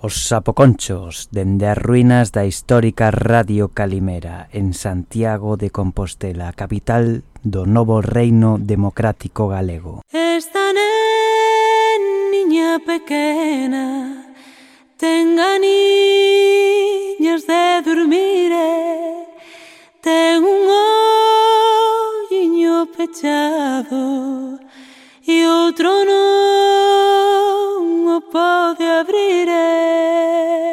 Os sapoconchos dende as ruínas da histórica Radio Calimera en Santiago de Compostela, capital do novo reino democrático galego. Esta niña pequena ten ganiñas de dormir eh. ten un olliño pechado e outro non pode abrir.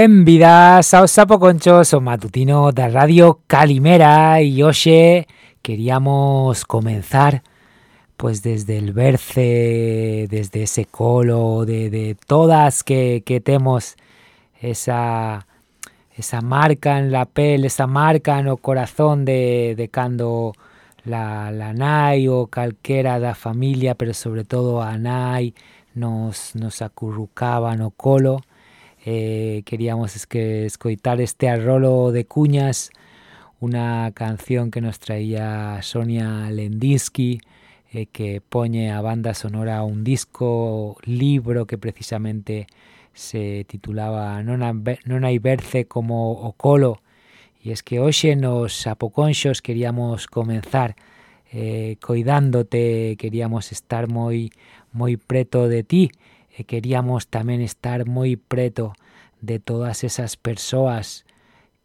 Benvidas aos sapoconchos o matutino da Radio Calimera y hoxe queríamos comenzar pues desde el berce, desde ese colo, de, de todas que, que temos esa, esa marca en la pel, esa marca no corazón de, de cando la, la nai ou calquera da familia, pero sobre todo a nai nos, nos acurrucaba no colo, eh, queríamos es que escoitar este arrolo de cuñas, una canción que nos traía Sonia Lendinsky, eh, que poñe a banda sonora un disco, libro que precisamente se titulaba Non, non hai berce como o colo, e es que hoxe nos apoconxos queríamos comenzar eh, coidándote, queríamos estar moi moi preto de ti, e queríamos tamén estar moi preto de todas esas persoas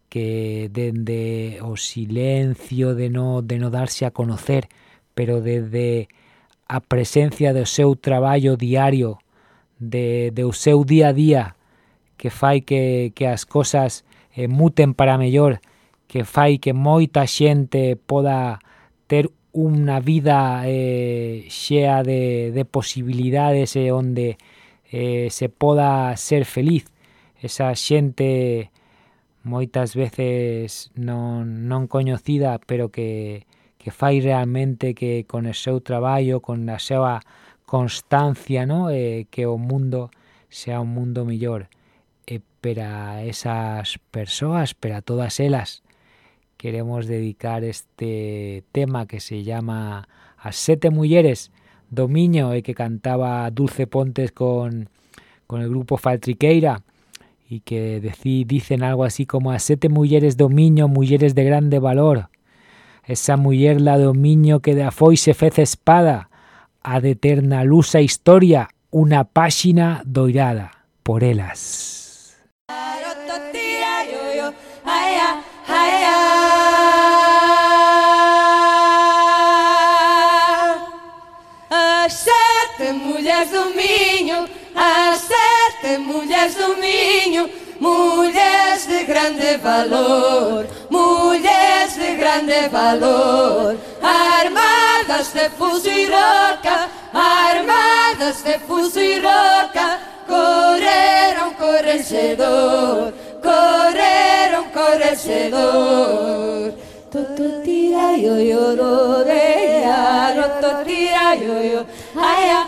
que dende o silencio de no, de no darse a conocer, pero desde a presencia do seu traballo diario, de, do seu día a día, que fai que, que as cosas eh, muten para mellor, que fai que moita xente poda ter unha vida eh, xea de, de posibilidades e eh, onde eh, se poda ser feliz. Esa xente moitas veces non, non coñecida, pero que, que fai realmente que con o seu traballo, con a súa constancia, no? eh, que o mundo sea un mundo mellor. E para esas persoas, para todas elas, queremos dedicar este tema que se llama As sete mulleres Domiño e que cantaba Dulce Pontes con, con el grupo Faltriqueira y que decí, dicen algo así como a sete mulleres domiño, mulleres de grande valor. Esa muller la domiño que de afoi se fez espada, a de eterna luz a historia, unha páxina doirada por elas. Mulleres do Minho, as sete mulheres mulheres de grande valor, mulheres de grande valor, armadas de fuso e roca, armadas de fuso e roca, correram corregedor, correram corregedor. Toto tira yo yo ro re ya ro to tira yo yo haya haya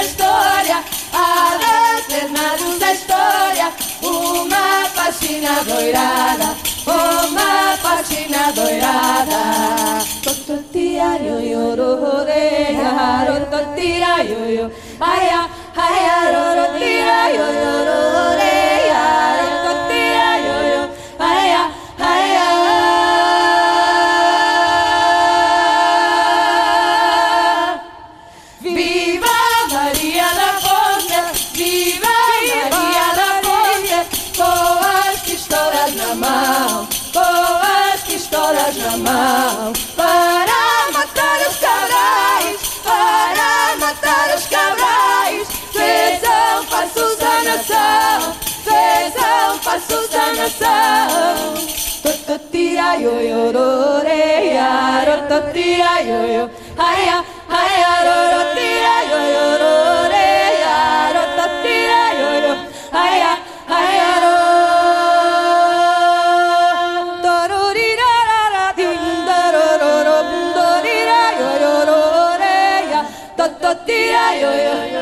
faxina doirada, uma faxina doirada. Tototira yo yo ro re yo yo, aya, aya ro ro tira yo yo ro re. animal para matar os cabrais, para matar os cabrais. Fezão, passos da nação, fezão, passos da nação. Tototia, ioiô, roreia, rototia, ioiô, aia, aia. Tia yo yo yo.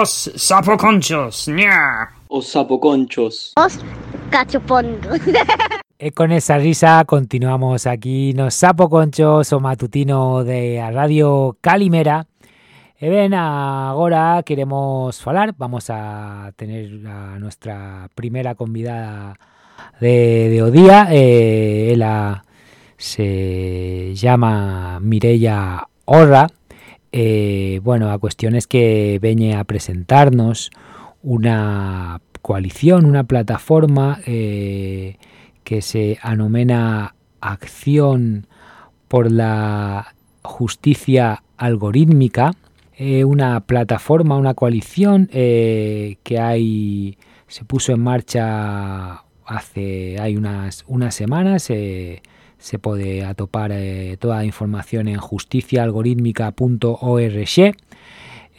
Os sapoconchos, ña. Os sapoconchos. Os cachopondos. E con esa risa continuamos aquí nos sapoconchos o matutino de a Radio Calimera. E ben, agora queremos falar, vamos a tener a nuestra primera convidada de, de o día, eh, ela se llama Mireia Orra, eh, bueno, a cuestión es que veñe a presentarnos una coalición, una plataforma eh, que se anomena Acción por la Justicia Algorítmica, eh, una plataforma, una coalición eh, que hay se puso en marcha hace hay unas unas semanas se puede atopar eh, toda la información en justiciaalgorítmica.org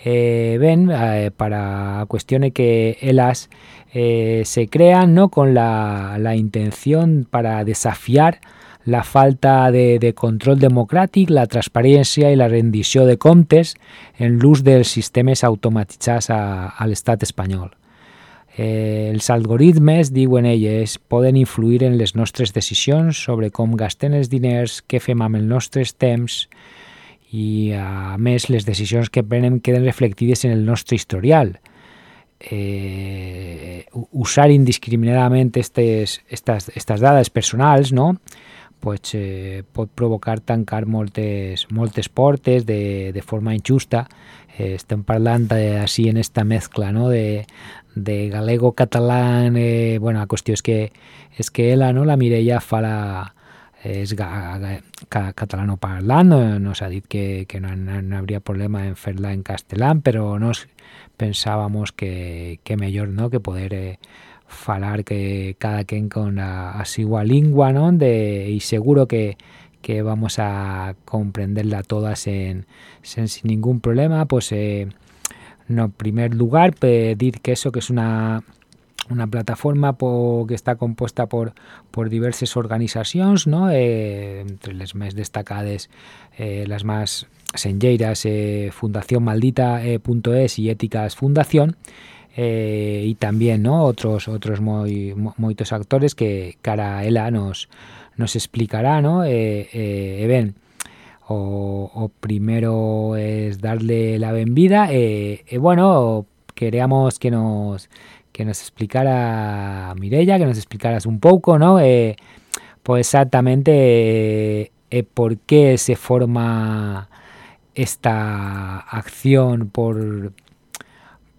eh, ven eh, para cuestiones que elas eh, se crean no con la, intención para desafiar la falta de, control democràtic, la transparència i la rendició de comptes en l'ús dels sistemes automatitzats a, a l'estat espanyol. Eh, els algoritmes, diuen elles, poden influir en les nostres decisions sobre com gastem els diners, què fem amb els nostres temps i, a més, les decisions que prenem queden reflectides en el nostre historial. Eh, usar indiscriminadament estes, estas, estas dades personals, no?, pues, eh, pot provocar tancar moltes, moltes portes de, de forma injusta. Eh, estem parlant de, així en esta mescla no? de, de galego-català, eh, bueno, la qüestió és que, és que ella, no? la Mireia, fa la, és ga, ga, ca, catalano parlant, no, no s'ha dit que, que no, hauria problema en fer-la en castellà, però nos pensàvamos que, que millor no? que poder eh, falar que cada quien con la, a su lengua, ¿no? De, y seguro que, que vamos a comprenderla todas en, en sin ningún problema, pues eh, no, primer lugar pedir que eso que es una una plataforma que està composta por, por diverses organitzacions, no? eh, entre les més destacades, eh, les més senlleiras, eh, Fundación Maldita.es y Éticas Fundación, eh, y también ¿no? otros otros muy, moitos actores que cara ela nos nos explicará ¿no? eh, eh, ben o, primero es darle la benvida e, eh, bueno queríamos que nos que nos explicara Mirella que nos explicaras un pouco ¿no? eh, pues exactamente eh, por qué se forma esta acción por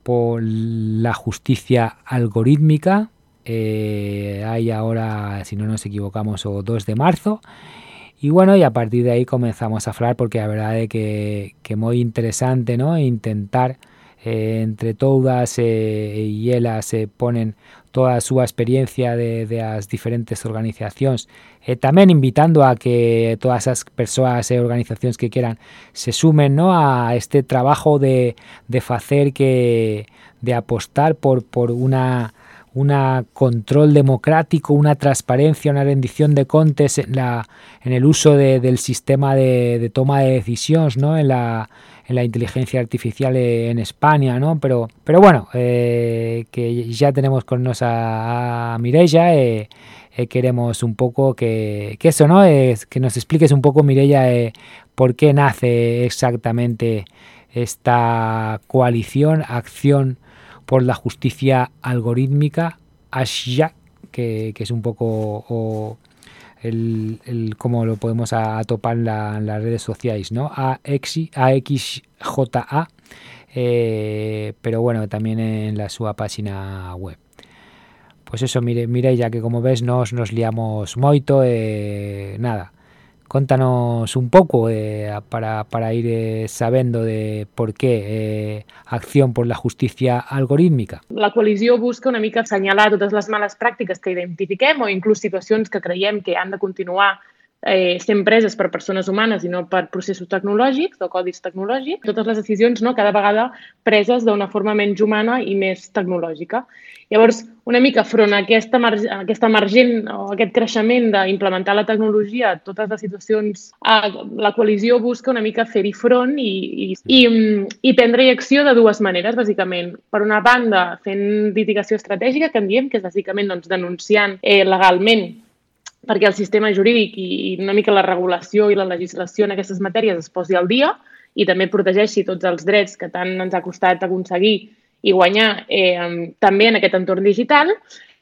por la justicia algorítmica. Eh, hay ahora, si no nos equivocamos, o 2 de marzo. Y bueno, y a partir de ahí comenzamos a hablar porque la verdad es que, que muy interesante, ¿no? Intentar eh, entre todas eh, y elas se ponen toda súa experiencia de, de as diferentes organizacións e tamén invitando a que todas as persoas e organizacións que quieran se sumen ¿no? a este trabajo de, de facer que de apostar por, por una una control democrático, una transparencia, una rendición de contes en, el uso de, del sistema de, toma de decisiones, ¿no? en la en la inteligencia artificial en España, ¿no? Pero, bueno, eh, que ya tenemos con nos a, a eh, eh, queremos un poco que, eso, que nos expliques un poco, Mireia, por qué nace exactamente esta coalición, acción por la justicia algorítmica, ASHA, que, es un poco... O, el, cómo lo podemos atopar en, en, las redes sociales, ¿no? AXJ, AXJA, eh, pero bueno, también en la su página web. Pues eso, mire, mire ya que como ves nos, nos liamos moito, eh, nada, contanos un pouco eh, para, para ir eh, sabendo de por què eh, Acción por la Justícia Algorítmica. La coalició busca una mica assenyalar totes les males pràctiques que identifiquem o inclús situacions que creiem que han de continuar eh, sent preses per persones humanes i no per processos tecnològics o codis tecnològics, totes les decisions no, cada vegada preses d'una forma menys humana i més tecnològica. Llavors, una mica front a aquesta, emerg aquesta emergent o aquest creixement d'implementar la tecnologia a totes les situacions, eh, la coalició busca una mica fer-hi front i, i, i, i prendre-hi acció de dues maneres, bàsicament. Per una banda, fent litigació estratègica, que en diem, que és bàsicament doncs, denunciant eh, legalment perquè el sistema jurídic i una mica la regulació i la legislació en aquestes matèries es posi al dia i també protegeixi tots els drets que tant ens ha costat aconseguir i guanyar eh, també en aquest entorn digital.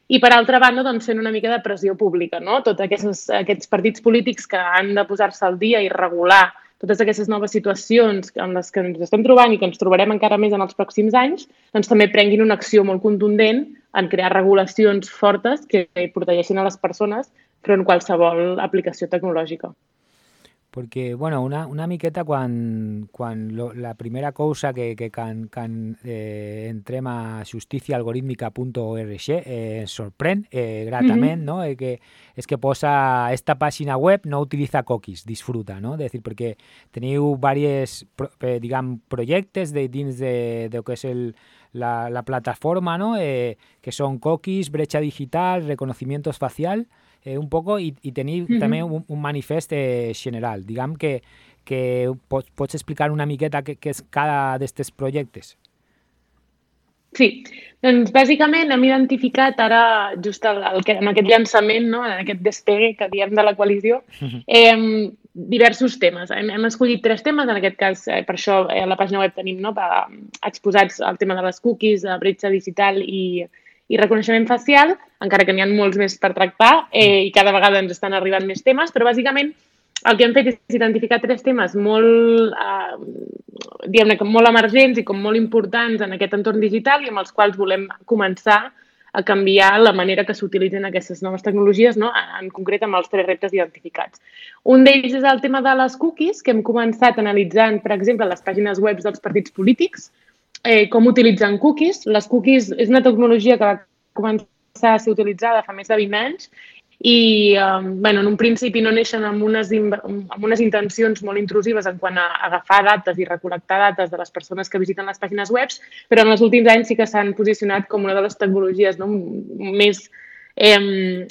I, per altra banda, doncs, fent una mica de pressió pública, no? Tots aquests, aquests partits polítics que han de posar-se al dia i regular totes aquestes noves situacions en les que ens estem trobant i que ens trobarem encara més en els pròxims anys, doncs també prenguin una acció molt contundent en crear regulacions fortes que protegeixin a les persones front a qualsevol aplicació tecnològica. Perquè, bueno, una, una miqueta quan, quan lo, la primera cosa que, que can, can eh, entrem a justiciaalgorítmica.org eh, ens sorprèn eh, gratament, no? Eh, que, és que posa esta pàgina web no utilitza cookies, disfruta, no? És dir, perquè teniu diversos, eh, diguem, projectes de, dins de, de que és el, la, la plataforma, no? Eh, que són cookies, brecha digital, reconocimiento facial, eh, un poco i, i tenir mm -hmm. també un, un manifest eh, general. Diguem que, que pots, pots explicar una miqueta què, què és cada d'aquests projectes? Sí, doncs bàsicament hem identificat ara, just el, el, en aquest llançament, no, en aquest despegue que diem de la coalició, eh, diversos temes. Hem, hem escollit tres temes, en aquest cas, eh, per això eh, a la pàgina web tenim no, exposats el tema de les cookies, de bretxa digital i, i reconeixement facial, encara que n'hi ha molts més per tractar eh, i cada vegada ens estan arribant més temes, però bàsicament el que hem fet és identificar tres temes molt, eh, diguem-ne, molt emergents i com molt importants en aquest entorn digital i amb els quals volem començar a canviar la manera que s'utilitzen aquestes noves tecnologies, no? en concret amb els tres reptes identificats. Un d'ells és el tema de les cookies, que hem començat analitzant, per exemple, les pàgines web dels partits polítics, eh, com utilitzen cookies. Les cookies és una tecnologia que va començar a ser utilitzada fa més de 20 anys i eh, bueno, en un principi no neixen amb unes, amb unes intencions molt intrusives en quant a agafar dates i recol·lectar dates de les persones que visiten les pàgines web, però en els últims anys sí que s'han posicionat com una de les tecnologies no, més eh,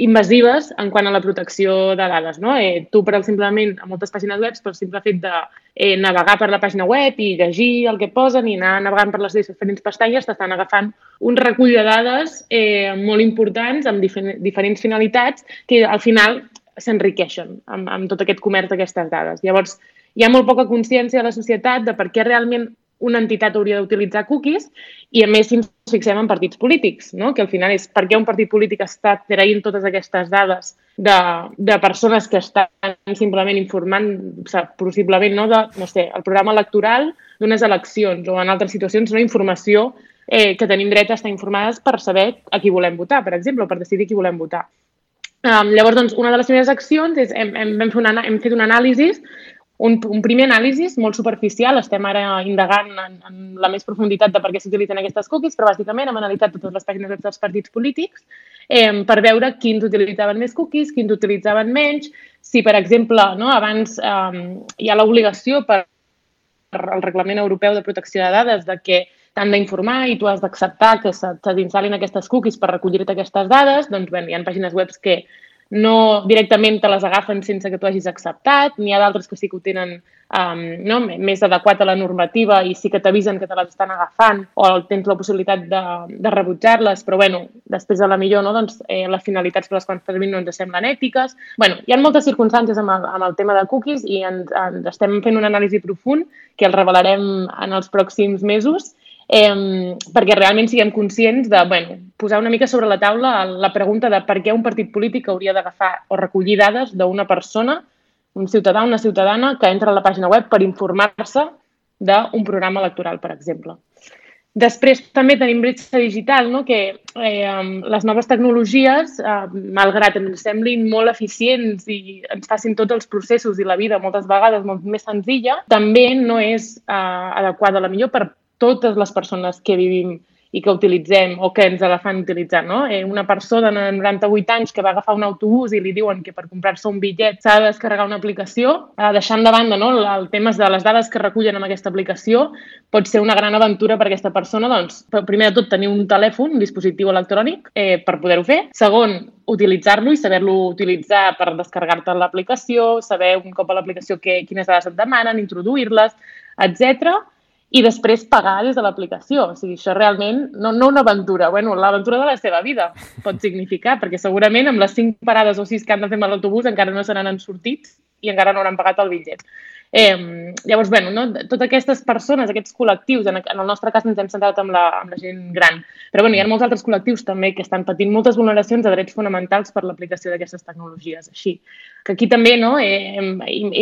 invasives en quant a la protecció de dades. No? Eh, tu, per simplement, a moltes pàgines web, pel simple fet de eh, navegar per la pàgina web i llegir el que posen i anar navegant per les diferents pestanyes, t'estan agafant un recull de dades eh, molt importants amb difer diferents finalitats que al final s'enriqueixen amb, amb tot aquest comerç d'aquestes dades. Llavors, hi ha molt poca consciència de la societat de per què realment una entitat hauria d'utilitzar cookies i, a més, si ens fixem en partits polítics, no? que al final és per què un partit polític està traient totes aquestes dades de, de persones que estan simplement informant, o sigui, possiblement, no, de, no sé, el programa electoral d'unes eleccions o en altres situacions, no informació eh, que tenim dret a estar informades per saber a qui volem votar, per exemple, o per decidir qui volem votar. Um, llavors, doncs, una de les primeres accions és hem, hem, una, hem fet un anàlisi un, un primer anàlisi molt superficial, estem ara indagant en, en la més profunditat de per què s'utilitzen aquestes cookies, però bàsicament hem analitzat totes les pàgines dels partits polítics eh, per veure quins utilitzaven més cookies, quins utilitzaven menys, si, per exemple, no, abans eh, hi ha l'obligació per el Reglament Europeu de Protecció de Dades de que t'han d'informar i tu has d'acceptar que se t'instal·lin aquestes cookies per recollir-te aquestes dades, doncs bé, hi ha pàgines web que no directament te les agafen sense que tu hagis acceptat, n'hi ha d'altres que sí que ho tenen um, no, més adequat a la normativa i sí que t'avisen que te les estan agafant o tens la possibilitat de, de rebutjar-les, però bueno, després de la millor, no, doncs, eh, les finalitats per les quals servim no ens semblen ètiques. bueno, hi ha moltes circumstàncies amb el, amb el tema de cookies i ens, ens estem fent un anàlisi profund que el revelarem en els pròxims mesos eh, perquè realment siguem conscients de bueno, posar una mica sobre la taula la pregunta de per què un partit polític hauria d'agafar o recollir dades d'una persona, un ciutadà, una ciutadana que entra a la pàgina web per informar-se d'un programa electoral, per exemple. Després també tenim bretxa digital, no? que eh, les noves tecnologies, eh, malgrat ens semblin molt eficients i ens facin tots els processos i la vida moltes vegades molt més senzilla, també no és eh, adequada la millor per totes les persones que vivim i que utilitzem o que ens la fan utilitzar. No? Eh, una persona de 98 anys que va agafar un autobús i li diuen que per comprar-se un bitllet s'ha de descarregar una aplicació, deixant de banda no, el tema de les dades que recullen amb aquesta aplicació, pot ser una gran aventura per aquesta persona, doncs, primer de tot, tenir un telèfon, un dispositiu electrònic, eh, per poder-ho fer. Segon, utilitzar-lo i saber-lo utilitzar per descarregar-te l'aplicació, saber un cop a l'aplicació quines dades et demanen, introduir-les, etc i després pagar des de l'aplicació. O sigui, això realment, no, no una aventura, bueno, l'aventura de la seva vida pot significar, perquè segurament amb les cinc parades o sis que han de fer amb l'autobús encara no se n'han sortit i encara no hauran pagat el bitllet. Eh, llavors, bueno, no? totes aquestes persones, aquests col·lectius, en, en el nostre cas ens hem centrat amb la, amb la gent gran, però bueno, hi ha molts altres col·lectius també que estan patint moltes vulneracions de drets fonamentals per l'aplicació d'aquestes tecnologies. Així que aquí també no, eh,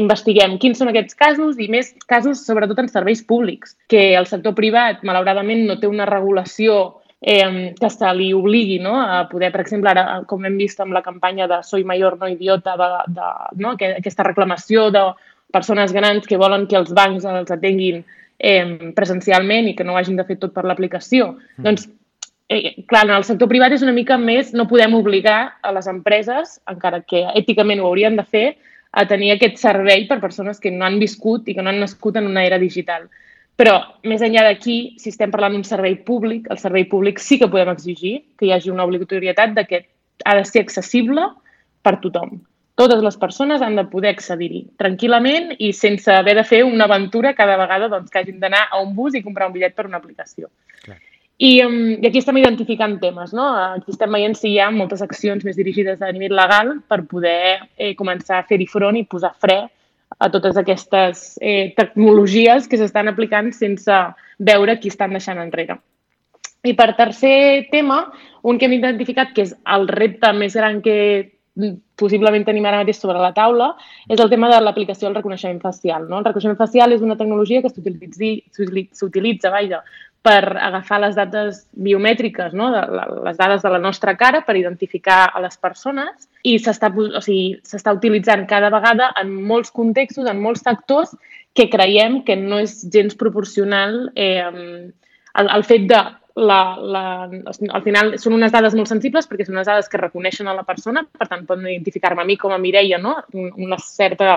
investiguem quins són aquests casos i més casos sobretot en serveis públics, que el sector privat malauradament no té una regulació eh, que se li obligui no, a poder, per exemple, ara, com hem vist amb la campanya de Soy mayor, no idiota, de, de, no, que, aquesta reclamació de persones grans que volen que els bancs els atenguin eh, presencialment i que no ho hagin de fer tot per l'aplicació. Mm. Doncs, eh, clar, en el sector privat és una mica més, no podem obligar a les empreses, encara que èticament ho haurien de fer, a tenir aquest servei per persones que no han viscut i que no han nascut en una era digital. Però, més enllà d'aquí, si estem parlant d'un servei públic, el servei públic sí que podem exigir que hi hagi una obligatorietat de que ha de ser accessible per tothom totes les persones han de poder accedir-hi tranquil·lament i sense haver de fer una aventura cada vegada doncs, que hagin d'anar a un bus i comprar un bitllet per una aplicació. Clar. I, um, I aquí estem identificant temes, no? Aquí estem veient si hi ha moltes accions més dirigides a nivell legal per poder eh, començar a fer-hi front i posar fre a totes aquestes eh, tecnologies que s'estan aplicant sense veure qui estan deixant enrere. I per tercer tema, un que hem identificat que és el repte més gran que possiblement tenim ara mateix sobre la taula és el tema de l'aplicació del reconeixement facial. No? El reconeixement facial és una tecnologia que s'utilitza per agafar les dades biomètriques, no? de, les dades de la nostra cara per identificar a les persones i s'està o sigui, utilitzant cada vegada en molts contextos, en molts sectors que creiem que no és gens proporcional eh, el, el fet de la, la, al final són unes dades molt sensibles perquè són unes dades que reconeixen a la persona, per tant poden identificar-me a mi com a Mireia, no? una certa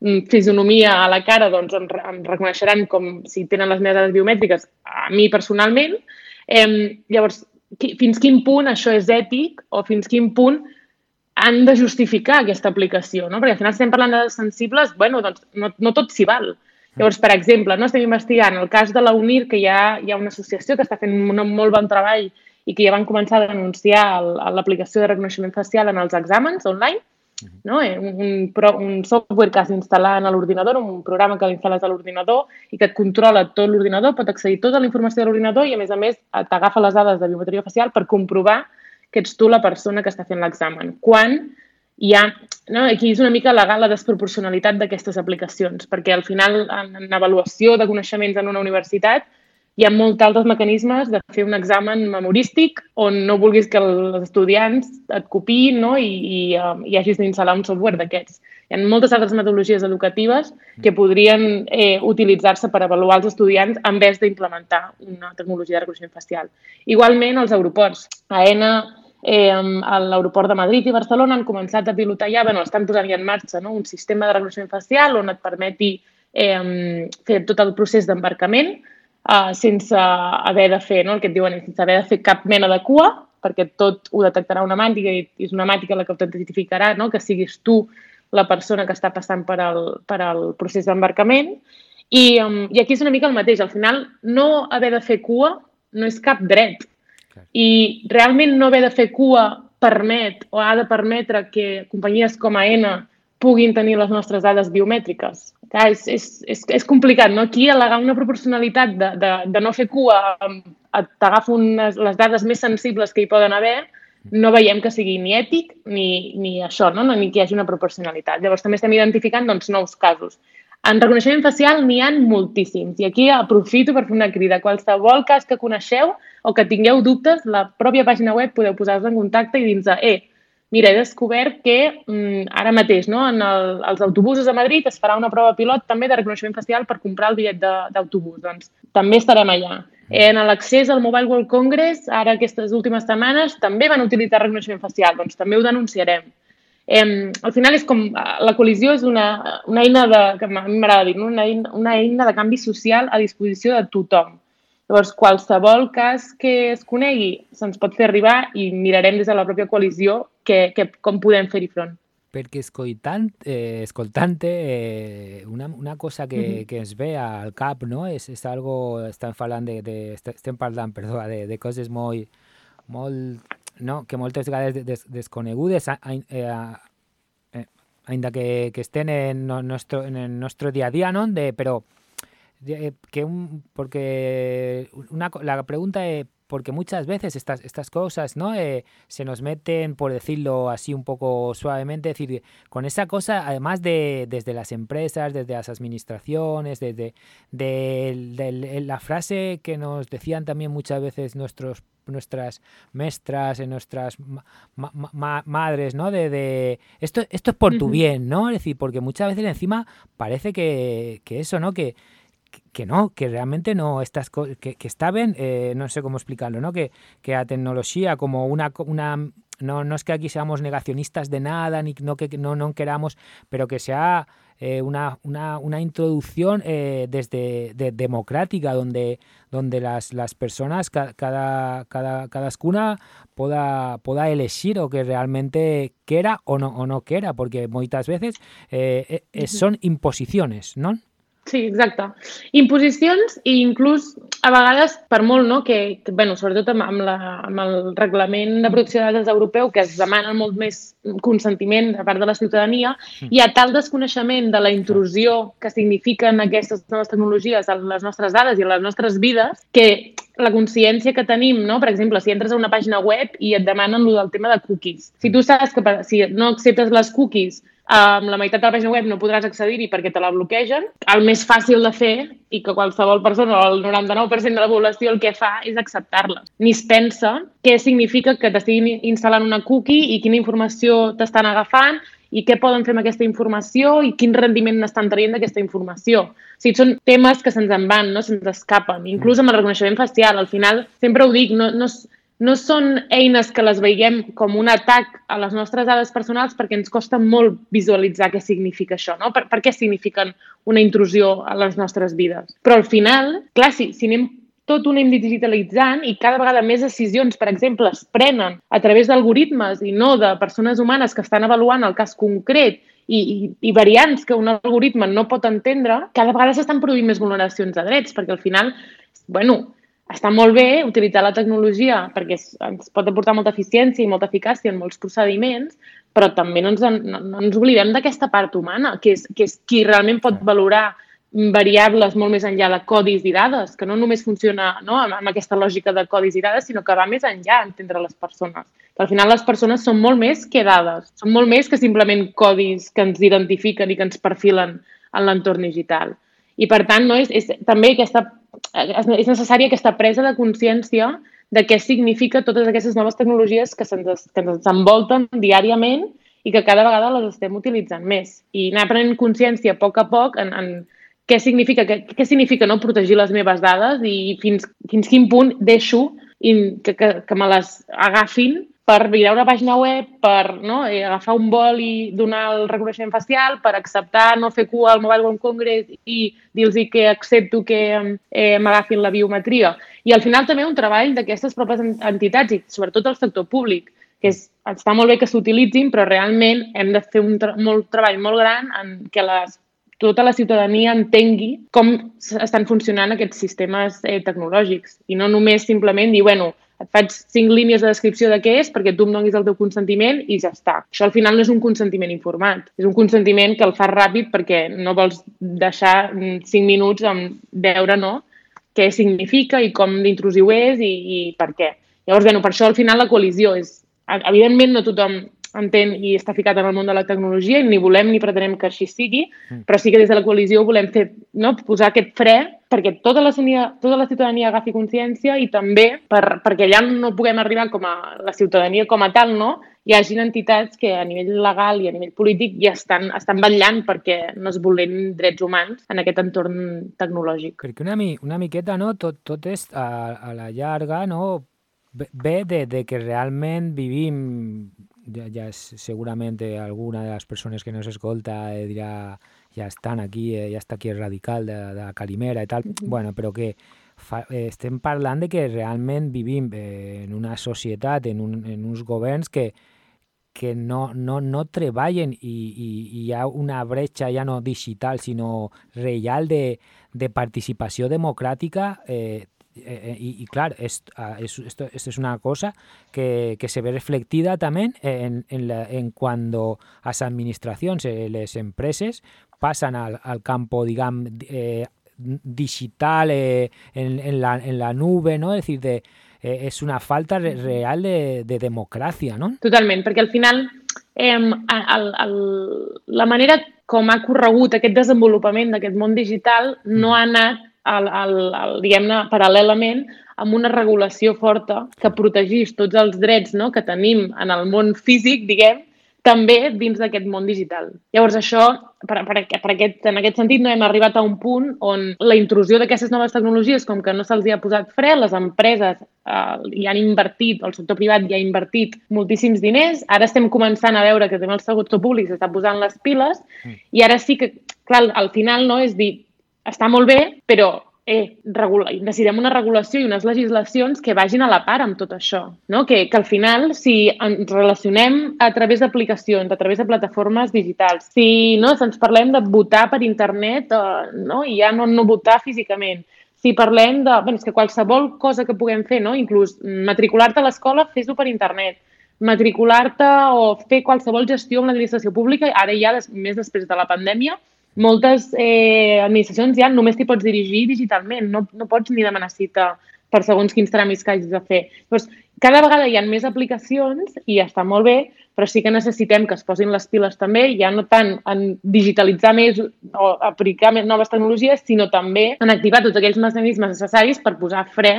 mm, fisonomia a la cara, doncs em, em reconeixeran com si tenen les meves dades biomètriques a mi personalment. Eh, llavors, fins quin punt això és ètic o fins quin punt han de justificar aquesta aplicació, no? Perquè al final estem parlant de dades sensibles, bueno, doncs no, no tot s'hi val. Llavors, per exemple, no estem investigant el cas de la UNIR, que hi ha, hi ha una associació que està fent un molt bon treball i que ja van començar a denunciar l'aplicació de reconeixement facial en els exàmens online, no? Eh, un, un, un software que has d'instal·lar en l'ordinador, un programa que l'instal·les a l'ordinador i que et controla tot l'ordinador, pot accedir tota la informació de l'ordinador i, a més a més, t'agafa les dades de biometria facial per comprovar que ets tu la persona que està fent l'examen. Quan hi ha, no, aquí és una mica legal la desproporcionalitat d'aquestes aplicacions, perquè al final en, avaluació de coneixements en una universitat hi ha molts altres mecanismes de fer un examen memorístic on no vulguis que els estudiants et copiïn no? i, i, um, i hagis d'instal·lar un software d'aquests. Hi ha moltes altres metodologies educatives que podrien eh, utilitzar-se per avaluar els estudiants en vez d'implementar una tecnologia de reconeixement facial. Igualment, els aeroports. AENA eh, a l'aeroport de Madrid i Barcelona han començat a pilotar ja, bueno, estan posant ja en marxa no? un sistema de reconeixement facial on et permeti eh, fer tot el procés d'embarcament eh, sense haver de fer, no? el que et diuen, sense haver de fer cap mena de cua, perquè tot ho detectarà una màntica i és una màntica la que t'identificarà, no? que siguis tu la persona que està passant per al, per al procés d'embarcament. I, um, I aquí és una mica el mateix. Al final, no haver de fer cua no és cap dret. I realment no haver de fer cua permet o ha de permetre que companyies com AENA puguin tenir les nostres dades biomètriques. Clar, és, és, és, és complicat, no? Aquí al·legar una proporcionalitat de, de, de no fer cua, t'agafo les dades més sensibles que hi poden haver, no veiem que sigui ni ètic ni, ni això, no? ni que hi hagi una proporcionalitat. Llavors també estem identificant doncs, nous casos. En reconeixement facial n'hi han moltíssims i aquí aprofito per fer una crida. Qualsevol cas que coneixeu o que tingueu dubtes, la pròpia pàgina web podeu posar-vos en contacte i dins de, eh, mira, he descobert que mm, ara mateix no, en el, els autobusos a Madrid es farà una prova pilot també de reconeixement facial per comprar el bitllet d'autobús. Doncs també estarem allà. En l'accés al Mobile World Congress, ara aquestes últimes setmanes, també van utilitzar reconeixement facial, doncs també ho denunciarem. Eh, al final és com, la col·lisió és una, una eina de, que a mi m'agrada dir, no? una, eina, una eina de canvi social a disposició de tothom. Llavors, qualsevol cas que es conegui se'ns pot fer arribar i mirarem des de la pròpia coalició que, que, com podem fer-hi front. perquè escoltant, eh, escoltant-te, eh, una, una cosa que, Mhm. que ens ve al cap, no? És, és algo, estem parlant de, de, est- estem parlant, perdó, de, de coses molt, molt, no? que moltes vegades des, desconegudes, a, a, eh, a, eh, ainda que, que estén en, no- nuestro, en el nuestro día a día, ¿no? De, pero de- que un, porque una, la pregunta es porque muchas veces estas, estas cosas ¿no? Eh, se nos meten, por decirlo así un poco suavemente, es decir, con esa cosa, además de desde las empresas, desde las administraciones, desde de, de la frase que nos decían también muchas veces nuestros nuestras maestras, en nuestras ma- ma- ma- madres, ¿no? De, de esto, esto es por tu bien, ¿no? Es decir, porque muchas veces encima parece que, que eso, ¿no? Que, que- no, que realmente no estas que, que está bien, eh, no sé cómo explicarlo, ¿no? Que, que a tecnología como una, una no, no es que aquí seamos negacionistas de nada, ni no que no, no queramos, pero que sea eh, una, una, una introducción eh, desde de, democrática, donde, donde las, las personas, ca- cada, cada, cadascuna pueda, pueda elegir o que realmente quiera o no, o no quiera, porque muchas veces eh, eh, son imposiciones, ¿no? Sí, exacte. Imposicions i inclús a vegades, per molt, no?, que, que bueno, sobretot amb, amb, la, amb el reglament de protecció de dades europeu, que es demana molt més consentiment a part de la ciutadania, hi ha tal desconeixement de la intrusió que signifiquen aquestes noves tecnologies a les nostres dades i a les nostres vides, que la consciència que tenim, no? per exemple, si entres a una pàgina web i et demanen lo del tema de cookies. Si tu saps que per, si no acceptes les cookies amb la meitat de la pàgina web no podràs accedir-hi perquè te la bloquegen. El més fàcil de fer, i que qualsevol persona, o el 99% de la població, el que fa és acceptar-la. Ni es pensa què significa que t'estiguin instal·lant una cookie i quina informació t'estan agafant i què poden fer amb aquesta informació i quin rendiment n'estan traient d'aquesta informació. O sigui, són temes que se'ns en van, no se'ns escapen. Inclús amb el reconeixement facial, al final, sempre ho dic, no, no, no són eines que les veiem com un atac a les nostres dades personals perquè ens costa molt visualitzar què significa això, no? Per, per què signifiquen una intrusió a les nostres vides. Però al final, clar, si, si anem tot ho anem digitalitzant i cada vegada més decisions, per exemple, es prenen a través d'algoritmes i no de persones humanes que estan avaluant el cas concret i, i, i variants que un algoritme no pot entendre, cada vegada s'estan produint més vulneracions de drets, perquè al final, bueno, està molt bé utilitzar la tecnologia perquè ens pot aportar molta eficiència i molta eficàcia en molts procediments, però també no ens, en, no, no ens oblidem d'aquesta part humana, que és, que és qui realment pot valorar variables molt més enllà de codis i dades, que no només funciona no, amb, amb aquesta lògica de codis i dades, sinó que va més enllà entendre les persones. Que al final les persones són molt més que dades, són molt més que simplement codis que ens identifiquen i que ens perfilen en l'entorn digital. I per tant, no, és, és també aquesta, és és necessària aquesta presa de consciència de què significa totes aquestes noves tecnologies que se'ns que ens envolten diàriament i que cada vegada les estem utilitzant més. I anar prenent consciència a poc a poc en, en què significa, què, què significa no, protegir les meves dades i fins, fins quin punt deixo i que, que, que me les agafin per mirar una pàgina web, per no, eh, agafar un vol i donar el reconeixement facial, per acceptar no fer cua al Mobile World Congress i dir-los que accepto que eh, m'agafin la biometria. I al final també un treball d'aquestes pròpies en- entitats i sobretot el sector públic, que és, està molt bé que s'utilitzin, però realment hem de fer un tra molt treball molt gran en què les tota la ciutadania entengui com estan funcionant aquests sistemes eh, tecnològics i no només simplement dir, bueno, et faig cinc línies de descripció de què és perquè tu em donis el teu consentiment i ja està. Això al final no és un consentiment informat, és un consentiment que el fas ràpid perquè no vols deixar mm, cinc minuts en veure no, què significa i com d'intrusiu és i, i per què. Llavors, bueno, per això al final la col·lisió és... Evidentment no tothom entén i està ficat en el món de la tecnologia i ni volem ni pretenem que així sigui, però sí que des de la coalició volem fer, no, posar aquest fre perquè tota la, ciutadania, tota la ciutadania agafi consciència i també per, perquè allà no puguem arribar com a la ciutadania com a tal, no? hi hagin entitats que a nivell legal i a nivell polític ja estan, estan vetllant perquè no es vulnerin drets humans en aquest entorn tecnològic. Perquè una, mi, una miqueta, no? Tot, tot és a, a la llarga, no? Ve de, de que realment vivim ja, ja segurament alguna de les persones que nos escolta eh, dirà ja estan aquí, eh, ja està aquí el radical de, de la Calimera i tal, mm -hmm. bueno, però que fa, eh, estem parlant de que realment vivim eh, en una societat, en, un, en uns governs que, que no, no, no treballen i, i, i hi ha una bretxa ja no digital, sinó real de, de participació democràtica eh, eh, y, y, claro, es, es, esto, esto, es una cosa que, que, se ve reflectida también en, en, la, en cuando las administracions, eh, les empreses, passen al, al campo, digamos, eh, digital, eh, en, en, la, en la nube, ¿no? Es decir, de, eh, és una falta real de, de democràcia, no? Totalment, perquè al final eh, el, el, la manera com ha corregut aquest desenvolupament d'aquest món digital no ha anat el, el, el, diguem-ne, paral·lelament amb una regulació forta que protegís tots els drets no, que tenim en el món físic, diguem, també dins d'aquest món digital. Llavors, això, per, per, per aquest, en aquest sentit, no hem arribat a un punt on la intrusió d'aquestes noves tecnologies, com que no se'ls ha posat fre, les empreses eh, hi han invertit, el sector privat hi ha invertit moltíssims diners, ara estem començant a veure que també el sector públic s'està posant les piles, mm. i ara sí que, clar, al final no és dir, està molt bé, però eh, regula, necessitem una regulació i unes legislacions que vagin a la part amb tot això. No? Que, que al final, si ens relacionem a través d'aplicacions, a través de plataformes digitals, si, no, ens parlem de votar per internet eh, no? i ja no, no votar físicament, si parlem de... Bé, és que qualsevol cosa que puguem fer, no? inclús matricular-te a l'escola, fes-ho per internet matricular-te o fer qualsevol gestió amb l'administració pública, ara ja, més després de la pandèmia, moltes eh, administracions ja només t'hi pots dirigir digitalment, no, no pots ni demanar cita per segons quins tràmits que hagis de fer. Llavors, cada vegada hi ha més aplicacions i està molt bé, però sí que necessitem que es posin les piles també, ja no tant en digitalitzar més o aplicar més noves tecnologies, sinó també en activar tots aquells mecanismes necessaris per posar fre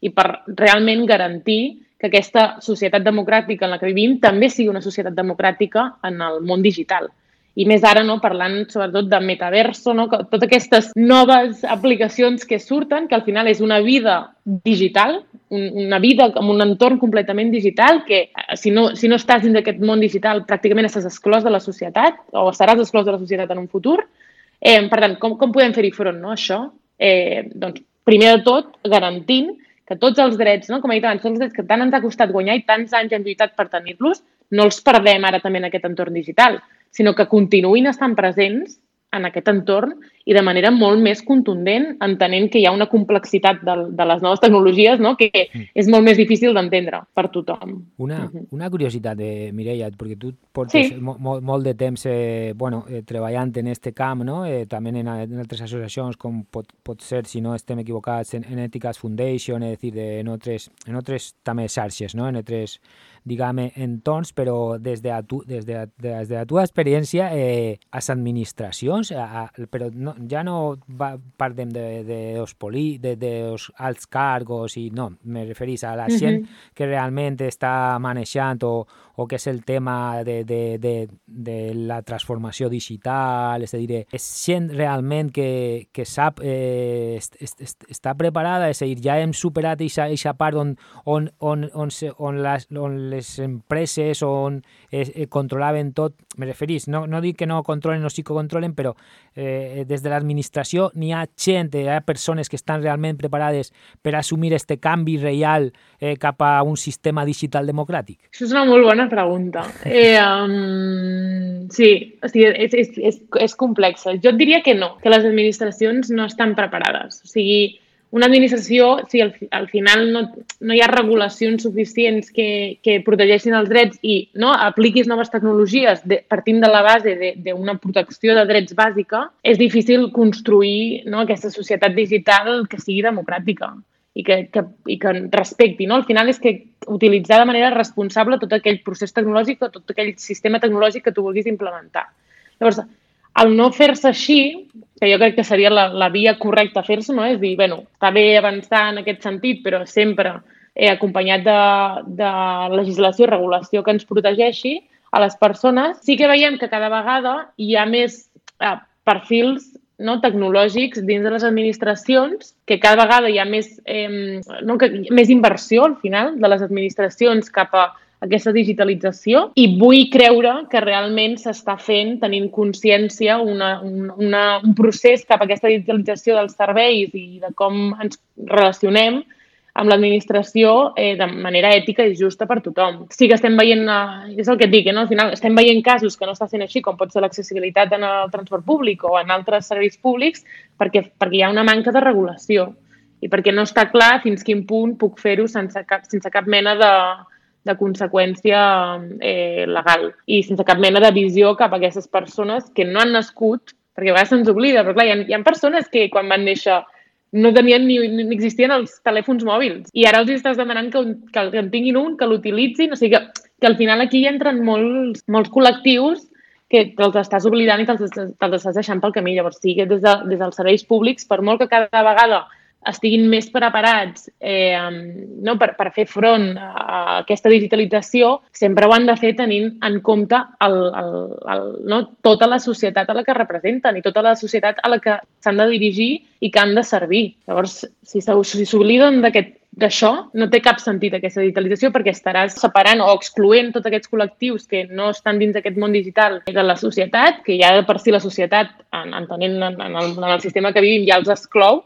i per realment garantir que aquesta societat democràtica en la que vivim també sigui una societat democràtica en el món digital i més ara no, parlant sobretot de metaverso, no? que totes aquestes noves aplicacions que surten, que al final és una vida digital, un, una vida amb un entorn completament digital, que eh, si no, si no estàs dins d'aquest món digital pràcticament estàs exclòs de la societat o estaràs exclòs de la societat en un futur. Eh, per tant, com, com podem fer-hi front no, això? Eh, doncs, primer de tot, garantint que tots els drets, no? com he dit abans, tots els drets que tant ens ha costat guanyar i tants anys hem lluitat per tenir-los, no els perdem ara també en aquest entorn digital sinó que continuïn estant presents en aquest entorn i de manera molt més contundent, entenent que hi ha una complexitat de, de les noves tecnologies no? que és molt més difícil d'entendre per tothom. Una, una curiositat, de Mireia, perquè tu portes sí. molt, molt de temps eh, bueno, eh, treballant en aquest camp, no? eh, també en, en altres associacions, com pot, pot ser, si no estem equivocats, en, en Ethics Foundation, és dir, de, en, altres, en altres també xarxes, no? en altres diguem, entorns, però des de, tu, des de, des de la teva experiència, eh, les administracions, a, a, però no, ja no va, parlem de, de, de, poli, de, de alts cargos, i no, me referís a la gent uh -huh. que realment està manejant o, o que és el tema de, de, de, de la transformació digital, és a dir, és gent realment que, que sap, eh, est, est, est, està preparada, és a dir, ja hem superat aquesta part on, on, on, on, on, les, on les empreses on es, eh, controlaven tot, me referís, no, no dic que no controlen o sí que controlen, però eh, des de l'administració n'hi ha gent, hi ha persones que estan realment preparades per assumir este canvi real eh, cap a un sistema digital democràtic? Això és una molt bona pregunta. Eh, um, sí, o sigui, és, és, és, és complexa. Jo et diria que no, que les administracions no estan preparades. O sigui, una administració, si al, al final no, no hi ha regulacions suficients que, que protegeixin els drets i no apliquis noves tecnologies de, partint de la base d'una protecció de drets bàsica, és difícil construir no, aquesta societat digital que sigui democràtica i que, que, i que respecti. No? Al final és que utilitzar de manera responsable tot aquell procés tecnològic o tot aquell sistema tecnològic que tu vulguis implementar. Llavors, el no fer-se així, que jo crec que seria la, la via correcta a fer-se, no? és dir, bueno, està bé avançar en aquest sentit, però sempre eh, acompanyat de, de legislació i regulació que ens protegeixi a les persones, sí que veiem que cada vegada hi ha més eh, perfils no, tecnològics dins de les administracions, que cada vegada hi ha més, eh, no, que, més inversió al final de les administracions cap a aquesta digitalització i vull creure que realment s'està fent tenint consciència una, un, una, un procés cap a aquesta digitalització dels serveis i de com ens relacionem amb l'administració eh, de manera ètica i justa per tothom. Sí que estem veient, eh, és el que et dic, eh, no? al final estem veient casos que no està sent així, com pot ser l'accessibilitat en el transport públic o en altres serveis públics, perquè, perquè hi ha una manca de regulació i perquè no està clar fins quin punt puc fer-ho sense, cap, sense cap mena de, de conseqüència eh, legal i sense cap mena de visió cap a aquestes persones que no han nascut, perquè a vegades se'ns oblida, però clar, hi ha, hi ha persones que quan van néixer no tenien ni, ni existien els telèfons mòbils. I ara els estàs demanant que, que, que en tinguin un, que l'utilitzin. O sigui que, que al final aquí hi entren molts, molts col·lectius que te'ls estàs oblidant i te'ls te estàs deixant pel camí. Llavors, sí des, de, des dels serveis públics, per molt que cada vegada estiguin més preparats eh, no, per, per fer front a aquesta digitalització, sempre ho han de fer tenint en compte el, el, el, no, tota la societat a la que representen i tota la societat a la que s'han de dirigir i que han de servir. Llavors, si s'obliden d'aquest d'això no té cap sentit aquesta digitalització perquè estaràs separant o excloent tots aquests col·lectius que no estan dins d'aquest món digital de la societat, que ja per si la societat, entenent en, en, el, en el sistema que vivim, ja els exclou,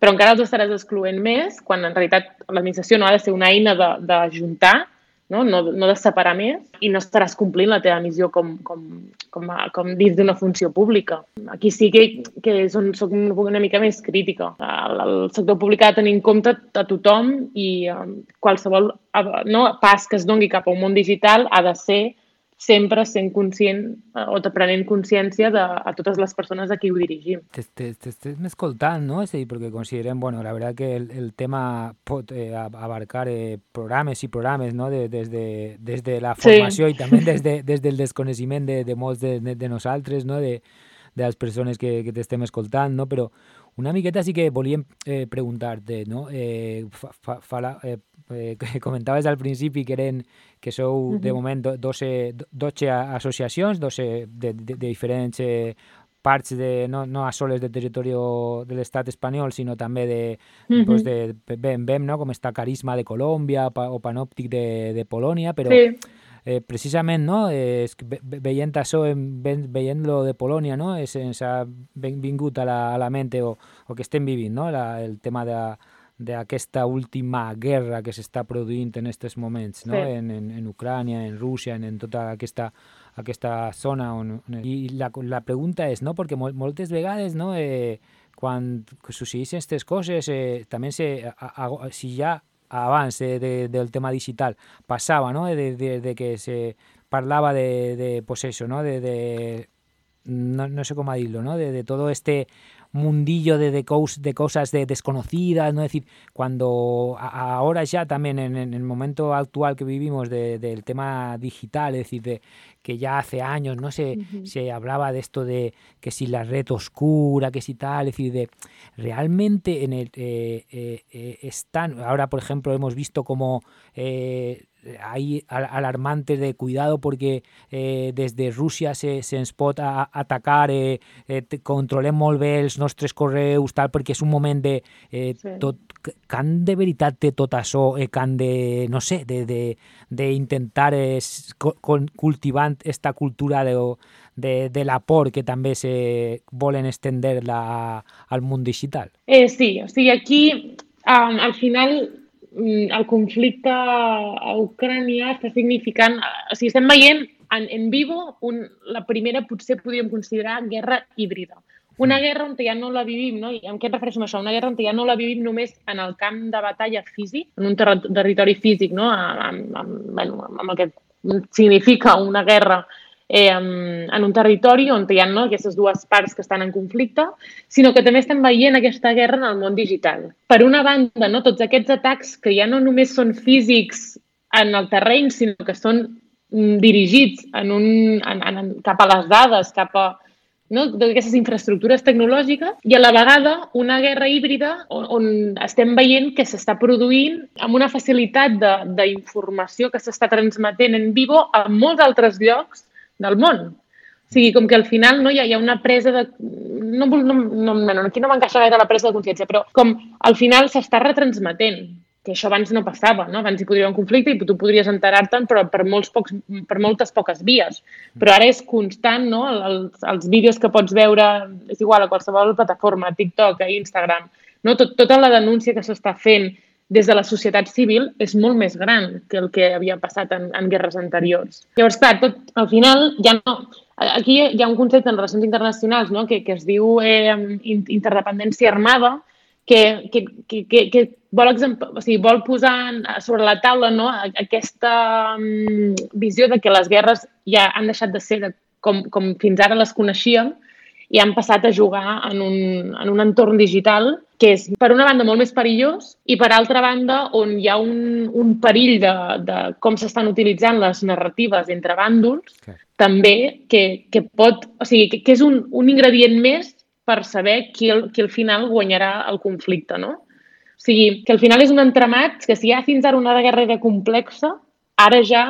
però encara els estaràs excloent més quan en realitat l'administració no ha de ser una eina de, de juntar, no? No, no de separar més i no estaràs complint la teva missió com, com, com, a, com dins d'una funció pública. Aquí sí que, que és on soc una mica més crítica. El, el sector públic ha de tenir en compte a tothom i um, qualsevol no, pas que es dongui cap a un món digital ha de ser sempre sent conscient eh, o prenent consciència de a totes les persones a qui ho dirigim. T'estem escoltant, no? És a dir, perquè considerem, bueno, la veritat que el, el tema pot eh, abarcar eh, programes i programes, no? De, des, de, des de la formació sí. i també des, de, des del desconeixement de, de molts de, de, de nosaltres, no? De, de les persones que, que t'estem escoltant, no? Però una miqueta sí que volíem eh, preguntar-te, no? Eh, fa, fa, eh, eh, comentaves al principi que eren que sou uh -huh. de moment 12, 12 associacions, 12 de, de, de diferents eh, parts de, no, no a soles del territori de l'estat espanyol, sinó també de, uh -huh. pues de ben, ben, no? com està Carisma de Colòmbia o Panòptic de, de Polònia, però sí. Eh, precisament no? eh, ve, veient això, veient lo de Polònia, no? és, ens ha vingut a la, a la ment o, o que estem vivint, no? la, el tema de d'aquesta última guerra que s'està produint en aquests moments, no? Sí. En, en, en Ucrània, en Rússia, en, en tota aquesta, aquesta zona. On, I la, la pregunta és, no? perquè mol, moltes vegades no? eh, quan succeeixen aquestes coses, eh, també se, a, a, si ja abans de, de, del tema digital passava, no? de, de, que se parlava de, de pues eso, no? de, de no, sé com dir-lo, ¿no? de, de todo este mundillo de, de, de cosas de desconocidas, ¿no? Es decir, cuando ahora ya también en, en, el momento actual que vivimos de, del tema digital, es decir, de, que ya hace años no se, uh -huh. se hablaba de esto de que si la red oscura, que si tal, es decir, de realmente en el eh, eh, eh están, ahora por ejemplo hemos visto como hay alarmantes de cuidado porque eh, desde Rússia se, se pot a, atacar, eh, eh, controlem molt bé els nostres correus, tal, perquè és un moment de... Eh, sí. tot, que han de veritat té tot això, eh, que han de, no sé, d'intentar eh, cultivant esta cultura de, de, de la por que també se volen estendre la, al món digital? Eh, sí, o sigui, aquí um, al final el conflicte a Ucrània està significant... O sigui, estem veient en, en vivo un, la primera, potser podríem considerar, guerra híbrida. Una mm. guerra on ja no la vivim, no? I amb què et refereixo amb això? Una guerra on ja no la vivim només en el camp de batalla físic, en un ter territori físic, no? Amb, amb, bueno, amb el que significa una guerra eh, en un territori on hi ha no, aquestes dues parts que estan en conflicte, sinó que també estem veient aquesta guerra en el món digital. Per una banda, no, tots aquests atacs que ja no només són físics en el terreny, sinó que són mm, dirigits en un, en, en, cap a les dades, cap a, no? d'aquestes infraestructures tecnològiques i a la vegada una guerra híbrida on, on estem veient que s'està produint amb una facilitat d'informació que s'està transmetent en vivo a molts altres llocs del món. O sigui, com que al final no, hi, ha, hi ha una presa de... No, no, no, no, aquí no m'encaixa gaire la presa de consciència, però com al final s'està retransmetent que això abans no passava, no? Abans hi podria haver un conflicte i tu podries enterar-te'n però per, molts pocs, per moltes poques vies. Però ara és constant, no? Els, els vídeos que pots veure, és igual a qualsevol plataforma, TikTok, Instagram, no? Tot, tota la denúncia que s'està fent des de la societat civil és molt més gran que el que havia passat en, en guerres anteriors. Llavors, clar, tot, al final ja no... Aquí hi ha un concepte en relacions internacionals no? que, que es diu eh, interdependència armada, que, que, que, que, que vol, o sigui, vol posar sobre la taula no, aquesta um, visió de que les guerres ja han deixat de ser de, com, com fins ara les coneixíem i han passat a jugar en un, en un entorn digital que és, per una banda, molt més perillós i, per altra banda, on hi ha un, un perill de, de com s'estan utilitzant les narratives entre bàndols, okay. també que, que pot... O sigui, que, que és un, un ingredient més per saber qui, el, qui al final guanyarà el conflicte, no? O sigui, que al final és un entramat que si hi ha fins ara una guerra era complexa, ara ja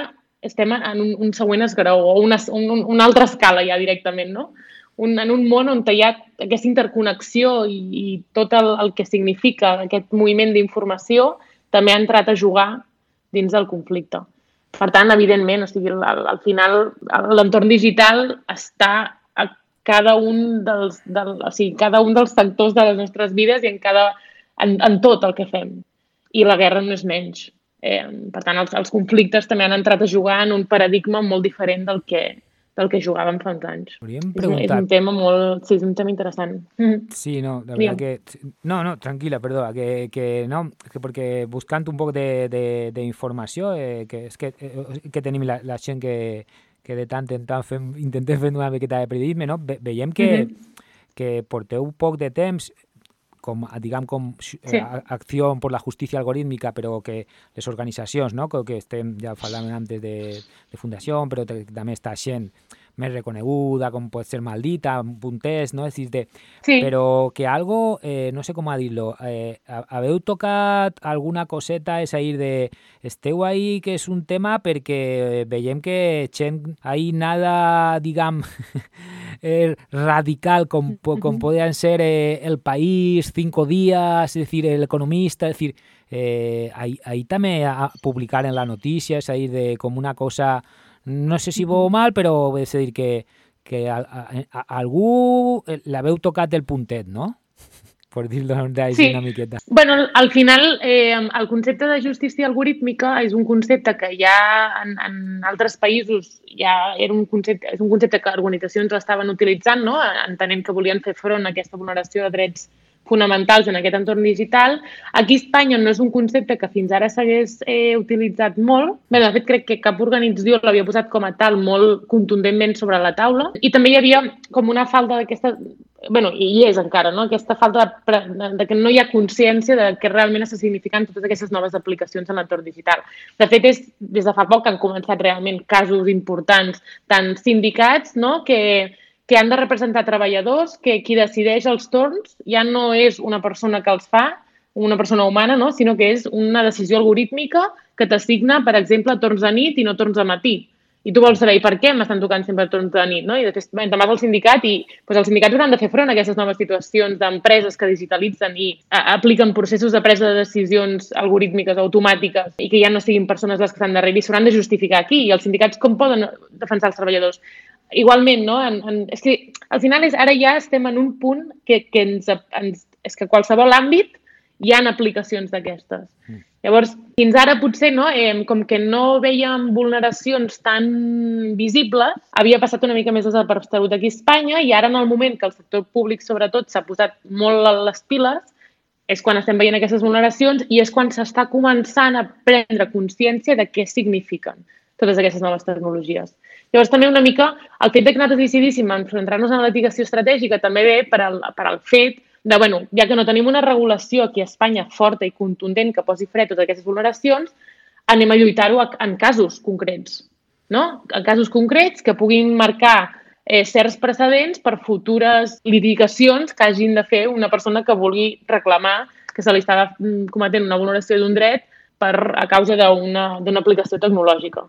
estem en un, un següent esgrau o una, un, una altra escala ja directament, no? Un, en un món on hi ha aquesta interconnexió i, i tot el, el que significa aquest moviment d'informació també ha entrat a jugar dins del conflicte. Per tant, evidentment, o sigui, al, al final l'entorn digital està cada un dels, del, o sigui, cada un dels sectors de les nostres vides i en, cada, en, en tot el que fem. I la guerra no és menys. Eh, per tant, els, els conflictes també han entrat a jugar en un paradigma molt diferent del que, del que jugàvem fa uns anys. Hauríem preguntat... És, és un tema molt... Sí, és un tema interessant. Sí, no, la verdad que... No, no, tranquila, perdona, que, que no, que porque buscant un poc d'informació, eh, que és que, eh, que tenim la, la gent que, que de tant en tant fem, intentem fer una miqueta de periodisme, no? Ve, veiem que, mm -hmm. que porteu poc de temps com, digam, com eh, sí. eh, acción por la justicia algorítmica, pero que les organizacións, no? que, que estem, ja parlàvem antes de, de fundació, però també està gent més reconeguda, com pot ser maldita, punters, no? És dir, de, sí. però que algo, eh, no sé com a dir-lo, eh, haveu tocat alguna coseta, és a dir, de esteu ahí, que és un tema perquè veiem que gent ahí nada, diguem, eh, radical com, com podien ser eh, El País, Cinco Días, és dir, El Economista, és dir, eh, ahí, ahí també a publicar en la notícia, és a dir, de com una cosa no sé si bo o mal, però a dir que, que a, a, a algú l'haveu tocat el puntet, no? per dir-lo sí. una miqueta. bueno, al final, eh, el concepte de justícia algorítmica és un concepte que ja en, en altres països ja era un concepte, és un concepte que organitzacions estaven utilitzant, no? entenent que volien fer front a aquesta vulneració de drets fonamentals en aquest entorn digital. Aquí a Espanya no és un concepte que fins ara s'hagués eh, utilitzat molt. Bé, de fet, crec que cap organització l'havia posat com a tal molt contundentment sobre la taula. I també hi havia com una falta d'aquesta... bueno, i és encara, no? Aquesta falta de, de que no hi ha consciència de què realment està significant totes aquestes noves aplicacions en l'entorn digital. De fet, és des de fa poc que han començat realment casos importants, tant sindicats, no?, que que han de representar treballadors, que qui decideix els torns ja no és una persona que els fa, una persona humana, no? sinó que és una decisió algorítmica que t'assigna, per exemple, torns de nit i no torns de matí. I tu vols saber per què m'estan tocant sempre torns de nit, no? I després te'n vas al sindicat i doncs els sindicats hauran de fer front a aquestes noves situacions d'empreses que digitalitzen i a, apliquen processos de presa de decisions algorítmiques, automàtiques, i que ja no siguin persones les que estan darrere i s'hauran de justificar aquí. I els sindicats com poden defensar els treballadors? Igualment, no? En, en, és que al final és, ara ja estem en un punt que, que ens, ens, és que qualsevol àmbit hi han aplicacions d'aquestes. Mm. Llavors, fins ara potser no, eh, com que no veiem vulneracions tan visibles, havia passat una mica més desapercebut aquí a Espanya i ara en el moment que el sector públic sobretot s'ha posat molt a les piles és quan estem veient aquestes vulneracions i és quan s'està començant a prendre consciència de què signifiquen totes aquestes noves tecnologies. Llavors, també una mica el fet de que nosaltres decidíssim enfrontar-nos a la litigació estratègica també ve per al, per al fet de, bueno, ja que no tenim una regulació aquí a Espanya forta i contundent que posi fre totes aquestes vulneracions, anem a lluitar-ho en casos concrets, no? En casos concrets que puguin marcar eh, certs precedents per futures litigacions que hagin de fer una persona que vulgui reclamar que se li està mm, cometent una vulneració d'un dret per, a causa d'una aplicació tecnològica.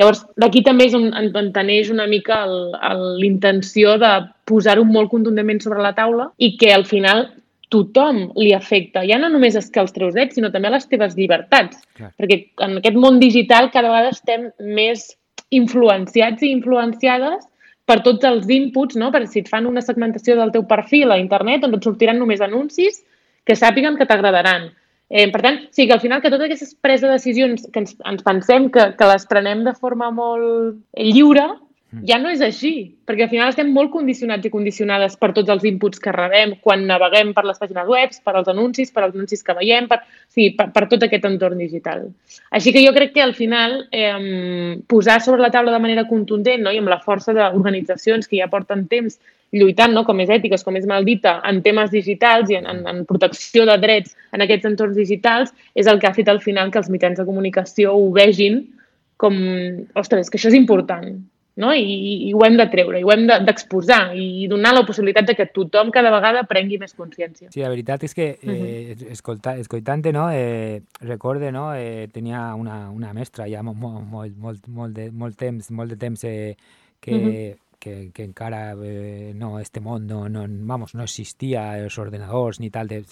Llavors, d'aquí també és on enteneix una mica l'intenció de posar-ho molt contundentment sobre la taula i que al final tothom li afecta. Ja no només és que els teus drets, sinó també les teves llibertats. Clar. Perquè en aquest món digital cada vegada estem més influenciats i influenciades per tots els inputs, no? perquè si et fan una segmentació del teu perfil a internet, doncs et sortiran només anuncis que sàpiguen que t'agradaran. Eh, per tant, sí que al final que totes aquestes preses de decisions que ens, ens pensem que, que les prenem de forma molt lliure, Mm. ja no és així, perquè al final estem molt condicionats i condicionades per tots els inputs que rebem quan naveguem per les pàgines web, per als anuncis, per als anuncis que veiem, per, sí, per, per tot aquest entorn digital. Així que jo crec que al final eh, posar sobre la taula de manera contundent no? i amb la força d'organitzacions que ja porten temps lluitant, no? com és ètiques, com és maldita, en temes digitals i en, en, en protecció de drets en aquests entorns digitals, és el que ha fet al final que els mitjans de comunicació ho vegin com, ostres, que això és important, no? I, i ho hem de treure, i ho hem d'exposar de, i donar la possibilitat de que tothom cada vegada prengui més consciència. Sí, la veritat és que eh, uh -huh. escolta, escoltant no, eh, recorde, no, eh, tenia una, una mestra ja molt, molt, molt, molt, de, molt temps, molt de temps eh, que, uh -huh que, que encara eh, no, este món no, vamos, no existia els ordenadors ni tal, de,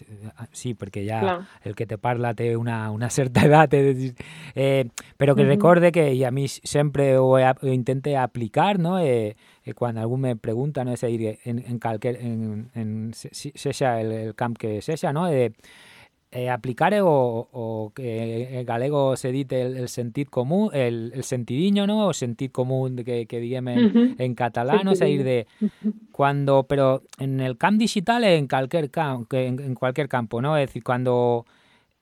sí, perquè ja Clar. el que te parla té una, una certa edat, eh, eh, però que mm -hmm. recorde que, i a mi sempre ho, he, ho intente aplicar, no? Eh, eh, quan algú me pregunta, no? és a dir, en, en, qualque, en, en, sexa el, el camp que sexa, no? Eh, eh, aplicar o, o que en galego se dit el, el sentit comú, el, el sentidiño, ¿no? O sentit comú que, que diguem en, uh -huh. en català, no? És a dir, de cuando, però en el camp digital en cualquier camp, en, en cualquier campo, ¿no? Es decir, cuando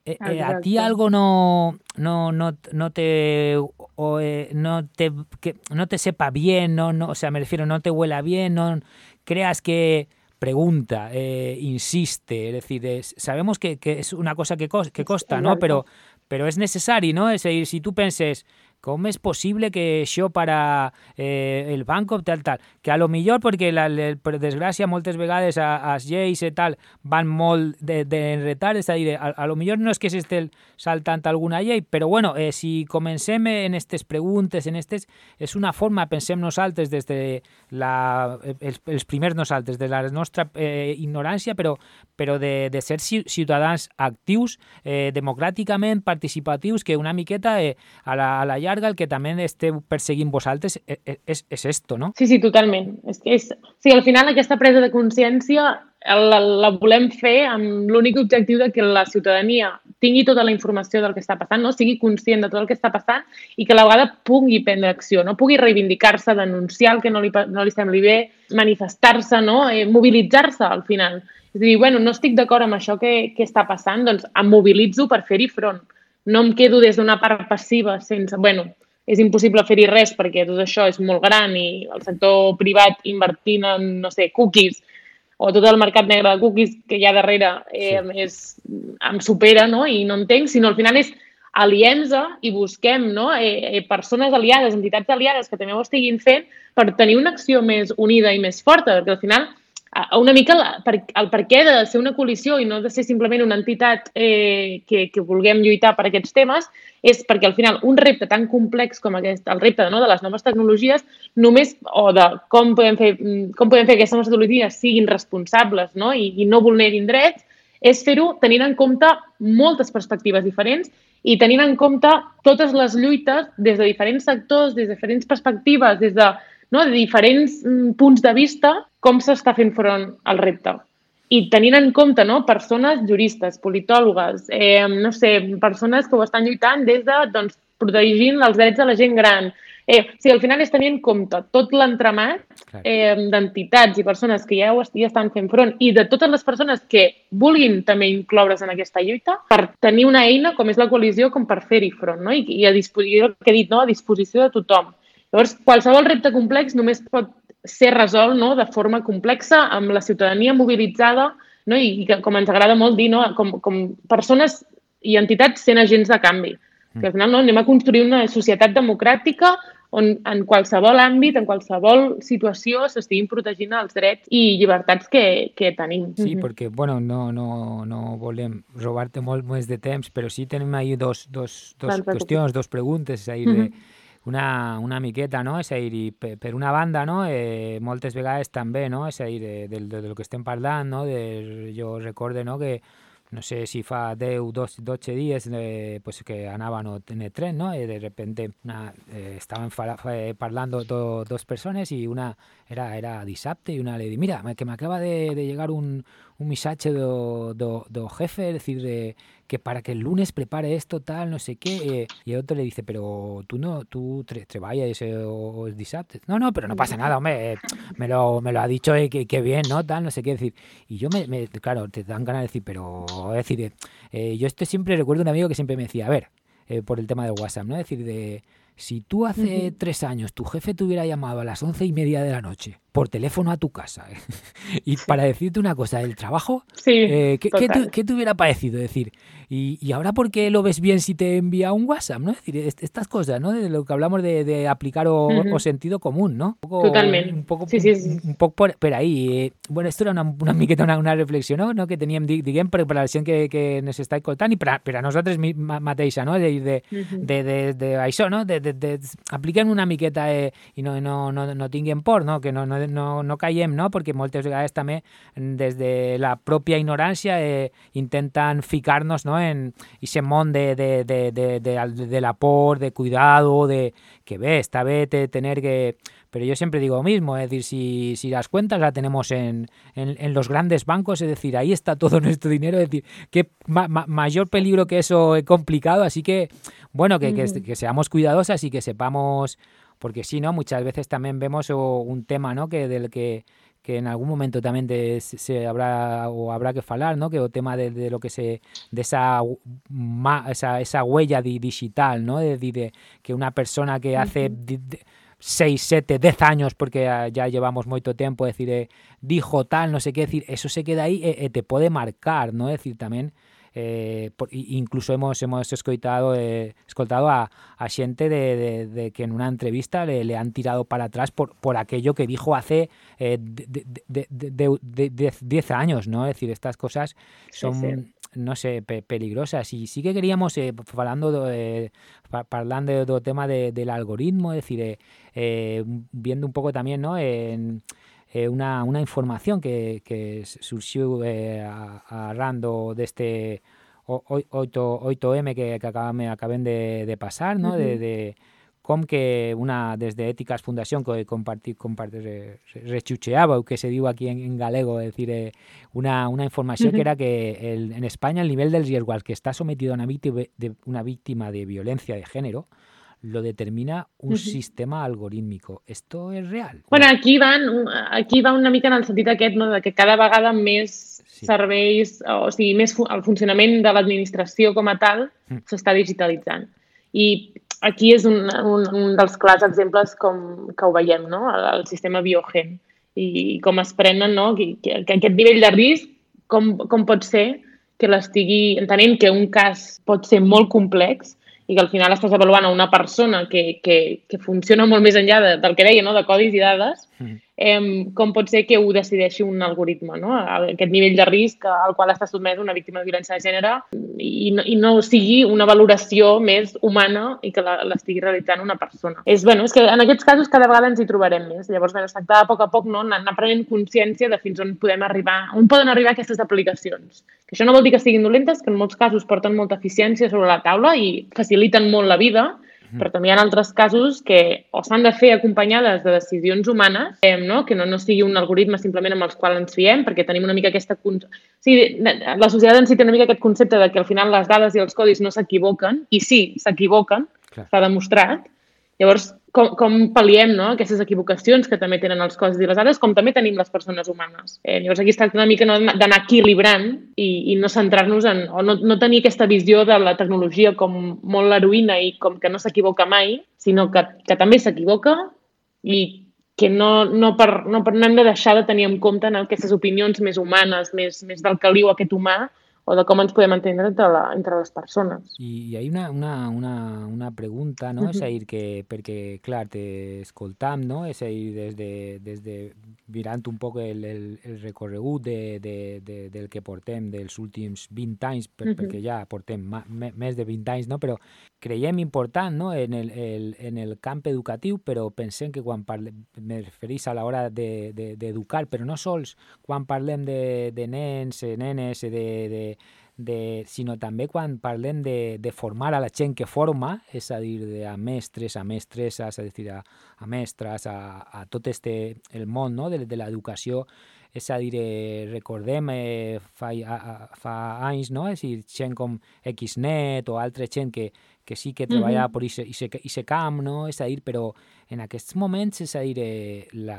eh, eh, a ti algo no, no, no, no te o, eh, no te que no te sepa bien, no, no, o sea, me refiero, no te huela bien, no creas que pregunta, eh, insiste, es decir, es, sabemos que, que, es una cosa que, cos, que costa, ¿no? Pero, pero es necesario, ¿no? Es decir, si tú penses, com és possible que això per a eh, el banc tal, tal, que a lo millor perquè la, per desgràcia moltes vegades a, as lleis i tal van molt de, de retard, és a dir, a, a lo millor no és que s'esté saltant alguna llei, però bueno, eh, si comencem en aquestes preguntes, en aquestes, és una forma, pensem nosaltres des de la, els, els primers nosaltres, de la nostra eh, ignorància, però, però de, de ser ciutadans actius, eh, democràticament participatius, que una miqueta eh, a la, a la llarga el que també esteu perseguint vosaltres és, és, és esto, no? Sí, sí, totalment. És, és, sí, al final aquesta presa de consciència la, la volem fer amb l'únic objectiu de que la ciutadania tingui tota la informació del que està passant, no? sigui conscient de tot el que està passant i que a la vegada pugui prendre acció, no? pugui reivindicar-se, denunciar el que no li, no li sembli bé, manifestar-se, no? eh, mobilitzar-se al final. És a dir, bueno, no estic d'acord amb això que, que està passant, doncs em mobilitzo per fer-hi front no em quedo des d'una part passiva sense... bueno, és impossible fer-hi res perquè tot això és molt gran i el sector privat invertint en, no sé, cookies o tot el mercat negre de cookies que hi ha darrere eh, sí. és, em supera no? i no entenc, sinó al final és aliem-se i busquem no? eh, eh, persones aliades, entitats aliades que també ho estiguin fent per tenir una acció més unida i més forta, perquè al final una mica la, per, el per què de ser una coalició i no de ser simplement una entitat eh, que, que vulguem lluitar per aquests temes és perquè al final un repte tan complex com aquest, el repte no, de les noves tecnologies, només, o de com podem fer, com podem fer que aquestes noves tecnologies siguin responsables no, i, i no vulnerin drets, és fer-ho tenint en compte moltes perspectives diferents i tenint en compte totes les lluites des de diferents sectors, des de diferents perspectives, des de no, de diferents mm, punts de vista com s'està fent front al repte. I tenint en compte no, persones juristes, politòlogues, eh, no sé, persones que ho estan lluitant des de doncs, protegint els drets de la gent gran. Eh, o sigui, al final és tenir en compte tot l'entramat eh, d'entitats i persones que ja, ho ja estan fent front i de totes les persones que vulguin també incloure's en aquesta lluita per tenir una eina com és la coalició com per fer-hi front no? I, i a disposició, que he dit, no? a disposició de tothom. Llavors, qualsevol repte complex només pot ser resolt no? de forma complexa, amb la ciutadania mobilitzada no? i, i que, com ens agrada molt dir, no? com, com persones i entitats sent agents de canvi. Mm. Que al final no? anem a construir una societat democràtica on en qualsevol àmbit, en qualsevol situació, s'estiguin protegint els drets i llibertats que, que tenim. Sí, perquè, bueno, no, no, no volem robar-te molt més de temps, però sí tenim ahí dos, dos, dos qüestions, dos preguntes, és a dir, Mhm. Una, una miqueta, no? És a dir, i una banda, no? Eh, moltes vegades també, no? És a de, de, que estem parlant, no? De, jo recorde, no?, que no sé si fa 10, 12, 12 dies eh, pues que anaven en el tren, ¿no? Y de repente una, eh, fa, fa, parlando do, dos persones y una era, era dissabte y una le di, mira, que me acaba de, de llegar un, un mensaje do, do, jefe, es decir, de, que para que el lunes prepare esto, tal, no sé qué, eh, y el otro le dice, pero tú no, tú tre trabajas eh, o es dissabte. No, no, pero no pasa nada, hombre, eh, me, lo, me lo ha dicho y que, que, bien, ¿no? Tal, no sé qué decir. Y yo me, me claro, te dan ganas de decir, pero, es decir, eh, yo esto siempre recuerdo un amigo que siempre me decía, a ver, eh, por el tema de WhatsApp, ¿no? Es decir, de, si tú hace uh -huh. tres años tu jefe te hubiera llamado a las once y media de la noche por teléfono a tu casa ¿eh? y para decirte una cosa del trabajo, sí, eh, ¿qué, ¿qué, te, ¿qué, te, hubiera parecido? Es decir, y, y, ahora por qué lo ves bien si te envía un WhatsApp, ¿no? Es decir, estas cosas, ¿no? De lo que hablamos de, de aplicar o, uh -huh. o, sentido común, ¿no? Un poco, Totalmente. Un poco, sí, sí, sí. Un, poco por, por, ahí. Eh, bueno, esto era una, una miqueta, una, una reflexió, no? no? Que teníem, diguem, per, per la gent que, que ens està escoltant i per a, per a nosaltres mateixa, no? De, de, uh -huh. de, de, de, això, no? De, de, de, apliquem una miqueta eh, i no, no, no, no tinguem por, no? Que no, no, no, no caiem no? perquè moltes vegades també des de la pròpia ignorància eh, intenten ficar-nos no? En aquest món de, de, de, de, de, de la por, de cuidado, de que bé, està bé tener que... Pero yo siempre digo lo mismo, es decir, si, si las cuentas las tenemos en, en, en, los grandes bancos, es decir, ahí está todo nuestro dinero, es decir, qué ma, ma, mayor peligro que eso es complicado, así que, bueno, que, mm. que, que seamos cuidadosas y que sepamos porque sí, ¿no? Muchas veces también vemos un tema, ¿no? Que del que, que en algún momento tamén de, se habrá ou habrá que falar, ¿no? que o tema de, de lo que se de esa ma, esa, esa huella di, digital, ¿no? de, de que unha persona que hace uh -huh. 6, 7, 10 años, porque ya llevamos moito tempo, decir, eh, dijo tal, no sé qué, decir, eso se queda ahí, eh, eh, te pode marcar, ¿no? Es decir, tamén eh, por, incluso hemos, hemos escoltado, eh, escoltado a, a gente de, de, de, que en una entrevista le, le, han tirado para atrás por, por aquello que dijo hace 10 eh, años, ¿no? Es decir, estas cosas son... Sí, sí no sé, pe peligrosas. Y sí que queríamos, eh, hablando de, hablando del tema de, del algoritmo, es decir, eh, viendo un poco también, ¿no? En, eh, una, una, información que, que surgió eh, arrando de este 8, m que, que acaben, acaben de, de, pasar, ¿no? Uh -huh. de, de, com que una, des d'Ètiques Fundació que compartir, compartir, rechucheava, o que se diu aquí en, en galego, es decir, eh, una, una informació uh -huh. que era que el, en España el nivel del riesgo al que está sometido una víctima de, una víctima de violencia de género lo determina un uh -huh. sistema algorítmico. ¿Esto es real? Bueno, aquí van, aquí va una mica en el sentit aquest, no? de que cada vegada més sí. serveis, o sigui, més el funcionament de l'administració com a tal Mm. s'està digitalitzant. I aquí és un, un, un dels clars exemples com que ho veiem, no? el, el sistema biogen i com es prenen, no? que, que, que aquest nivell de risc, com, com pot ser que l'estigui entenent que un cas pot ser molt complex i que al final estàs avaluant a una persona que, que, que funciona molt més enllà de, del que deia, no? de codis i dades, Mm. Eh, com pot ser que ho decideixi un algoritme, no? aquest nivell de risc al qual està sotmès una víctima de violència de gènere i no, i no sigui una valoració més humana i que l'estigui realitzant una persona. És, bueno, és que en aquests casos cada vegada ens hi trobarem més. Llavors, bueno, es tracta a poc a poc no? anar prenent consciència de fins on podem arribar, on poden arribar aquestes aplicacions. Que això no vol dir que siguin dolentes, que en molts casos porten molta eficiència sobre la taula i faciliten molt la vida, però també hi ha altres casos que o s'han de fer acompanyades de decisions humanes, eh, no? que no, no sigui un algoritme simplement amb els quals ens fiem, perquè tenim una mica aquesta... O sigui, la societat en si té una mica aquest concepte de que al final les dades i els codis no s'equivoquen, i sí, s'equivoquen, s'ha demostrat. Llavors, com, com pal·liem no? aquestes equivocacions que també tenen els codis i les dades, com també tenim les persones humanes. Eh, llavors, aquí es tracta una mica no, d'anar equilibrant i, i no centrar-nos en... o no, no tenir aquesta visió de la tecnologia com molt l'heroïna i com que no s'equivoca mai, sinó que, que també s'equivoca i que no, no, per, no, per, no hem de deixar de tenir en compte no, aquestes opinions més humanes, més, més del caliu aquest humà, o de com ens podem entendre entre, la, entre les persones. I, i hi ha una, una, una, una pregunta, no? Uh -huh. És a dir, que, perquè, clar, t'escoltam, no? És a dir, des de, des de mirant un poc el, el, el recorregut de, de, de, del que portem dels últims 20 anys, per, uh -huh. perquè ja portem ma, me, més de 20 anys, no? però creiem important no? en, el, el, en el camp educatiu, però pensem que quan parlem, me referís a l'hora d'educar, de, de, però no sols quan parlem de, de nens, nenes, de, de, de, sinó també quan parlem de, de formar a la gent que forma, és a dir, de, a mestres, a mestresses, a, dir, a, a mestres, a, a tot este, el món no? de, de l'educació, és a dir, eh, recordem eh, fa, a, fa anys, no? és a dir, gent com Xnet o altra gent que, que sí que treballa mm -hmm. per camp, no? és a dir, però en aquests moments, és a dir, eh, la,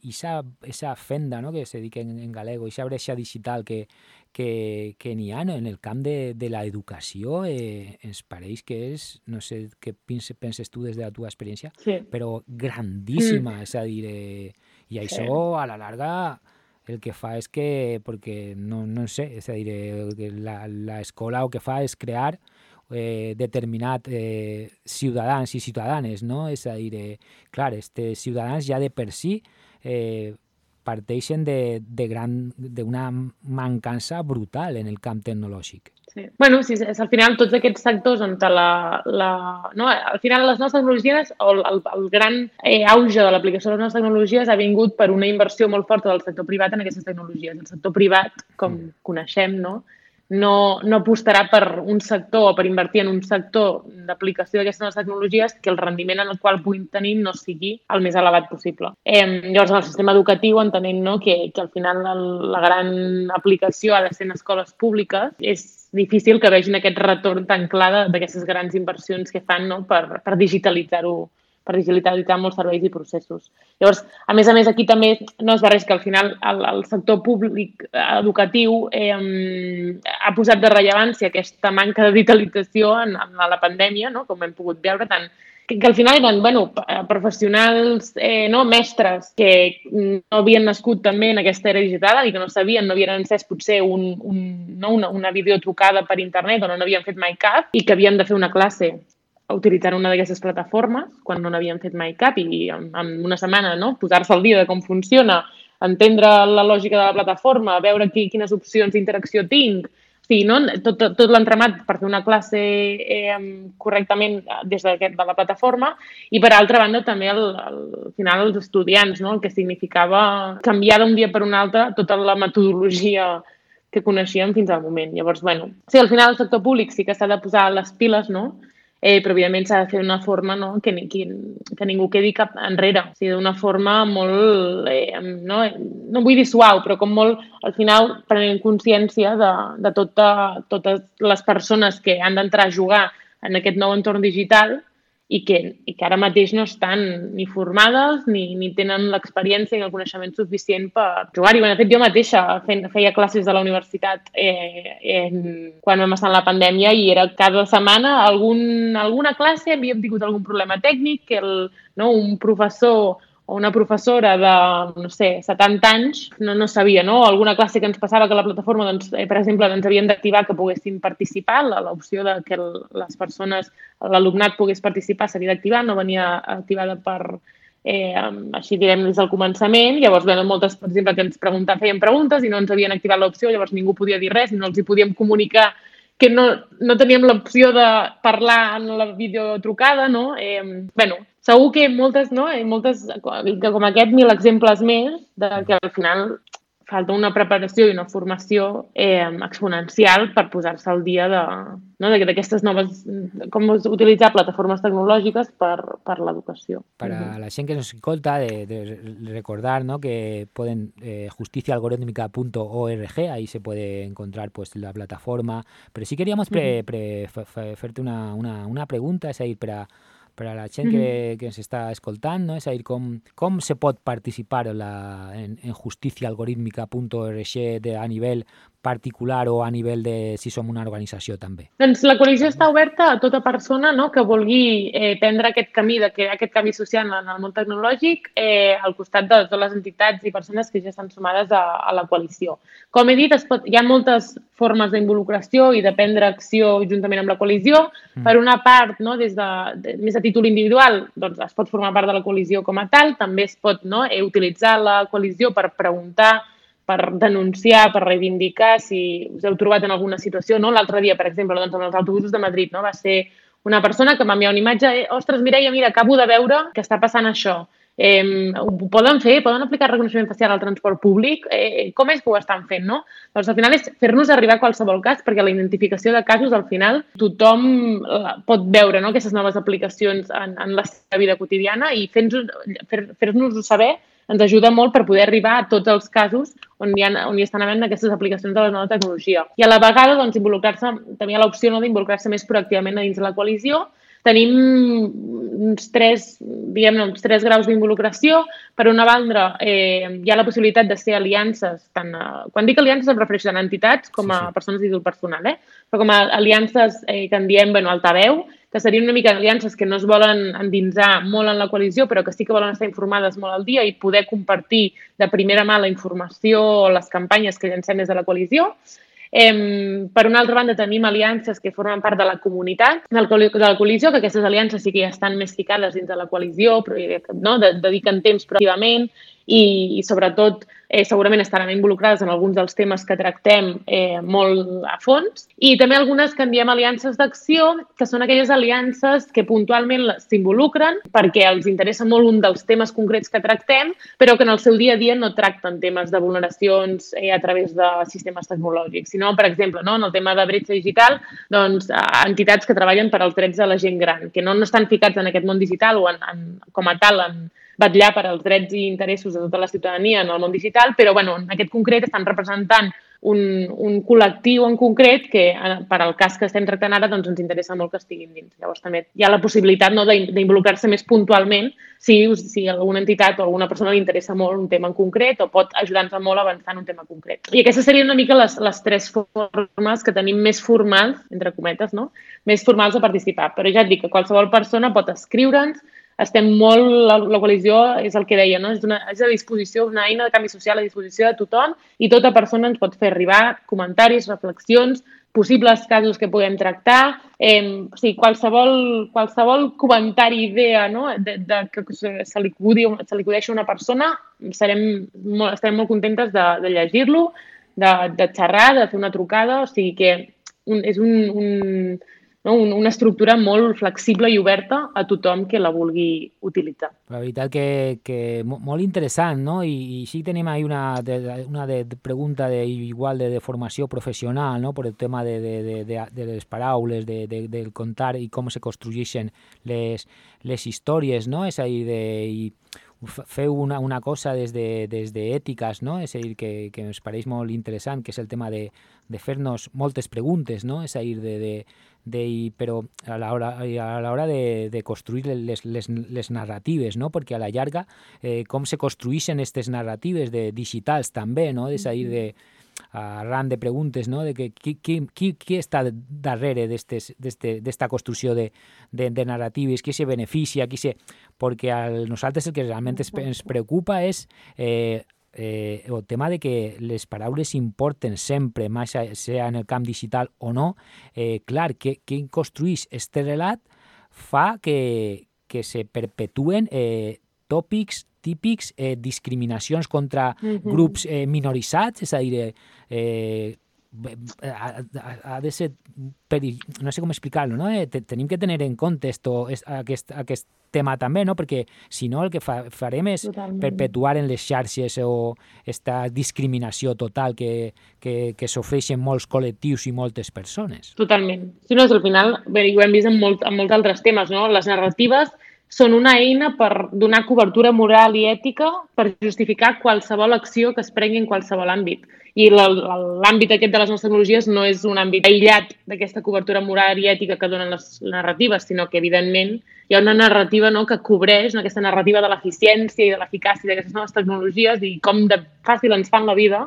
esa, esa fenda no? que se diu en, en galego, aquesta breixa digital que, que, que n'hi ha no? en el camp de, de l'educació, eh, ens pareix que és, no sé què penses tu des de la teva experiència, sí. però grandíssima, mm. és a dir, eh, i això sí. a la larga el que fa és que, perquè no, no sé, és a dir, eh, l'escola el que fa és crear eh, determinat eh, ciutadans i ciutadanes, no? És a dir, eh, clar, estes ciutadans ja de per si eh, parteixen de, de gran d'una mancança brutal en el camp tecnològic. Sí. bueno, sí, és, al final tots aquests sectors on la, la, no, al final les noves tecnologies o el, el, el gran eh, auge de l'aplicació de les noves tecnologies ha vingut per una inversió molt forta del sector privat en aquestes tecnologies. El sector privat, com mm. coneixem, no? No, no apostarà per un sector o per invertir en un sector d'aplicació d'aquestes tecnologies que el rendiment en el qual puguin tenir no sigui el més elevat possible. Eh, llavors, en el sistema educatiu, entenent no, que, que al final el, la gran aplicació ha de ser en escoles públiques, és difícil que vegin aquest retorn tan clar d'aquestes grans inversions que fan no, per, per digitalitzar-ho per digitalitzar molts serveis i processos. Llavors, a més a més, aquí també no és barreig que al final el, el sector públic eh, educatiu eh, ha posat de rellevància aquesta manca de digitalització en, en la pandèmia, no? com hem pogut veure, tant que, que al final eren bueno, eh, professionals, eh, no, mestres que no havien nascut també en aquesta era digital i que no sabien, no havien encès potser un, un, no, una, una videotrucada per internet o no n'havien fet mai cap i que havien de fer una classe utilitzant una d'aquestes plataformes quan no n'havien fet mai cap i en, en una setmana no? posar-se al dia de com funciona, entendre la lògica de la plataforma, veure qui, quines opcions d'interacció tinc, Sí, no? tot, tot l'entramat per fer una classe eh, correctament des de, de la plataforma i, per altra banda, també el, el, al final els estudiants, no? el que significava canviar d'un dia per un altre tota la metodologia que coneixíem fins al moment. Llavors, bueno, sí, al final el sector públic sí que s'ha de posar les piles, no?, eh, però evidentment s'ha de fer d'una forma no? que, que, que ningú quedi cap enrere, o sigui, d'una forma molt, eh, no, no vull dir suau, però com molt, al final, prenent consciència de, de tota, totes les persones que han d'entrar a jugar en aquest nou entorn digital i que, i que ara mateix no estan ni formades ni, ni tenen l'experiència ni el coneixement suficient per jugar-hi. de fet, jo mateixa feia, feia classes a la universitat eh, en, quan vam estar en la pandèmia i era cada setmana algun, alguna classe havíem tingut algun problema tècnic que el, no, un professor o una professora de, no sé, 70 anys no, no sabia, no? Alguna classe que ens passava que la plataforma, doncs, eh, per exemple, ens havien d'activar que poguessin participar, l'opció de que les persones, l'alumnat pogués participar s'havia d'activar, no venia activada per, eh, així diguem des del començament, llavors bueno, moltes, per exemple, que ens preguntaven, feien preguntes i no ens havien activat l'opció, llavors ningú podia dir res no els hi podíem comunicar que no, no teníem l'opció de parlar en la videotrucada, no? Eh, bueno, segur que moltes, no? Eh, moltes, que com aquest, mil exemples més de que al final falta una preparació i una formació eh, exponencial per posar-se al dia de no, d'aquestes noves, com utilitzar plataformes tecnològiques per, per l'educació. Per a la gent que nos escolta, de, de recordar ¿no? que poden eh, justiciaalgorítmica.org, ahí se puede encontrar pues, la plataforma, però sí queríamos pre, pre, fer-te una, una, una pregunta, és a dir, per a la gent que, que ens està escoltant, no? és a dir, com, com se pot participar la, en, en justiciaalgorítmica.org a nivell particular o a nivell de si som una organització també? Doncs la coalició està oberta a tota persona no, que vulgui eh, prendre aquest camí, de crear aquest canvi social en el món tecnològic eh, al costat de totes les entitats i persones que ja estan sumades a, a la coalició. Com he dit, es pot, hi ha moltes formes d'involucració i de prendre acció juntament amb la coalició. Mm. Per una part, no, des de, de, més a títol individual, doncs es pot formar part de la coalició com a tal, també es pot no, eh, utilitzar la coalició per preguntar per denunciar, per reivindicar, si us heu trobat en alguna situació, no? L'altre dia, per exemple, doncs, amb els autobusos de Madrid, no? va ser una persona que m'envia una imatge, eh, ostres, Mireia, mira, acabo de veure que està passant això. Eh, ho poden fer? Poden aplicar reconeixement facial al transport públic? Eh, com és que ho estan fent, no? Doncs al final és fer-nos arribar qualsevol cas, perquè la identificació de casos, al final, tothom eh, pot veure no? aquestes noves aplicacions en, en la seva vida quotidiana i fer-nos fer, fer saber ens ajuda molt per poder arribar a tots els casos on hi, ha, on hi estan havent aquestes aplicacions de la nova tecnologia. I a la vegada, doncs, involucrar-se, també hi ha l'opció no, d'involucrar-se més proactivament a dins de la coalició. Tenim uns tres, diguem uns tres graus d'involucració. Per una banda, eh, hi ha la possibilitat de ser aliances, tant a, quan dic aliances em refereixo tant a entitats com a sí, sí. persones títol personal, eh? però com a aliances eh, que en diem bueno, altaveu, que serien una mica aliances que no es volen endinsar molt en la coalició, però que sí que volen estar informades molt al dia i poder compartir de primera mà la informació o les campanyes que llancem des de la coalició. Eh, per una altra banda, tenim aliances que formen part de la comunitat de la coalició, que aquestes aliances sí que ja estan més ficades dins de la coalició, però no, dediquen temps proactivament i, i sobretot eh, segurament estaran involucrades en alguns dels temes que tractem eh, molt a fons. I també algunes que en diem aliances d'acció, que són aquelles aliances que puntualment s'involucren perquè els interessa molt un dels temes concrets que tractem, però que en el seu dia a dia no tracten temes de vulneracions eh, a través de sistemes tecnològics, sinó, per exemple, no, en el tema de bretxa digital, doncs, entitats que treballen per als drets de la gent gran, que no, no estan ficats en aquest món digital o en, en, com a tal en, vetllar per als drets i interessos de tota la ciutadania en el món digital, però bueno, en aquest concret estan representant un, un col·lectiu en concret que, eh, per al cas que estem tractant ara, doncs ens interessa molt que estiguin dins. Llavors també hi ha la possibilitat no, d'involucrar-se més puntualment si, si alguna entitat o alguna persona li interessa molt un tema en concret o pot ajudar-nos molt a avançar en un tema concret. I aquestes serien una mica les, les tres formes que tenim més formals, entre cometes, no? més formals de participar. Però ja et dic que qualsevol persona pot escriure'ns, estem molt, la, la coalició és el que deia, no? és, una, és a disposició, una eina de canvi social a disposició de tothom i tota persona ens pot fer arribar comentaris, reflexions, possibles casos que puguem tractar, eh, o sigui, qualsevol, qualsevol comentari, idea no? de, de, que se li, acudi, se li acudeixi una persona, serem molt, estarem molt contentes de, de llegir-lo, de, de xerrar, de fer una trucada, o sigui que un, és un, un, no? una estructura molt flexible i oberta a tothom que la vulgui utilitzar. La veritat que, que molt interessant, no? I, i sí tenim ahí una, de, una de, de pregunta de, igual de, de formació professional, no? Per el tema de, de, de, de, de les paraules, de, de, del contar i com se construeixen les, les històries, no? És a dir, de, i feu una, una cosa des de, des de ètiques, no? És a dir, que, que ens pareix molt interessant, que és el tema de, de fer-nos moltes preguntes, no? És a dir, de, de, de, però a l'hora a l'hora de, de construir les, les, les narratives, no? perquè a la llarga eh, com se construeixen aquestes narratives de digitals també, no? de sair de arran de preguntes, no? de que qui, qui, qui, qui està darrere d'esta construcció de, de, de narratives, qui se beneficia, qui se... perquè a nosaltres el que realment ens preocupa és eh, eh, el tema de que les paraules importen sempre, més sea en el camp digital o no, eh, clar, que, que construís este relat fa que, que se perpetuen eh, tòpics típics, eh, discriminacions contra uh -huh. grups eh, minoritzats, és a dir, eh, ha, ha de ser perill... no sé com explicar-lo, no? Eh, tenim que tenir en compte esto, aquest, aquest tema també, no? perquè si no el que fa, farem és Totalment. perpetuar en les xarxes o esta discriminació total que, que, que s'ofreixen molts col·lectius i moltes persones. Totalment. Si no, al final, bé, ho hem vist en, molt, en molts altres temes, no? les narratives són una eina per donar cobertura moral i ètica per justificar qualsevol acció que es prengui en qualsevol àmbit. I l'àmbit aquest de les noves tecnologies no és un àmbit aïllat d'aquesta cobertura moral i ètica que donen les narratives, sinó que, evidentment, hi ha una narrativa no, que cobreix no, aquesta narrativa de l'eficiència i de l'eficàcia d'aquestes noves tecnologies i com de fàcil ens fan la vida,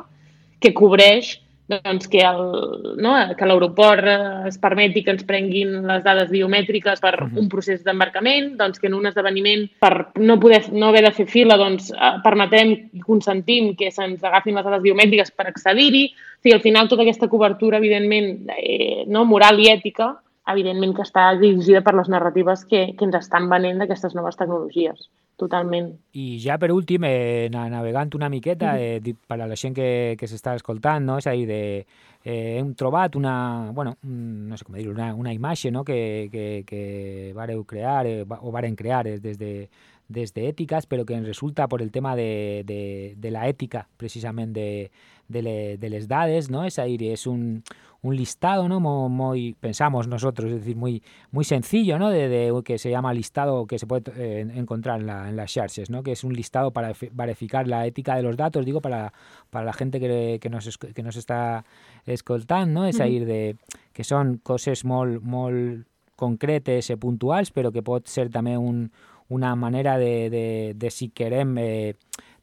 que cobreix doncs, que el- no, que l'aeroport eh, es permeti que ens prenguin les dades biomètriques per Mhm. un procés d'embarcament, doncs que en un esdeveniment, per no, poder, no haver de fer fila, doncs, eh, permetem i consentim que se'ns agafin les dades biomètriques per accedir-hi. O sigui, al final, tota aquesta cobertura, evidentment, eh, no, moral i ètica, evidentment que està dirigida per les narratives que, que ens estan venent d'aquestes noves tecnologies. Totalment. I ja per últim, eh, na- navegant una miqueta, eh, per a la gent que, que s'està escoltant, no? és a dir, de, eh, hem trobat una, bueno, no sé com dir una, una imatge no? que, que, que vareu crear eh, o varen crear eh, des de, des de ètiques, però que ens resulta per el tema de, de, de la ètica, precisament de, de, le- de les dades, ¿no? Es decir, es un, un listado, ¿no? Muy, muy- pensamos nosotros, es decir, muy, muy sencillo, ¿no? De, de- que se llama listado que se puede eh, encontrar en, la- en las charges, ¿no? Que es un listado para verificar la ética de los datos, digo, para, para la gente que, que, nos, que nos está escoltando, ¿no? Es decir, de, que son cosas muy, muy concretes puntuals, però que pot ser també un, una manera de, de, de si querem eh,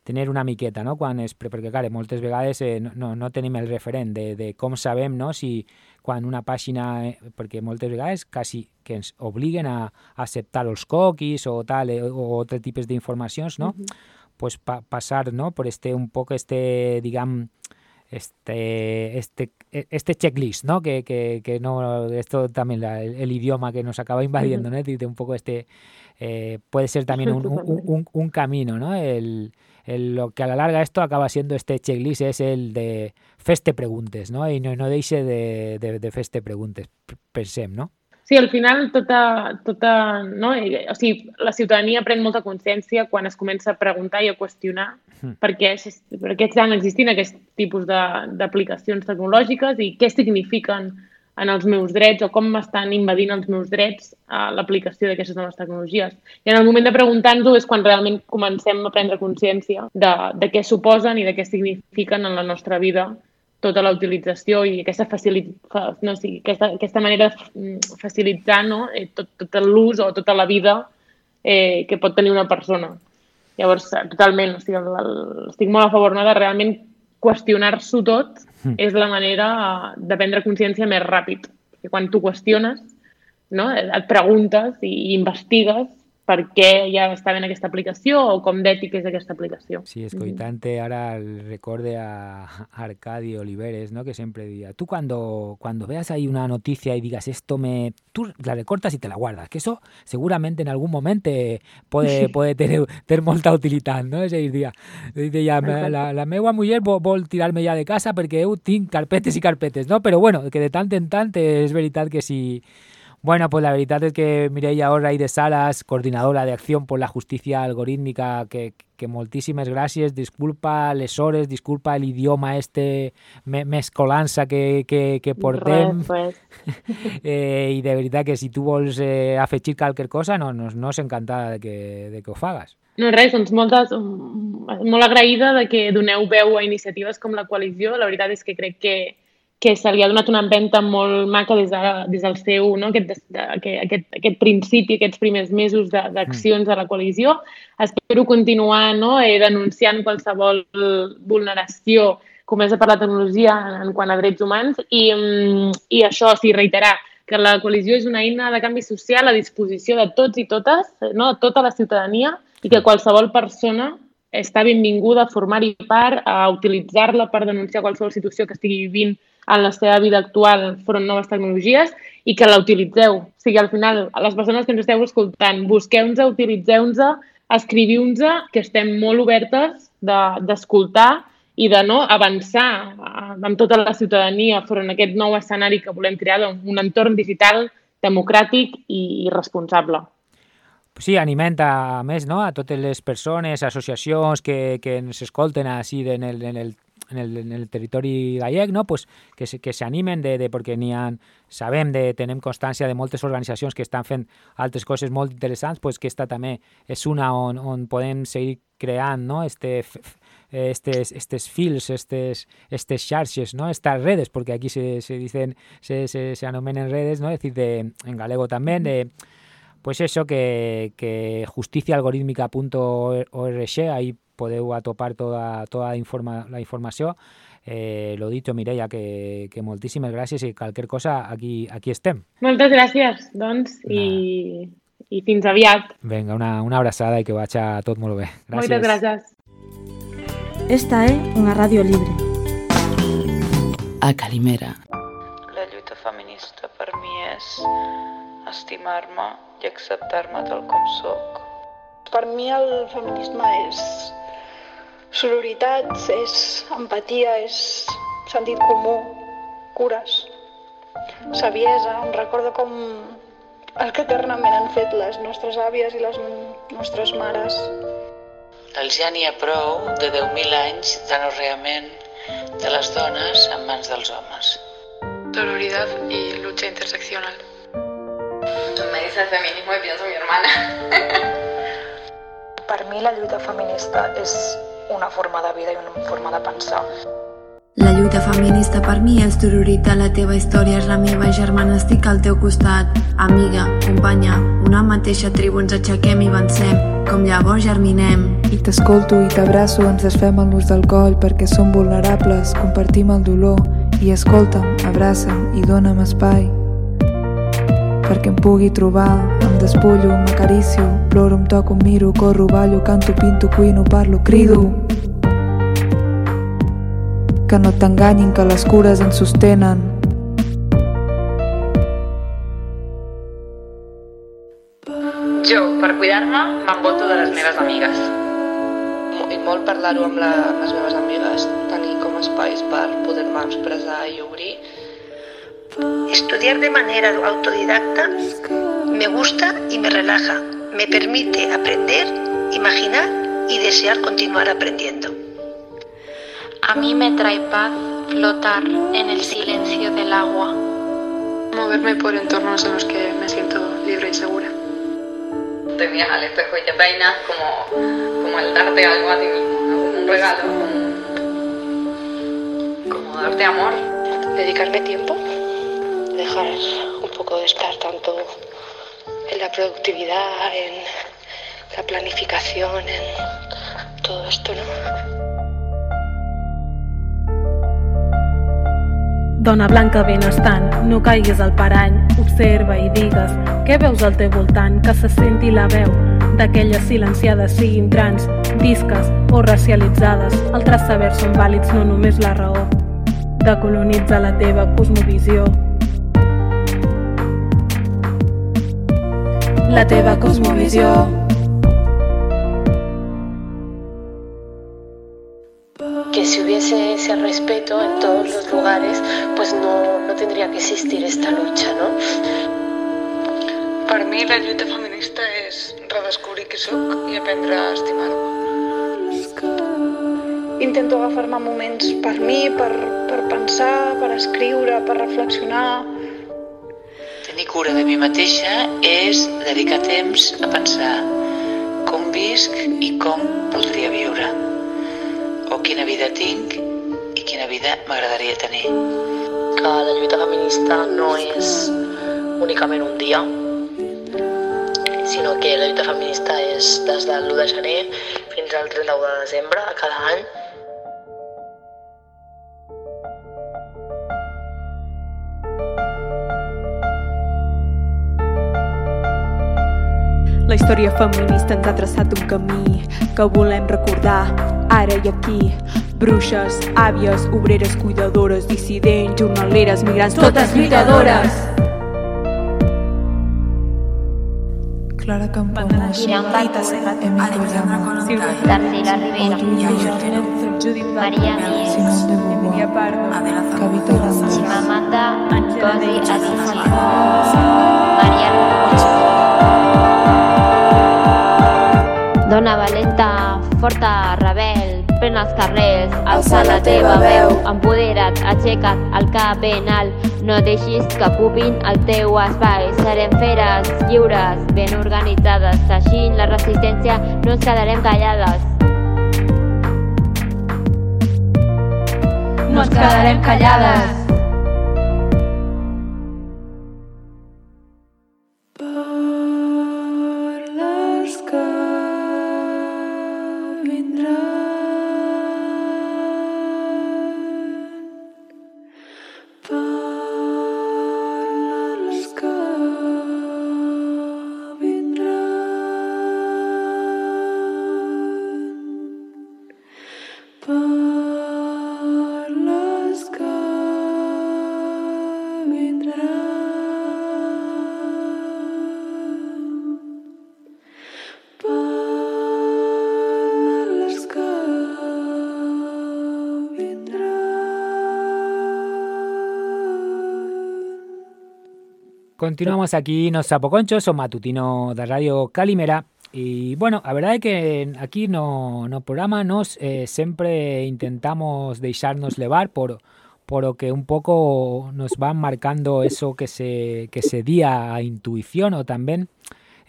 tenir una miqueta, no? Quan es, perquè, clar, moltes vegades eh, no, no, tenim el referent de, de com sabem, no? Si quan una pàgina, eh, perquè moltes vegades quasi que ens obliguen a, acceptar els cookies o tal, eh, o altres tipus d'informacions, no? Pues pa, passar, no? Por este, un poc este, diguem, este, este, este checklist, ¿no? Que, que, que no, esto también, la- el, el idioma que nos acaba invadiendo, ¿no? Decir, un poco este, eh, puede ser también un, un- un- un- un camino, ¿no? El, el- lo que a la larga esto acaba siendo este checklist es el de feste preguntes, ¿no? Y no, no deixe de, de, de feste preguntes, pensem, no? Sí, al final tota, tota, no? O sigui, la ciutadania pren molta consciència quan es comença a preguntar i a qüestionar Mm. per què, és- per què estan existint aquests tipus de- d'aplicacions tecnològiques i què signifiquen en els meus drets o com m'estan invadint els meus drets a l'aplicació d'aquestes noves tecnologies. I en el moment de preguntar-nos-ho és quan realment comencem a prendre consciència de, de què suposen i de què signifiquen en la nostra vida tota la utilització i aquesta, facilit, fa, no, o sigui, aquesta, aquesta manera de mm, facilitar no? eh, tot, tot l'ús o tota la vida eh, que pot tenir una persona. Llavors, eh, totalment, o sigui, el, el, estic molt a favor no? de realment qüestionar-s'ho tot Mm. és la manera de prendre consciència més ràpid. Perquè quan tu qüestiones, no? et preguntes i investigues per què ja està ben aquesta aplicació o com d'ètica és aquesta aplicació. Sí, escoitante ahora el recorde a Arcadio Oliveres, ¿no? Que siempre decía, tú cuando, cuando veas ahí una noticia y digas esto me... Tú la recortas y te la guardas, que eso seguramente en algún momento puede, puede tener, tener molta utilitat, no? És a dir, dia, dice ja, me- la, la meua muller vol, vol tirar-me ja de casa perquè eu tinc carpetes i carpetes, no? Però bueno, que de tant en tant és veritat que si... Bueno, pues la verdad es que Mireia Orra y de Salas, coordinadora de Acción por la Justicia Algorítmica, que, que moltíssimes gràcies, disculpa les hores, disculpa el idioma este me, mescolança que, que, que portem, Res, res. eh, i de veritat que si tu vols eh, afegir qualque cosa, no, no, no és encantada de que, de que ho fagas. No, res, doncs moltes, molt agraïda de que doneu veu a iniciatives com la coalició. La veritat és que crec que, que se li ha donat una empenta molt maca des, de, des del seu, no? aquest, de, que- aquest, aquest principi, aquests primers mesos de- d'accions de, la coalició. Espero continuar no? eh, denunciant qualsevol vulneració comesa per la tecnologia en, en quant a drets humans i, mm, i això, sí, reiterar que la coalició és una eina de canvi social a disposició de tots i totes, no? de tota la ciutadania, i que qualsevol persona està benvinguda a formar-hi part, a utilitzar-la per denunciar qualsevol situació que estigui vivint en la seva vida actual front noves tecnologies i que la utilitzeu. O sigui, al final, a les persones que ens esteu escoltant, busqueu-nos, utilitzeu-nos, escriviu-nos, que estem molt obertes de- d'escoltar de, i de no avançar eh, amb tota la ciutadania front a aquest nou escenari que volem crear d'un entorn digital democràtic i, i responsable. Sí, animem a més no? a totes les persones, associacions que, que ens escolten així en el, en el, en el, en el territori gallec, no? pues que, se- que s'animen, de, de, perquè n'hi sabem, de, tenem constància de moltes organitzacions que estan fent altres coses molt interessants, pues que esta també és una on, on podem seguir creant no? este, estes, estes fils, estes, estes xarxes, ¿no? estas redes, porque aquí se, se dicen, se, se, se anomenen redes, ¿no? decir, de, en galego también, de, pues eso, que, que justiciaalgorítmica.org, ahí podeu atopar tota, tota informa, la informació. Eh, lo dicho, Mireia, que, que moltíssimes gràcies i qualsevol cosa aquí, aquí estem. Moltes gràcies, doncs, i, i fins aviat. Vinga, una, una abraçada i que vagi tot molt bé. Gràcies. Moltes gràcies. Esta é unha radio libre. A Calimera. La lluita feminista per mi és estimar-me i acceptar-me tal com sóc. Per mi el feminisme és sororitat, és empatia, és sentit comú, cures, saviesa. Em recordo com el que eternament han fet les nostres àvies i les nostres mares. Els ja n'hi ha prou de 10.000 anys d'anorreament de les dones en mans dels homes. Sororidad y lucha interseccional. Me dice el feminismo y pienso en mi hermana. Per mi la lluita feminista és una forma de vida i una forma de pensar. La lluita feminista per mi és sororitat, la teva història és la meva germana, estic al teu costat. Amiga, companya, una mateixa tribu. Ens aixequem i vencem, com llavors germinem. I t'escolto i t'abraço, ens desfem el nus del coll perquè som vulnerables, compartim el dolor. I escolta'm, abraça'm i dona'm espai perquè em pugui trobar, em despullo, m'acaricio, ploro, em toco, em miro, corro, ballo, canto, pinto, cuino, parlo, crido. Que no t'enganyin, que les cures ens sostenen. Jo, per cuidar-me, m'envolto de les meves amigues. I molt parlar-ho amb, la, amb les meves amigues, tenir com espais per poder-me expressar i obrir. Estudiar de manera autodidacta me gusta y me relaja. Me permite aprender, imaginar y desear continuar aprendiendo. A mí me trae paz flotar en el silencio del agua. Moverme por entornos en los que me siento libre y segura. Te miras al espejo y te peinas como, como el darte algo a ti mismo, ¿no? como un regalo, como, como darte amor. Dedicarme tiempo dejar un poco de estar tanto en la productividad, en la planificación, en todo esto, ¿no? Dona blanca benestant, no caiguis al parany, observa i digues què veus al teu voltant, que se senti la veu d'aquelles silenciades siguin trans, disques o racialitzades. Altres sabers són vàlids, no només la raó. Decolonitza la teva cosmovisió, la teva cosmovisió. Que si hubiese ese respeto en todos los lugares, pues no, no tendría que existir esta lucha, ¿no? Per mi la lluita feminista és redescobrir qui sóc i aprendre a estimar-me. Intento agafar-me moments per mi, per, per pensar, per escriure, per reflexionar, tenir cura de mi mateixa és dedicar temps a pensar com visc i com voldria viure, o quina vida tinc i quina vida m'agradaria tenir. Que la lluita feminista no és únicament un dia, sinó que la lluita feminista és des del 1 de gener fins al 31 de desembre cada any La història feminista ens ha traçat un camí que volem recordar ara i aquí. Bruixes, àvies, obreres, cuidadores, dissidents, jornaleres, migrants, totes lluitadores. Clara Campones, Rita Serrat, Emilio Llama, Darcila Rivera, María Mies, Simón de Beauvoir, Cavita Ramos, Chimamanda Ngozi Adichie, María Luisa. Dona valenta, forta, rebel, pren els carrers, alça la teva veu, empodera't, aixeca't el cap ben alt, no deixis que ocupin el teu espai, serem feres, lliures, ben organitzades, teixint la resistència, no ens quedarem callades. No ens quedarem callades. Continuamos aquí nos Sapoconchos, o matutino de Radio Calimera. Y bueno, a verdade é que aquí no, no programa nos eh, sempre intentamos deixarnos levar por por que un pouco nos van marcando eso que se que se día a intuición o tamén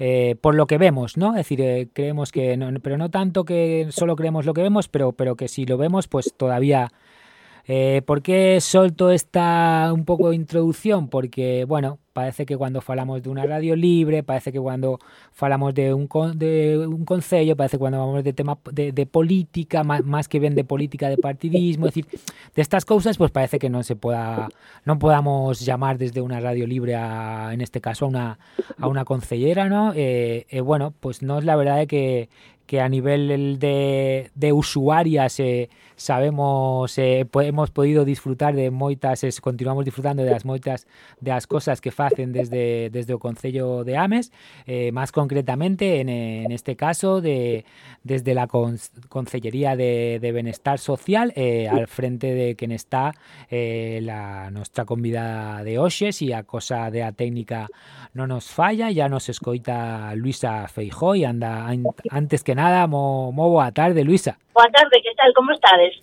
eh, por lo que vemos, ¿no? Es decir, eh, creemos que, no, pero no tanto que solo creemos lo que vemos, pero, pero que si lo vemos, pues todavía Eh, por qué solto esta un pouco de introducción? Porque, bueno, parece que cuando falamos de unha radio libre, parece que cuando falamos de un con, de un concello, parece que cuando falamos de tema de, de política, máis, máis que ben de política de partidismo, é dicir, destas cousas, pues parece que non se poda non podamos llamar desde unha radio libre a en este caso a unha a unha concellera, ¿no? Eh, eh bueno, pues nos la verdade que que a nivel de, de usuarias sabemos eh, hemos podido disfrutar de moitas es, continuamos disfrutando de las moitas de las cosas que facen desde desde o Concello de Ames eh, más concretamente en, en este caso de desde la con, Concellería de, de Benestar Social eh, al frente de quen está eh, la nuestra convidada de Oxes e a cosa de a técnica non nos falla, ya nos escoita Luisa Feijó e anda antes que nada, mo, mo boa tarde, Luisa. Boa tarde, que tal, como estades?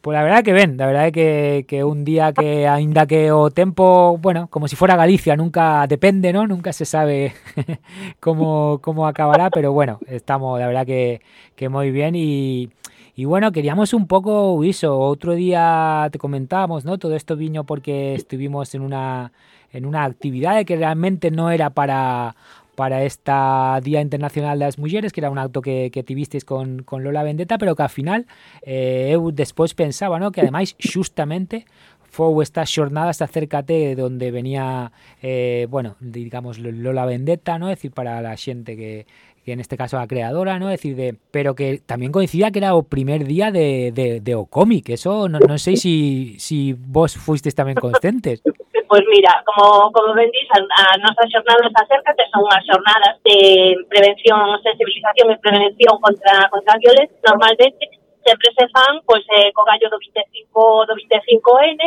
Pois a verdade que ben, a verdade que, un día que aínda que o tempo, bueno, como si fora Galicia, nunca depende, ¿no? Nunca se sabe como, como acabará, pero bueno, estamos, la verdad que, que moi bien e Y bueno, queríamos un poco eso. Otro día te comentábamos, ¿no? Todo esto vino porque estuvimos en una en una actividad que realmente no era para para esta Día Internacional das Mulleres, que era un acto que, que tivistes con, con Lola Vendetta, pero que al final eh, eu despois pensaba, no? que ademais xustamente fou esta xornada esta acércate donde venía eh, bueno, digamos Lola Vendetta, ¿no? Es decir, para la xente que que en este caso a creadora, ¿no? Decir, de, pero que también coincidía que era o primer día de, de, de o cómic, eso no, sei si, si vos fuisteis tamén conscientes. Pois mira, como, como ben a, a nosas xornadas acércate son unhas xornadas de prevención, sensibilización e prevención contra, contra a violencia, normalmente sempre se fan pois, eh, co gallo do 25, do 25N,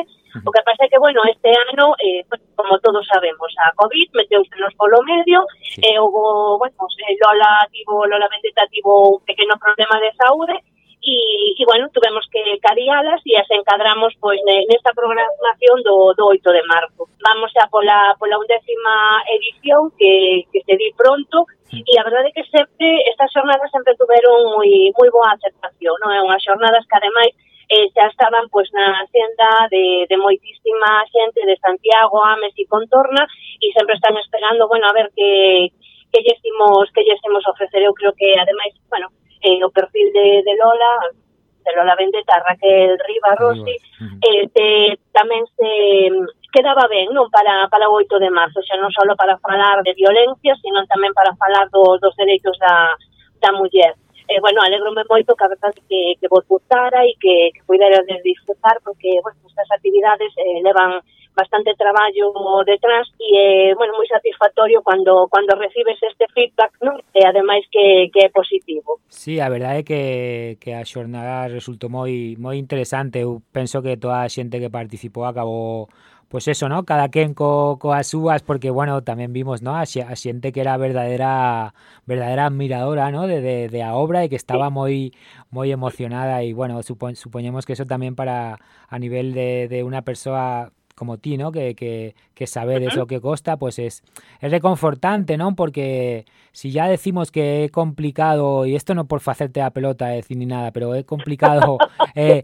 o que pasa é que, bueno, este ano, eh, pues, como todos sabemos, a COVID meteuse nos polo medio, sí. e eh, o, bueno, pues, eh, Lola, tivo, Lola Vendetta tivo un pequeno problema de saúde, e, e bueno, tuvemos que carialas e as encadramos pois nesta programación do, do 8 de marzo. Vamos a pola, pola undécima edición que, que se di pronto e a verdade é que sempre estas xornadas sempre tuveron moi, moi boa aceptación, non é? Unhas xornadas que ademais eh, xa estaban pois na senda de, de moitísima xente de Santiago, Ames e Contorna e sempre están esperando, bueno, a ver que, que lle estimos, que lle estimos ofrecer. Eu creo que, ademais, bueno, eh, o perfil de, de Lola, de Lola Vendetta, Raquel Riva Rossi, este, eh, tamén se mm, quedaba ben non para, para o 8 de marzo, xa non só para falar de violencia, sino tamén para falar do, dos dereitos da, da muller. Eh, bueno, alegrome moito que a verdade que, que vos gustara e que, que puidera disfrutar, porque, bueno, estas actividades eh, levan bastante traballo detrás e eh, é, bueno, moi satisfactorio cando cando recibes este feedback, non? E eh, ademais que, que é positivo. Sí, a verdade é que, que a xornada resultou moi moi interesante. Eu penso que toda a xente que participou acabou Pois pues eso, ¿no? Cada quen co, coas súas, porque, bueno, tamén vimos, ¿no? A, a xente que era verdadeira verdadeira admiradora, ¿no? De, de, de a obra e que estaba sí. moi moi emocionada e, bueno, supo, supoñemos que eso tamén para a nivel de, de unha persoa como ti, ¿no? Que, que, que sabedes uh -huh. o que costa, pues es, es reconfortante, ¿no? Porque si ya decimos que es complicado, y esto no por facerte a pelota decir ni nada, pero es complicado eh,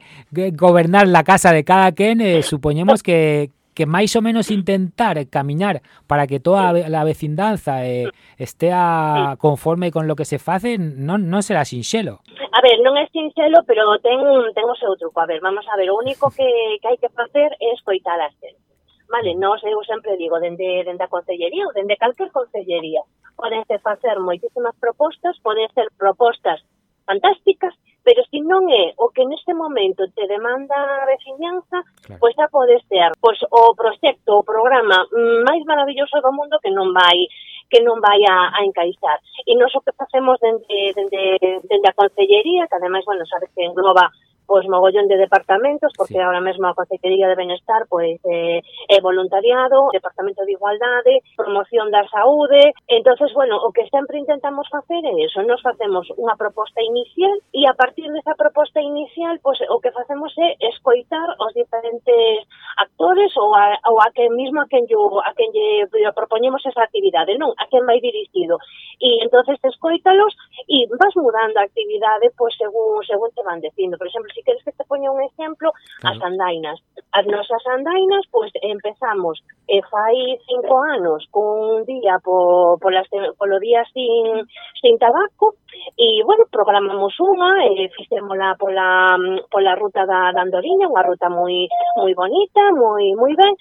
gobernar la casa de cada quien, eh, suponemos que, que máis ou menos intentar camiñar para que toda a vecindanza eh, estea conforme con lo que se face non, non será sinxelo. A ver, non é sinxelo, pero ten, ten o seu truco. A ver, vamos a ver, o único que, que hai que facer é escoitar as xente. Vale, nos eu sempre digo, dende, dende a consellería ou dende calquer consellería, podense facer moitísimas propostas, poden ser propostas fantásticas, pero se non é o que neste momento te demanda a veciñanza, claro. pois xa pode ser pois, o proxecto, o programa máis maravilloso do mundo que non vai que non vai a, a encaixar. E nos o que facemos dende, dende, dende a Consellería, que ademais, bueno, sabes que engloba pois mogollón de departamentos, porque sí. ahora mesmo a Consellería de Benestar pois eh, é voluntariado, Departamento de Igualdade, Promoción da Saúde, entonces bueno, o que sempre intentamos facer é eso, nos facemos unha proposta inicial e a partir desa proposta inicial, pois o que facemos é escoitar os diferentes actores ou a, ou a que mismo a quen yo, a quen lle propoñemos esa actividade, non, a quen vai dirixido. E entonces escoítalos e vas mudando a actividade pois según según te van dicindo. Por exemplo, si queres que te poña un exemplo, claro. as andainas. As nosas andainas, pois, empezamos eh, fai cinco anos cun día po, polas, polo día sin, sin tabaco e, bueno, programamos unha e fixémola pola, pola ruta da, da Andoriña, unha ruta moi, moi bonita, moi, moi ben,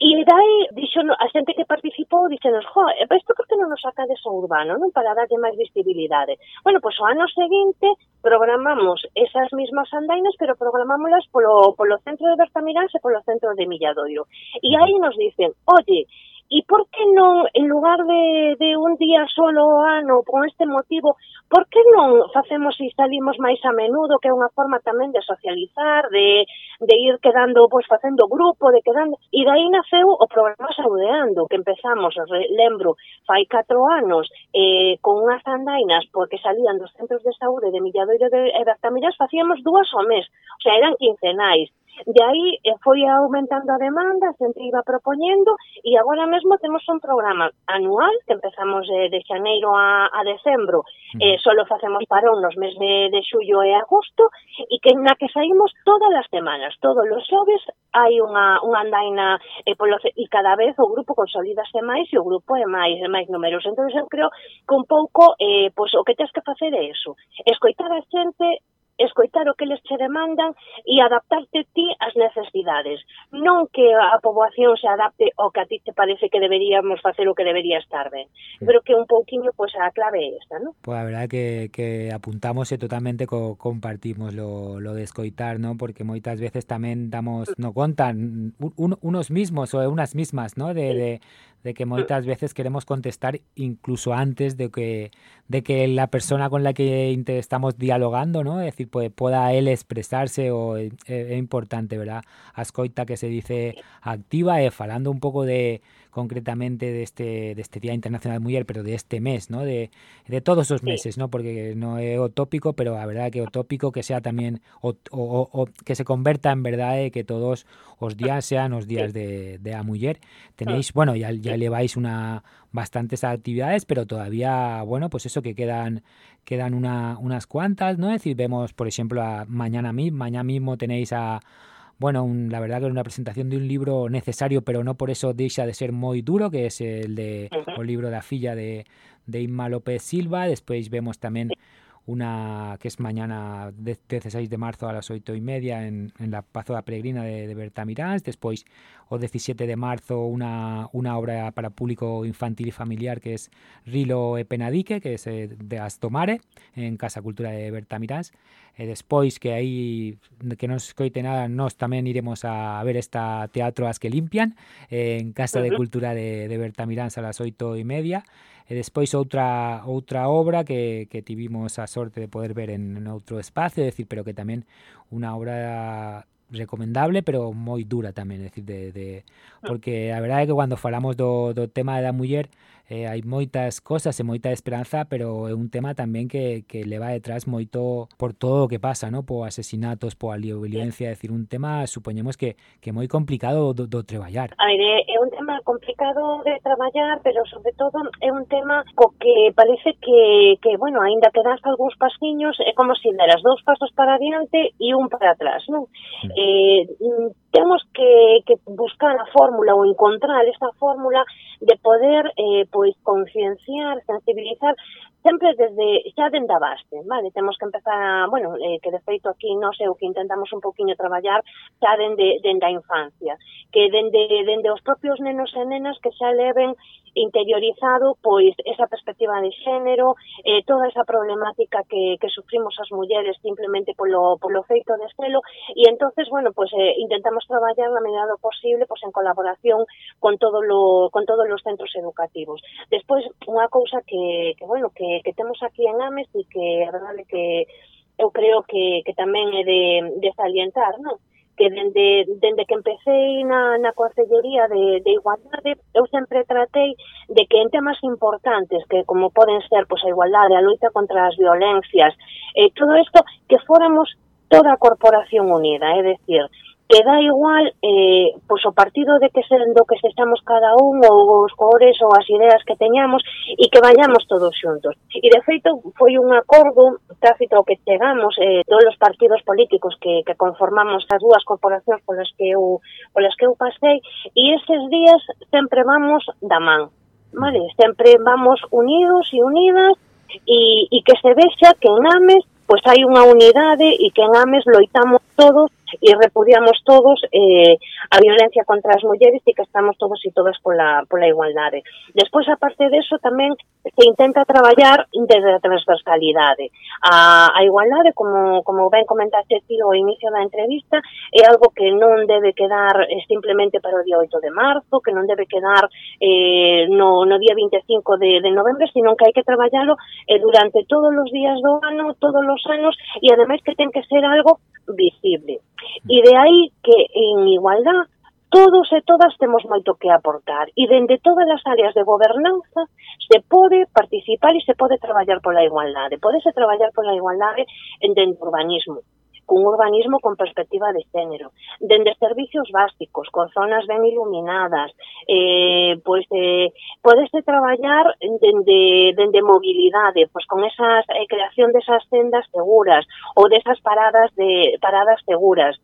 E dai, eh, dixo, a xente que participou dixenos, jo, eh, isto por que non nos sacades ao urbano, non? Para darlle máis visibilidade. Bueno, pois o ano seguinte programamos esas mismas andainas, pero programámolas polo, polo centro de Bertamiráns e polo centro de Milladoiro. E aí nos dicen, oye, E por que non, en lugar de, de un día solo ano, con este motivo, por que non facemos e salimos máis a menudo, que é unha forma tamén de socializar, de, de ir quedando, pois, facendo grupo, de quedando... E dai naceu o programa Saudeando, que empezamos, lembro, fai 4 anos, eh, con unhas andainas, porque salían dos centros de saúde de Milladoiro de, e de Artamiras, facíamos dúas ao mes, o sea, eran quincenais, De aí eh, foi aumentando a demanda, a xente iba propoñendo e agora mesmo temos un programa anual que empezamos eh, de xaneiro a, a decembro. Eh, solo facemos parón nos meses de, de xullo e agosto e que na que saímos todas as semanas, todos os xoves hai unha, unha andaina eh, polo, e cada vez o grupo consolidase máis e o grupo é máis é máis numeroso. Entón eu creo que un pouco eh, pois, o que tens que facer é eso, escoitar a xente, escoitar o que les che demandan e adaptarte ti ás necesidades. Non que a poboación se adapte ao que a ti te parece que deberíamos facer o que debería estar ben, sí. pero que un pouquiño pois pues, a clave é esta, non? Pois pues a verdade que, que apuntamos e totalmente co, compartimos lo, lo de escoitar, non? Porque moitas veces tamén damos, no contan un, unos mismos ou unas mismas, non? De, sí. de, de que moitas veces queremos contestar incluso antes de que de que la persona con la que estamos dialogando, ¿no? Es decir, pues, pueda él expresarse o é, é importante, ¿verdad? A escoita que se dice activa e falando un pouco de concretamente de este, de este Día Internacional de Mujer, pero de este mes, ¿no? De, de todos os meses, ¿no? Porque no é o tópico, pero a verdade que o tópico que sea tamén o, o, o que se converta en verdade que todos os días sean os días de, de a muller. Tenéis, bueno, ya, ya leváis una bastantes actividades, pero todavía, bueno, pues eso que quedan quedan una, unas cuantas, ¿no? Es decir, vemos, por ejemplo, a mañana, mañana mismo tenéis a bueno, un, la verdad que es una presentación de un libro necesario, pero no por eso deixa de ser moi duro, que es el de uh -huh. o libro da filla de, de Inma López Silva. Despois vemos tamén una que es mañana 16 de marzo a las 8 y media en, en la Pazo da Peregrina de, de Bertamiráns, despois o 17 de marzo una, una obra para público infantil y familiar que es Rilo e Penadique, que es eh, de Astomare, en Casa Cultura de Bertamiráns, e despois que aí que non escoite nada, nós tamén iremos a ver esta Teatro As que Limpian en Casa de Cultura de, de Bertamiráns a las 8 y media, E despois outra outra obra que, que tivimos a sorte de poder ver en, en outro espacio, é dicir, pero que tamén unha obra recomendable, pero moi dura tamén, é dicir, de, de porque a verdade é que cando falamos do, do tema da muller eh, hai moitas cosas e moita esperanza, pero é un tema tamén que, que leva detrás moito por todo o que pasa, no? po asesinatos, po a violencia, é dicir, un tema, supoñemos que, que moi complicado do, do traballar. A ver, eh, é un tema complicado de traballar, pero sobre todo é un tema co que parece que, que bueno, aínda que das algúns pasiños, é como se si deras dous pasos para adiante e un para atrás, non? Mm. Eh, temos que, que buscar a fórmula ou encontrar esa fórmula de poder eh, pois concienciar, sensibilizar sempre desde xa dende a base, vale? Temos que empezar, a, bueno, eh, que de feito aquí non sei o que intentamos un poquinho traballar xa dende dende a infancia, que dende dende os propios nenos e nenas que xa leven interiorizado pois esa perspectiva de xénero, eh, toda esa problemática que, que sufrimos as mulleres simplemente polo, polo feito de celo e entonces, bueno, pois eh, intentamos traballar na medida do posible pois en colaboración con todo lo, con todos os centros educativos. Despois, unha cousa que, que bueno, que que temos aquí en Ames e que a verdade que eu creo que, que tamén é de, de salientar, non? que dende, dende que empecé na, na Consellería de, de Igualdade, eu sempre tratei de que en temas importantes, que como poden ser pues, a igualdade, a loita contra as violencias, eh, todo isto, que fóramos toda a corporación unida, é eh? decir, que dá igual eh, pois o partido de que sendo que se estamos cada un ou os cores ou as ideas que teñamos e que vayamos todos xuntos. E de feito foi un acordo tácito ao que chegamos eh, todos os partidos políticos que, que conformamos as dúas corporacións polas que eu, polas que eu pasei e eses días sempre vamos da man. Vale, sempre vamos unidos e unidas e, e que se vexa que en Ames pois hai unha unidade e que en Ames loitamos todos e repudiamos todos eh, a violencia contra as mulleres e que estamos todos e todas pola, pola igualdade. Despois, aparte deso, tamén se intenta traballar desde a transversalidade. A, a igualdade, como, como ben comentaste ti ao inicio da entrevista, é algo que non debe quedar eh, simplemente para o día 8 de marzo, que non debe quedar eh, no, no día 25 de, de novembro, sino que hai que traballalo eh, durante todos os días do ano, todos os anos, e ademais que ten que ser algo visible. E de aí que en igualdad todos e todas temos moito que aportar e dende todas as áreas de gobernanza se pode participar e se pode traballar pola igualdade. Podese traballar pola igualdade en dentro urbanismo, cun urbanismo con perspectiva de género, dende servicios básicos, con zonas ben iluminadas, eh, pois eh, podese traballar dende, dende mobilidade, pois con esas eh, creación desas sendas seguras ou desas paradas de paradas seguras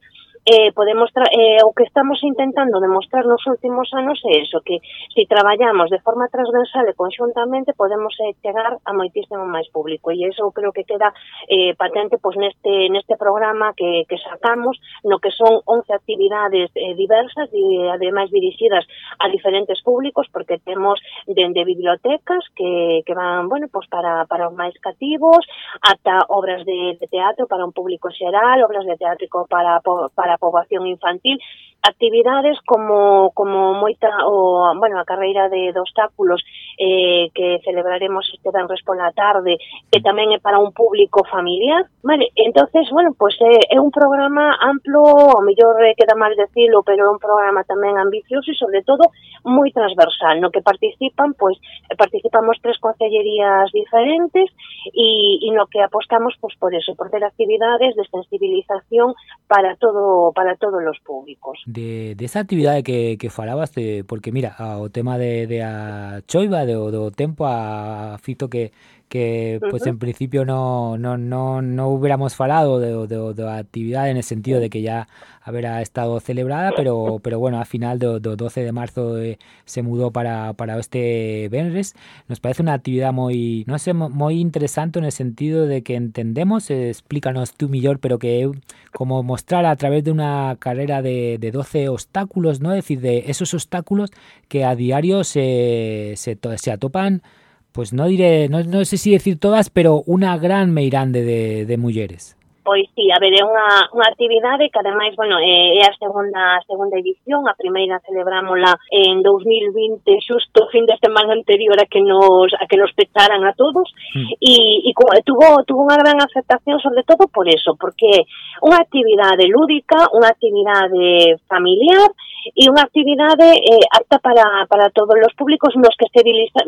eh, podemos eh, o que estamos intentando demostrar nos últimos anos é iso, que se traballamos de forma transversal e conxuntamente podemos eh, chegar a moitísimo máis público. E iso creo que queda eh, patente pois, neste, neste programa que, que sacamos no que son 11 actividades eh, diversas e ademais dirixidas a diferentes públicos porque temos dende bibliotecas que, que van bueno, pois para, para os máis cativos ata obras de, de teatro para un público xeral, obras de teatro para, para la población infantil actividades como como moita o bueno, a carreira de, de obstáculos eh, que celebraremos este venres pola tarde, que tamén é para un público familiar, vale? Entonces, bueno, pues é, é un programa amplo, o mellor eh, queda mal decirlo, pero é un programa tamén ambicioso e sobre todo moi transversal, no que participan, pois pues, participamos tres concellerías diferentes e, e no que apostamos pois pues, por eso, por ter actividades de sensibilización para todo para todos os públicos de, desa actividade que, que falabas de, porque mira, ao tema de, de a choiva de, do tempo a fito que, que pues en principio no, no, no, no hubiéramos falado de, de, de, actividad en el sentido de que ya habrá estado celebrada, pero, pero bueno, al final do, do 12 de marzo eh, se mudou para, para este Benres. Nos parece unha actividade moi, non sei, moi interesante en el sentido de que entendemos, eh, explícanos tú millor, pero que como mostrar a través de unha carrera de, de 12 obstáculos, ¿no? Es decir, de esos obstáculos que a diario se, se, se atopan pues no diré, no, no sé si decir todas, pero una gran meirande de, de mulleres. Pois sí, a ver, é unha, unha actividade que ademais, bueno, é, a segunda a segunda edición, a primeira celebrámola en 2020, xusto fin de semana anterior a que nos a que nos pecharan a todos. Mm. e, e tuvo tuvo unha gran aceptación sobre todo por eso, porque unha actividade lúdica, unha actividade familiar e unha actividade eh, apta para, para todos os públicos nos que se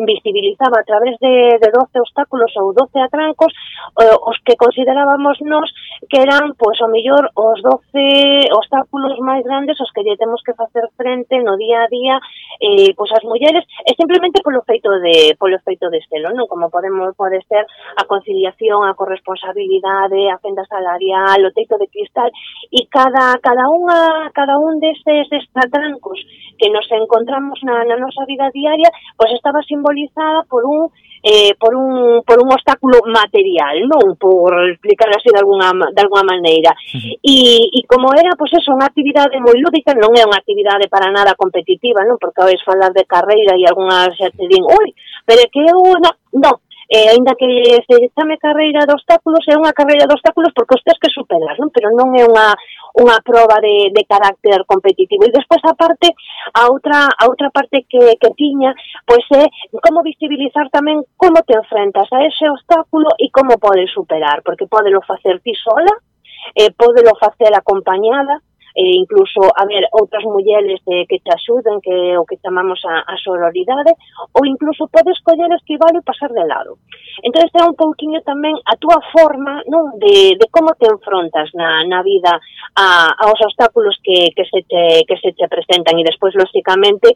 visibilizaba a través de, de 12 obstáculos ou 12 atrancos eh, os que considerábamos nos que eran, pois, o mellor, os 12 obstáculos máis grandes os que lle temos que facer frente no día a día eh, pois as mulleres, e simplemente polo feito de polo feito de estelo, non? Como podemos pode ser a conciliación, a corresponsabilidade, a fenda salarial, o teito de cristal, e cada, cada unha cada un destes estratrancos que nos encontramos na, na nosa vida diaria, pois estaba simbolizada por un eh, por, un, por un obstáculo material, non por explicar así de alguna, de alguna maneira. Uh -huh. E, e como era, pois pues, eso, unha actividade moi lúdica, non é unha actividade para nada competitiva, non? Porque vais falar de carreira e algunhas xa te din, ui, pero que eu... Non, non e aínda que se chame carreira de obstáculos, é unha carreira de obstáculos porque os tens que superar, non? pero non é unha, unha proba de, de carácter competitivo. E despois, a parte, a outra, a outra parte que, que tiña, pois é como visibilizar tamén como te enfrentas a ese obstáculo e como podes superar, porque podelo facer ti sola, eh, podelo facer acompañada, e incluso haber outras mulleres eh, que te axuden, que o que chamamos a, a sororidade, ou incluso podes coller esquivar e pasar de lado. Entón, é un pouquiño tamén a túa forma non de, de como te enfrontas na, na vida a, aos obstáculos que, que, se te, que se te presentan e despois, lóxicamente,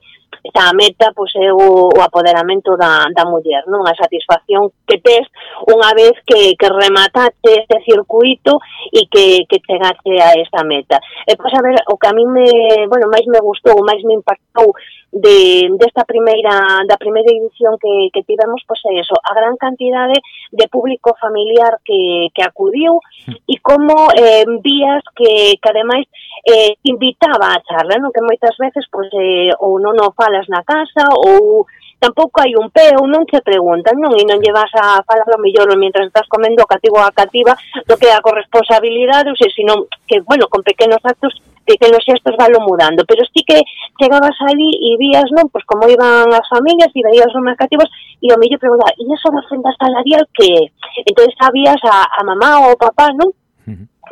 a meta pois, é o, o apoderamento da, da muller, non a satisfacción que tes unha vez que, que remataste este circuito e que, que chegaste a esta meta. E, Pois a ver, o que a mí me, bueno, máis me gustou, máis me impactou de, desta primeira, da primeira edición que, que tivemos, pois é eso, a gran cantidade de público familiar que, que acudiu e como eh, vías que, que ademais eh, invitaba a charla, non? que moitas veces pois, eh, ou non o falas na casa ou tampouco hai un pé ou non te preguntan, non? E non llevas a falar o mellor mientras estás comendo cativo a cativa do que a corresponsabilidade, ou se, sino que, bueno, con pequenos actos pequenos xestos valo mudando, pero sí que chegabas ali e vías, non, pois como iban as familias e veías os mercativos e o mellor preguntaba, e iso da fenda salarial que? Entón sabías a, a mamá ou o papá, non?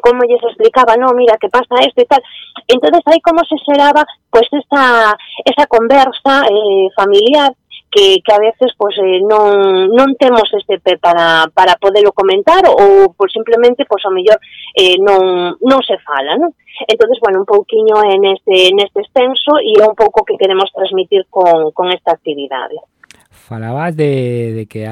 como lles explicaba, no, mira, que pasa isto e tal. Entonces aí como se xeraba pues esa, esa conversa eh, familiar que, a veces pues, eh, non, non este pé para, para poderlo comentar ou por simplemente pues, o mellor eh, non, se fala? Entonces, bueno, un pouquiño en este, neste extenso e é un pouco que queremos transmitir con, con esta actividade. Falabas de, de que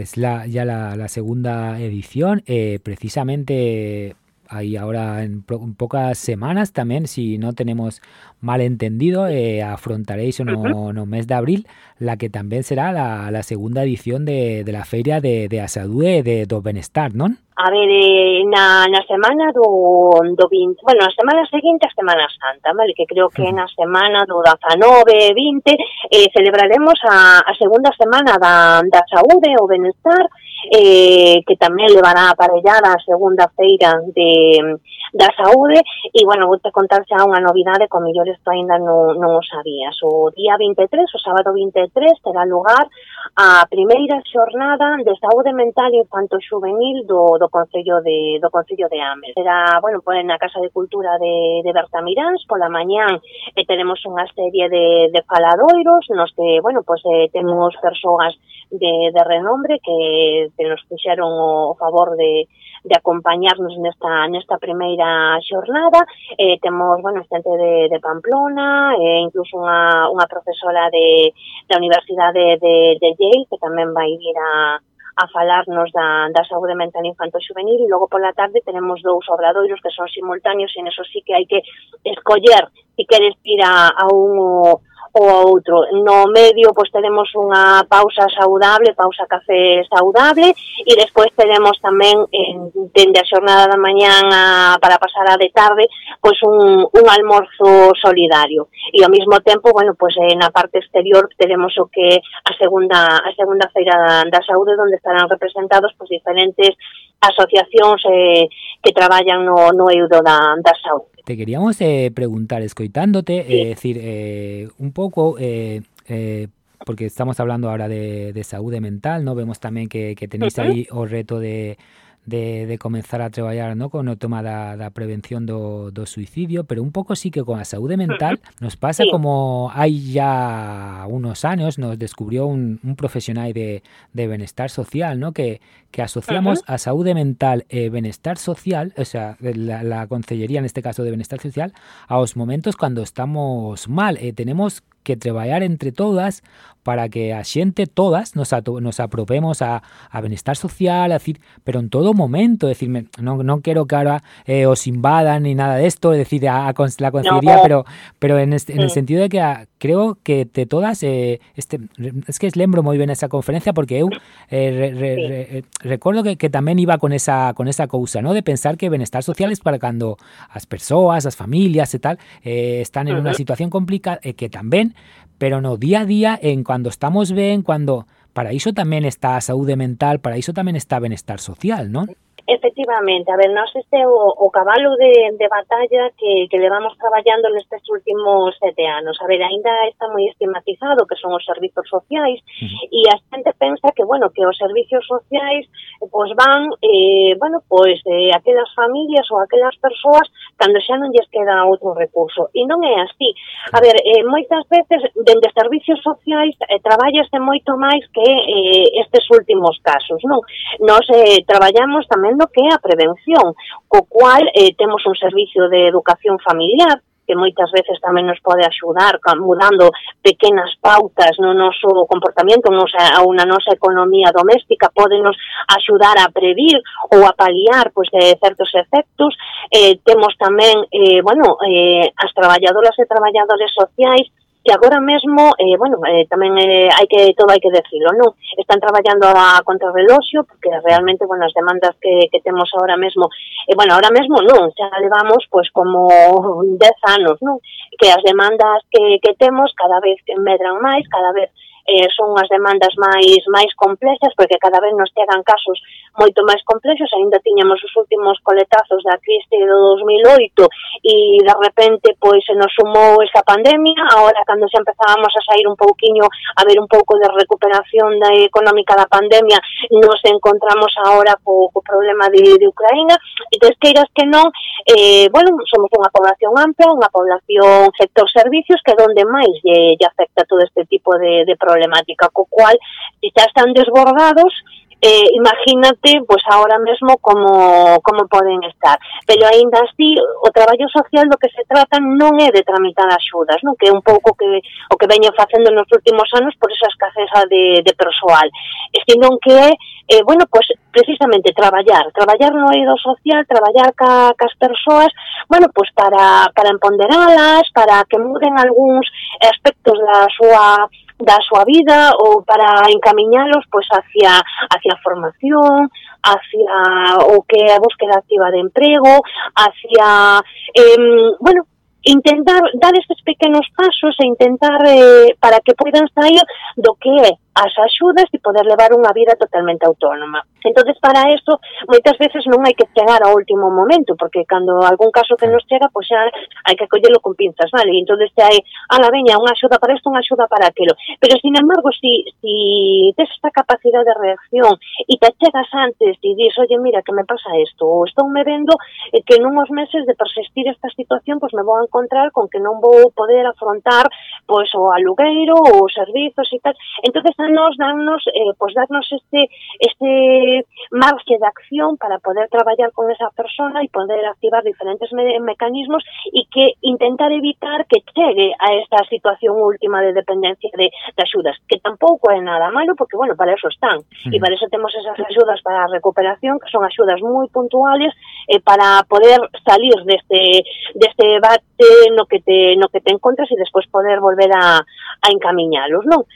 es la, ya la, la segunda edición, eh, precisamente ahí ahora en, en, pocas semanas también, si no tenemos mal entendido, eh, afrontaréis no, -huh. no mes de abril la que también será la, la segunda edición de, de la feria de, de Asadue de do Benestar, ¿no? A ver, eh, na, na semana do, do 20, bueno, na semana seguinte a Semana Santa, vale, que creo que na semana do 19, 20, eh, celebraremos a, a segunda semana da, da saúde, o benestar, eh, que tamén levará aparellada a segunda feira de, da saúde, e, bueno, vou te contar xa unha novidade, con millor isto ainda non, non o sabías. O día 23, o sábado 23, terá lugar a primeira xornada de saúde mental infanto-juvenil do, do do Concello de, do Concello de Ames. Será, bueno, pues, na Casa de Cultura de, de Bertamiráns, pola mañán eh, teremos unha serie de, de faladoiros nos que, bueno, pois eh, temos persoas de, de renombre que, que nos fixeron o, o favor de, de acompañarnos nesta, nesta primeira xornada. Eh, temos, bueno, xente de, de Pamplona, eh, incluso unha, unha profesora de, da Universidade de, de Yale que tamén vai vir a, a falarnos da, da saúde mental infanto juvenil e logo pola tarde tenemos dous obradoiros que son simultáneos e en eso sí que hai que escoller si queres ir a, a un o outro. No medio, pois, teremos unha pausa saudable, pausa café saudable, e despois teremos tamén, en, dende a xornada da mañán a, para pasar a de tarde, pois un, un almorzo solidario. E ao mesmo tempo, bueno, pois na parte exterior teremos o que a segunda, a segunda feira da, da saúde, onde estarán representados pois, diferentes asociacións eh, que traballan no, no eudo da, da saúde. Te queríamos eh, preguntar, escoitándote, sí. eh, decir, eh, un poco, eh, eh, porque estamos hablando ahora de, de saúde mental, ¿no? Vemos tamén que, que tenéis aí o reto de de, de comenzar a traballar no? con o tema da, da prevención do, do suicidio, pero un pouco sí que con a saúde mental nos pasa sí. como hai ya unos años nos descubrió un, un profesional de, de benestar social, ¿no? que, que asociamos uh -huh. a saúde mental e benestar social, o sea, la, la concellería en este caso de benestar social, aos momentos cando estamos mal, e tenemos que traballar entre todas para que a xente todas nos, nos apropemos a, a benestar social, a decir, pero en todo momento, decirme, non, non quero que ahora eh, os invadan ni nada de esto, es decir, a, a la consellería, no. pero, pero en, este, en el sentido de que a, creo que de todas eh, este es que lembro moi ben esa conferencia porque eu eh, re, re, sí. re, eh, recordo que, que tamén iba con esa con esa cousa, ¿no? de pensar que benestar social es para cando as persoas, as familias e tal eh, están en uh -huh. unha situación complicada e que tamén, pero no día a día en cando estamos ben, cuando para iso tamén está a saúde mental, para iso tamén está benestar social, ¿no? Efectivamente, a ver, nós este o, o cabalo de, de batalla que, que levamos traballando nestes últimos sete anos. A ver, ainda está moi estigmatizado que son os servizos sociais e a xente pensa que, bueno, que os servizos sociais pois van, eh, bueno, pois eh, aquelas familias ou aquelas persoas cando xa non lles queda outro recurso. E non é así. A ver, eh, moitas veces dende servicios sociais eh, traballase moito máis que eh, estes últimos casos, non? Nós eh, traballamos tamén no que é a prevención, co cual eh, temos un servicio de educación familiar que moitas veces tamén nos pode axudar mudando pequenas pautas no noso comportamento, nosa, a unha nosa economía doméstica, podenos axudar a previr ou a paliar pois, de certos efectos. Eh, temos tamén, eh, bueno, eh, as traballadoras e traballadores sociais que agora mesmo, eh, bueno, eh, tamén eh, hai que todo hai que decirlo, non? Están traballando a contrarreloxio, porque realmente, bueno, as demandas que, que temos agora mesmo, eh, bueno, agora mesmo non, xa levamos pois como 10 anos, non? Que as demandas que, que temos cada vez medran máis, cada vez eh, son as demandas máis máis complexas porque cada vez nos chegan casos moito máis complexos, aínda tiñamos os últimos coletazos da crise do 2008 e de repente pois se nos sumou esa pandemia, agora cando xa empezábamos a sair un pouquiño a ver un pouco de recuperación da económica da pandemia, nos encontramos agora co, co problema de, de Ucraína, entonces queiras que non, eh, bueno, somos unha población ampla, unha población sector servicios que donde máis lle, lle afecta todo este tipo de, de problemas problemática, co cual, se xa están desbordados, eh, imagínate pois pues, ahora mesmo como, como poden estar. Pero aínda así, o traballo social do que se trata non é de tramitar axudas, non? que é un pouco que, o que veño facendo nos últimos anos por esa escaseza de, de persoal. E senón que é, eh, bueno, pois pues, precisamente traballar, traballar no eido social, traballar ca, cas persoas, bueno, pois pues, para, para empoderalas para que muden algúns aspectos da súa da súa vida ou para encamiñalos pois hacia hacia a formación, hacia o que é a búsqueda activa de emprego, hacia eh, bueno, intentar dar estes pequenos pasos e intentar eh, para que poidan sair do que é as axudas e poder levar unha vida totalmente autónoma. Entonces para eso moitas veces non hai que chegar ao último momento, porque cando algún caso que nos chega, pois xa hai que acollelo con pinzas, vale? E entonces xa hai, ala veña, unha axuda para isto, unha axuda para aquilo. Pero sin embargo, si, si tes esta capacidade de reacción e te chegas antes e dis, oye, mira, que me pasa isto, ou estou me vendo que nunhos meses de persistir esta situación, pois me vou a encontrar con que non vou poder afrontar pois o alugueiro, ou servizos e tal. Entonces, danos, danos, eh, pues darnos este, este marge de acción para poder traballar con esa persona e poder activar diferentes me mecanismos e que intentar evitar que chegue a esta situación última de dependencia de, de axudas, que tampouco é nada malo, porque, bueno, para eso están, e para eso temos esas axudas para a recuperación, que son axudas moi puntuales eh, para poder salir deste, deste debate no que te, no que te encontras e despois poder volver a, a encamiñalos, non?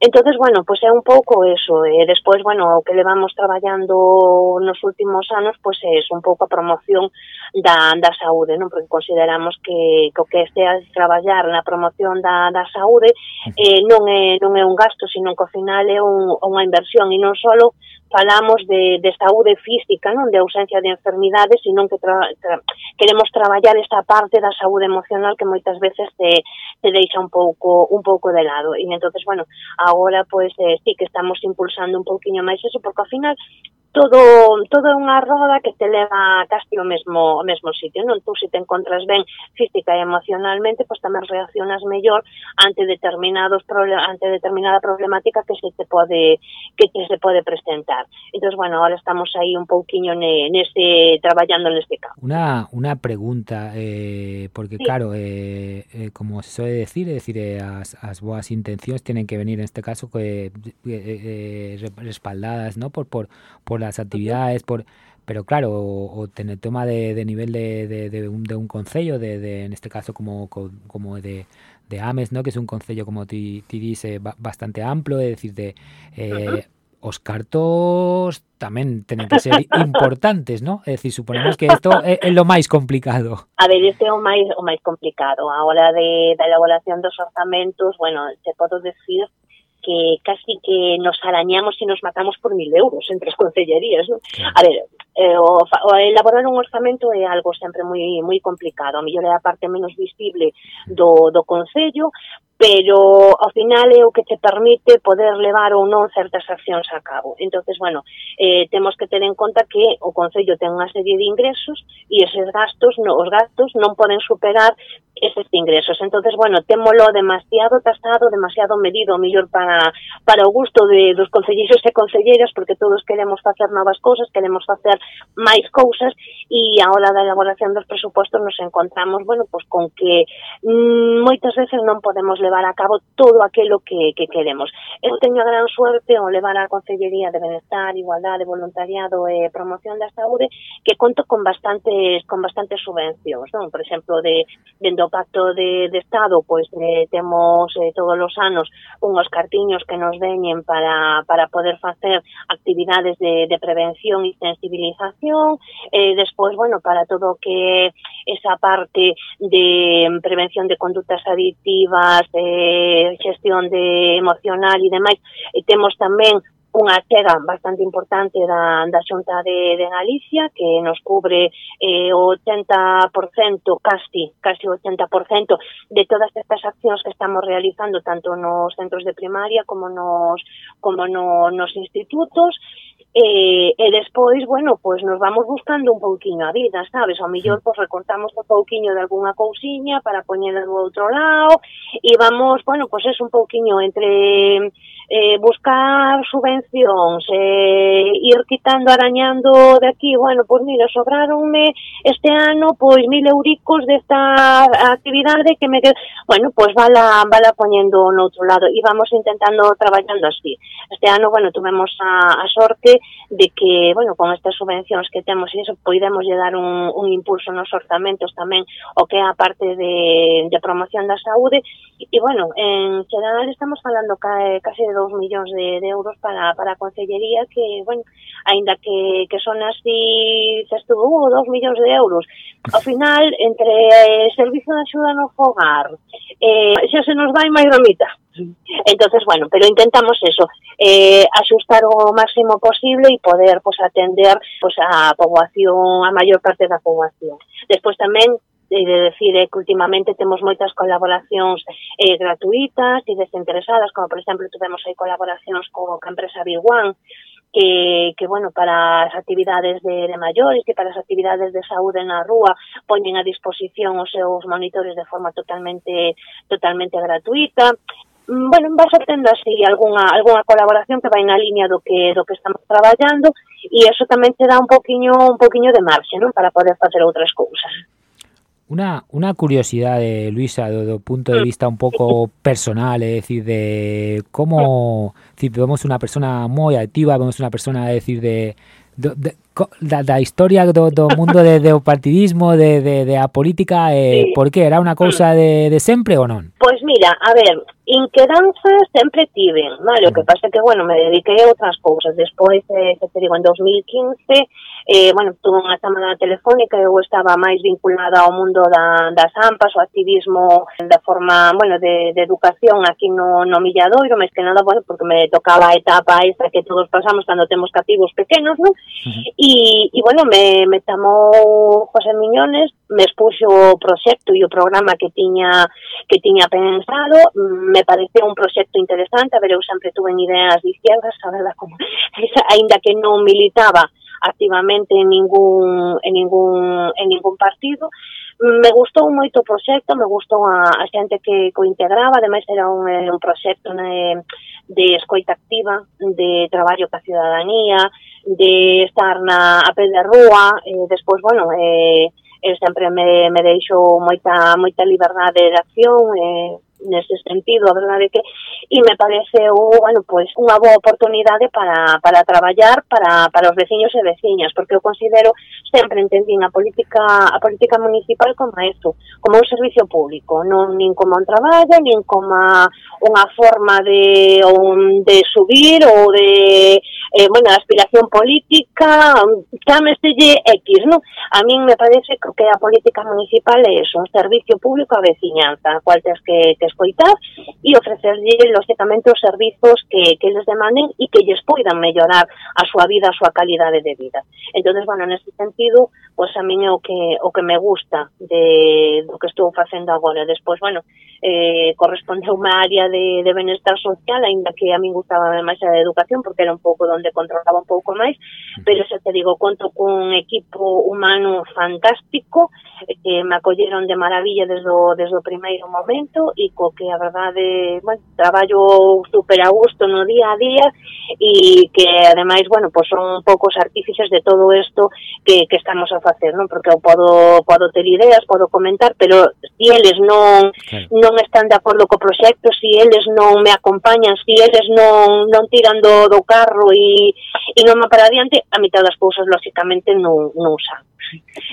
entonces bueno, pois é un pouco eso, e despois, bueno, o que levamos traballando nos últimos anos, pois é un pouco a promoción da, da saúde, non? Porque consideramos que, que o que este a traballar na promoción da, da saúde eh, non, é, non é un gasto, sino que ao final é un, unha inversión, e non só falamos de, de saúde física, non de ausencia de enfermidades, sino que tra, tra, queremos traballar esta parte da saúde emocional que moitas veces se, se deixa un pouco un pouco de lado. E entonces, bueno, a agora pois eh, sí que estamos impulsando un pouquiño máis eso porque ao final todo, todo é unha roda que te leva casi ao mesmo, ao mesmo sitio, non? Tú se te encontras ben física e emocionalmente, pois tamén reaccionas mellor ante determinados ante determinada problemática que se te pode que te se pode presentar. Entonces, bueno, ahora estamos aí un pouquiño ne, neste traballando neste campo. Una una pregunta eh porque sí. claro, eh, eh como se soe decir, é decir, eh, as as boas intencións tienen que venir en este caso que eh, eh, eh respaldadas, ¿no? por por por las actividades, por pero claro, o, o tener toma de, de, nivel de, de, de un, de un concello, de, de, en este caso como, como de, de Ames, ¿no? que es un concello, como ti, ti dice, bastante amplio, es decir, de... Eh, uh -huh. Os cartos tamén tenen que ser importantes, ¿no? É dicir, suponemos que isto é, é lo máis complicado. A ver, este é o máis o máis complicado. A hora de da elaboración dos orzamentos, bueno, te podo decir que casi que nos arañamos e nos matamos por mil euros entre as concellerías. ¿no? Claro. A ver, eh, o, o elaborar un orzamento é algo sempre moi moi complicado. A mellor é a parte menos visible mm. do, do Concello, pero ao final é o que te permite poder levar ou non certas accións a cabo. entonces bueno, eh, temos que ter en conta que o Concello ten unha serie de ingresos e eses gastos, no, os gastos non poden superar eses ingresos. entonces bueno, témolo demasiado tasado, demasiado medido, mellor para, para o gusto de, dos concelleiros e concelleiras, porque todos queremos facer novas cousas, queremos facer máis cousas, e a hora da elaboración dos presupostos nos encontramos, bueno, pues con que mm, moitas veces non podemos levar levar a cabo todo aquilo que, que queremos. Eu teño a gran suerte o levar a Consellería de Benestar, Igualdade, Voluntariado e Promoción da Saúde que conto con bastantes con bastantes subvencións, non? Por exemplo, de dentro do Pacto de, de Estado, pois eh, temos eh, todos os anos unhos cartiños que nos veñen para, para poder facer actividades de, de prevención e sensibilización, eh, despois, bueno, para todo que esa parte de prevención de conductas adictivas, eh, xestión de emocional e demais, e temos tamén unha chega bastante importante da, da Xunta de, de Galicia que nos cubre eh, o 80% casi, casi o 80% de todas estas accións que estamos realizando tanto nos centros de primaria como nos, como no, nos institutos. E, e despois, bueno, pois nos vamos buscando un pouquiño a vida, sabes? Ao millor, pois recortamos un pouquiño de algunha cousiña para poñela do outro lado e vamos, bueno, pois é un pouquiño entre eh, buscar subvencións, eh, ir quitando, arañando de aquí, bueno, pois mira, sobraronme este ano, pois mil euricos desta actividade que me... Bueno, pois vala, vala poñendo no outro lado e vamos intentando traballando así. Este ano, bueno, tuvemos a, a sorte parte de que, bueno, con estas subvencións que temos e iso, poidemos lle dar un, un impulso nos orzamentos tamén o que é a parte de, de promoción da saúde e, bueno, en general estamos falando ca, case de 2 millóns de, de euros para, para a Consellería que, bueno, aínda que, que son así, se estuvo 2 millóns de euros. Ao final, entre eh, servicio de Axuda no Fogar, eh, xa se nos vai máis da mitad. Entonces, bueno, pero intentamos eso, eh, asustar o máximo posible e poder pues atender pues a poboación, a maior parte da poboación. Despois tamén e eh, de decir eh, que últimamente temos moitas colaboracións eh, gratuitas e desinteresadas, como por exemplo tivemos aí colaboracións co a empresa Big One, que, que bueno, para as actividades de, de maiores e para as actividades de saúde na rúa poñen a disposición os seus monitores de forma totalmente totalmente gratuita. Mm, bueno, vas tendo así algunha, algunha colaboración que vai na línea do que, do que estamos traballando e eso tamén te dá un poquinho, un poquinho de marxe, non? Para poder facer outras cousas. Una, una curiosidade, Luisa, do, do punto de mm. vista un pouco personal, é dicir, de como... Si vemos unha persona moi activa, vemos unha persona, é dicir, de do, de, co, da, da historia do, do mundo de, do partidismo, de, de, de a política, eh, sí. por que? Era unha cousa de, de sempre ou non? Pois mira, a ver, inquedanzas sempre tiven, vale? O que pasa que, bueno, me dediquei a outras cousas. Despois, eh, que te digo, en 2015 eh, bueno, tuve unha chamada telefónica e eu estaba máis vinculada ao mundo da, das AMPAs, o activismo da forma, bueno, de, de educación aquí no, no Milladoiro, máis que nada, bueno, porque me tocaba a etapa esta que todos pasamos cando temos cativos pequenos, non? Uh -huh. e, e, bueno, me, me chamou José Miñones, me expuxo o proxecto e o programa que tiña que tiña pensado, me pareceu un proxecto interesante, a ver, eu sempre tuve ideas de izquierdas, a verdad, como, ainda que non militaba activamente en ningún en ningún en ningún partido. Me gustou moito o proxecto, me gustou a, a xente que co integraba, ademais era un, eh, un proxecto de, de escoita activa, de traballo ca ciudadanía, de estar na a pé de rúa, e despois, bueno, eh, sempre me, me deixou moita, moita liberdade de acción, eh, nese sentido, a verdade que e me pareceu, bueno, pois unha boa oportunidade para, para traballar para, para os veciños e veciñas, porque eu considero sempre entendín a política a política municipal como isto, como un servicio público, non nin como un traballo, nin como unha forma de un, de subir ou de eh, bueno, aspiración política, chamestelle X, non? A min me parece que a política municipal é eso, un servicio público a veciñanza, cual tens que, que escoitar e ofrecerlle, lógicamente, os servizos que, que les demanden e que lles poidan mellorar a súa vida, a súa calidade de vida. entonces bueno, nesse sentido, pois pues, a miño o que, o que me gusta de, do que estou facendo agora. Despois, bueno, eh, corresponde a unha área de, de benestar social, aínda que a min gustaba máis a de educación, porque era un pouco onde controlaba un pouco máis, pero xa te digo, conto cun equipo humano fantástico, eh, que eh, me acolleron de maravilla desde o, desde o primeiro momento e co que a verdade, bueno, traballo super a gusto no día a día e que ademais, bueno, pois son poucos artífices de todo isto que, que estamos a facer, non? Porque eu podo, podo ter ideas, podo comentar, pero si eles non, claro. non están de acordo co proxecto, si eles non me acompañan, si eles non, non tiran do, do carro e, e non me para adiante, a mitad das cousas, lóxicamente, non, non usan.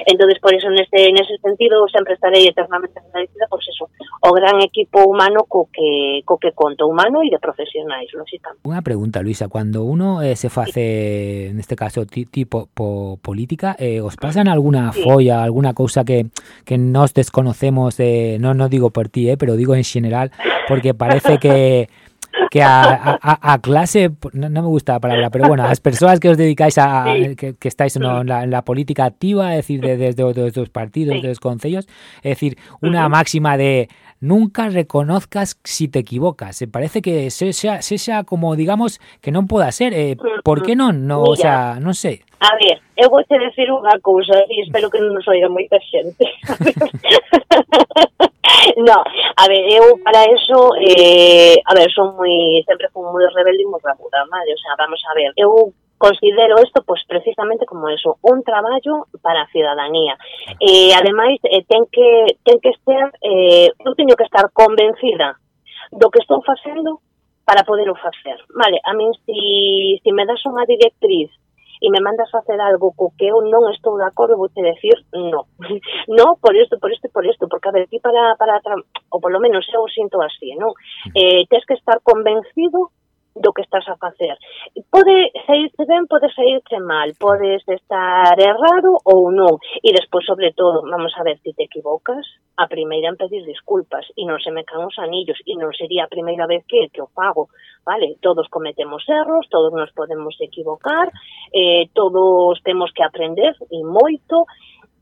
Entonces, por eso, neste, neste sentido, sempre estarei eternamente agradecida, pois eso, o gran equipo humano co que, co que conto, humano e de profesionais, lógicamente. Unha pregunta, Luisa, cando uno eh, se face, neste caso, tipo po, política, eh, os pasan alguna sí. folla, alguna cousa que, que nos desconocemos, eh, non no digo por ti, eh, pero digo en general, porque parece que que a, a, a clase, no, no, me gusta la palabra, pero bueno, a las personas que os dedicáis a, sí. que, que, estáis no, en, la, en, la, política activa, es decir, desde de, de, de, los partidos, sí. de los concellos, es decir, una uh -huh. máxima de nunca reconozcas si te equivocas. Se parece que sea, sea como, digamos, que non poda ser. Eh, por que non? No, Mira, o sea, non sei. A ver, eu vou te decir unha cousa e espero que non nos oiga moita xente. no, a ver, eu para eso, eh, a ver, son moi, sempre fui moi rebelde e moi rabuda, vale? O sea, vamos a ver, eu considero isto pois precisamente como eso, un traballo para a cidadanía. E ademais eh, ten que ten que estar eh, eu teño que estar convencida do que estou facendo para poder o facer. Vale, a min si, si me das unha directriz e me mandas facer algo co que eu non estou de acordo, vou te decir no. no, por isto, por isto, por isto, porque a ver, ti para, para, ou polo menos eu sinto así, non? Eh, tens que estar convencido do que estás a facer. Pode saírte ben, pode saírte mal, podes estar errado ou non. E despois, sobre todo, vamos a ver se te equivocas, a primeira en pedir disculpas e non se me can os anillos e non sería a primeira vez que, que o fago. Vale, todos cometemos erros, todos nos podemos equivocar, eh, todos temos que aprender e moito,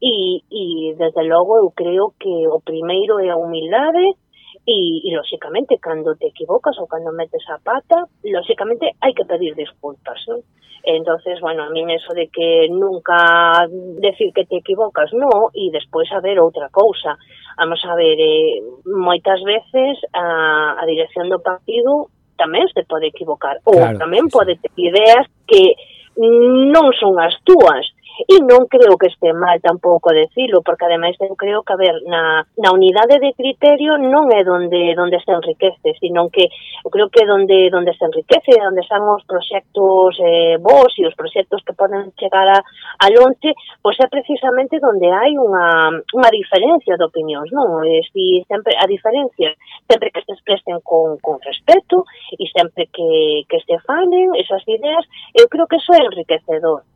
e, e desde logo eu creo que o primeiro é a humildade, E, e lóxicamente, cando te equivocas ou cando metes a pata, lóxicamente hai que pedir disculpas, non? Entonces, bueno, a mí eso de que nunca decir que te equivocas, no, e despois a ver outra cousa. Vamos a ver, eh, moitas veces a, a dirección do partido tamén se pode equivocar, ou claro, tamén sí, pode ter ideas que non son as túas, E non creo que este mal tampouco decilo, porque ademais eu creo que, a ver, na, na unidade de criterio non é donde donde se enriquece, sino que eu creo que donde donde se enriquece, onde están os proxectos eh, vos e os proxectos que poden chegar a, a longe, pois é precisamente donde hai unha, unha diferencia de opinións, non? E si sempre a diferencia, sempre que se expresen con, con respeto e sempre que, que se falen esas ideas, eu creo que eso é enriquecedor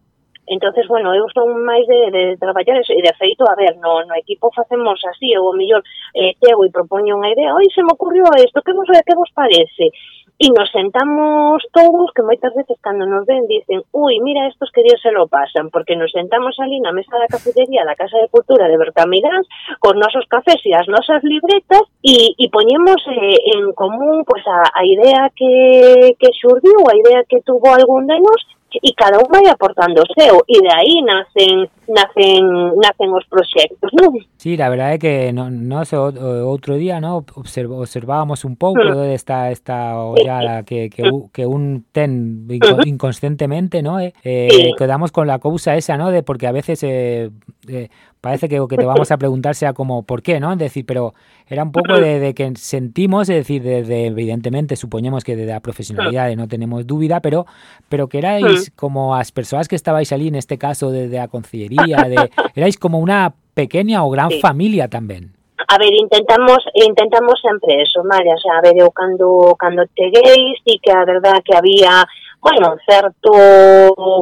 entonces bueno, eu son máis de, de traballar eso, e de feito, a ver, no, no equipo facemos así, ou o mellor eh, chego e propoño unha idea, oi, se me ocurrió isto, que vos, eh, que vos parece? E nos sentamos todos, que moitas veces cando nos ven dicen, ui, mira estos que Dios se lo pasan, porque nos sentamos ali na mesa da cafetería da Casa de Cultura de Bertamiráns con nosos cafés e as nosas libretas e, e poñemos eh, en común pues, a, a idea que, que xurdiu, a idea que tuvo algún de nós e cada un vai aportando o seu e de aí nacen nacen nacen os proxectos, non? Sí, la verdade é que no, nos outro día, no, observ, observábamos un pouco mm. esta esta ollada que, que, que un ten inconscientemente, no? Eh, eh, quedamos con la cousa esa, no, de porque a veces eh, eh, parece que lo que te vamos a preguntar sea como ¿por qué? ¿no? Es decir, pero era un poco de, de que sentimos, es decir, de, de, evidentemente suponemos que de la profesionalidad no tenemos duda, pero pero que erais como as persoas que estabais ali, en este caso de, de a concellería, de, erais como una pequeña o gran sí. familia tamén. A ver, intentamos intentamos sempre eso, María, o sea, a ver, eu cando, cando cheguei, sí que a verdad que había bueno, certo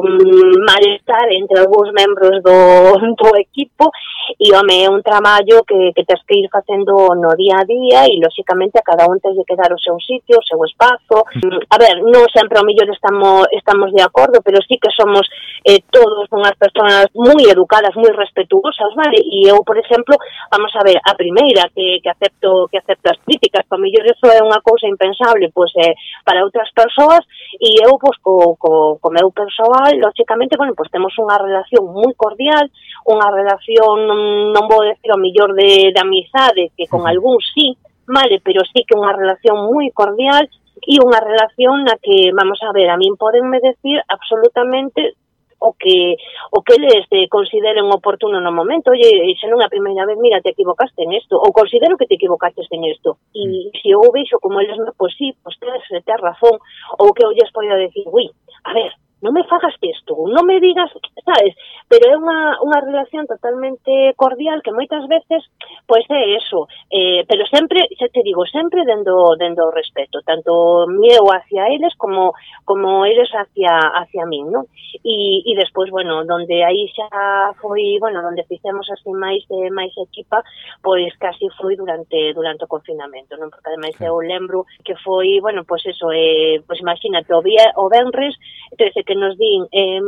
mm, malestar entre algúns membros do, do equipo e, home, é un traballo que, que tens que ir facendo no día a día e, lóxicamente, a cada un tens de quedar o seu sitio, o seu espazo. A ver, non sempre o millor estamos, estamos de acordo, pero sí que somos eh, todos unhas persoas moi educadas, moi respetuosas, vale? E eu, por exemplo, vamos a ver, a primeira que, que acepto que acepto as críticas, para o eso é unha cousa impensable, pois, eh, para outras persoas, e eu, pois, co, co, co meu persoal, lóxicamente, bueno, pois temos unha relación moi cordial, unha relación, non, non vou decir o millor de, de amizade, que con algún sí, vale, pero sí que unha relación moi cordial, e unha relación na que, vamos a ver, a min podenme decir absolutamente o que o que eles eh, consideren oportuno no momento. Oye, eh, se non é a primeira vez, mira, te equivocaste en isto, ou considero que te equivocaste en isto. E mm. se eu vexo como eles, pois pues, sí, pois pues, tens, eh, tens razón, ou que olles poida decir, ui, a ver, non me fagas isto, non me digas, sabes? Pero é unha, unha relación totalmente cordial que moitas veces, pois é eso, eh, pero sempre, xa te digo, sempre dendo, dendo o respeto, tanto meu hacia eles como, como eles hacia, hacia min, non? E, e despois, bueno, donde aí xa foi, bueno, donde fixemos así máis de máis equipa, pois casi foi durante durante o confinamento, non? Porque ademais eu lembro que foi, bueno, pois eso, eh, pois imagínate, o, vía, o Benres, 13 que nos din eh,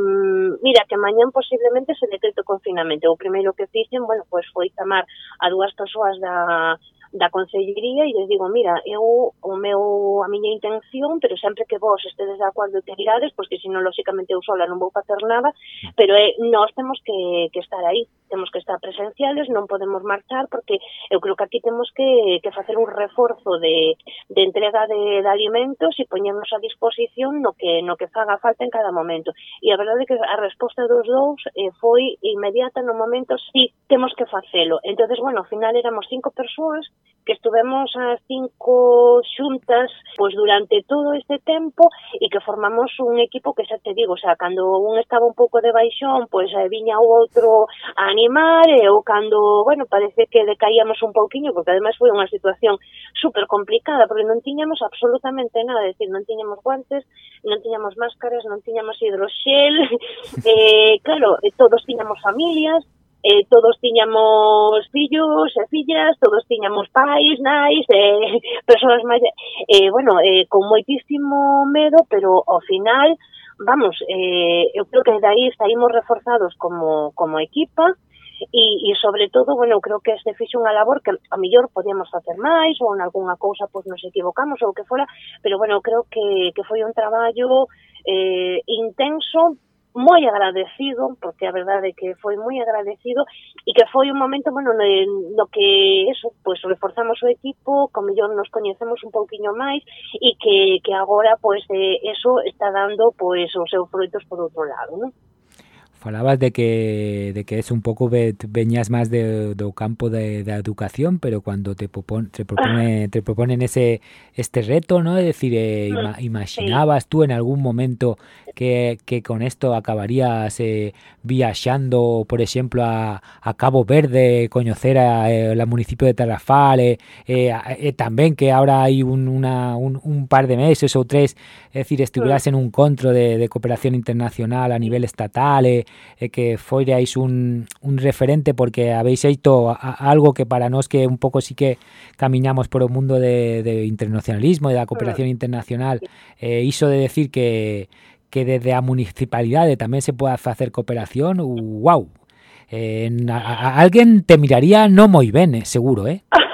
mira que mañán posiblemente se decreto confinamento. O primeiro que fixen, bueno, pois foi chamar a dúas persoas da da Consellería e les digo, mira, eu o meu a miña intención, pero sempre que vos estedes de acordo e que virades, porque senón lóxicamente eu sola non vou facer nada, pero é, nós temos que, que estar aí, temos que estar presenciales, non podemos marchar porque eu creo que aquí temos que, que facer un reforzo de, de entrega de, de alimentos e poñernos a disposición no que no que faga falta en cada momento. E a verdade é que a resposta dos dous eh, foi inmediata no momento si sí, temos que facelo. Entonces, bueno, ao final éramos cinco persoas que estuvemos as cinco xuntas pois durante todo este tempo e que formamos un equipo que xa te digo, xa cando un estaba un pouco de baixón, pois eh, viña o outro a animar e ou cando, bueno, parece que decaíamos un pouquiño, porque ademais foi unha situación super complicada, porque non tiñamos absolutamente nada, é dicir, non tiñamos guantes, non tiñamos máscaras, non tiñamos hidroxel, eh, claro, todos tiñamos familias, eh, todos tiñamos fillos e fillas, todos tiñamos pais, nais, eh, persoas máis, eh, bueno, eh, con moitísimo medo, pero ao final, vamos, eh, eu creo que daí saímos reforzados como, como equipa, e, e sobre todo, bueno, creo que este fixe unha labor que a mellor podíamos facer máis ou en algunha cousa pois nos equivocamos ou que fora, pero bueno, creo que, que foi un traballo eh, intenso moi agradecido, porque a verdade é que foi moi agradecido e que foi un momento, bueno, no, no que eso, pues, reforzamos o equipo, como mellor nos coñecemos un pouquiño máis e que, que agora, pues, eh, eso está dando, pois, pues, os seus froitos por outro lado, non? Falabas de que, de que es un pouco ve, veñas máis de, do campo de, da educación, pero cuando te, propon, te, propone, ah. te proponen ese este reto, ¿no? Es decir, eh, mm, ima, imaginabas tú en algún momento que, que con esto acabarías eh, viaxando, por exemplo, a, a Cabo Verde, coñecer a eh, la municipio de Tarrafal, eh, eh, eh, eh tamén que ahora hai un, una, un, un par de meses ou tres, es decir, estuvieras mm. en un contro de, de cooperación internacional a nivel estatal, eh, e que foirais un, un referente porque habéis feito algo que para nós que un pouco sí que camiñamos por o mundo de, de internacionalismo e da cooperación internacional eh, iso de decir que que desde a municipalidade tamén se poda facer cooperación, wow. Eh, a, a, alguén te miraría no moi ben, eh, seguro, eh?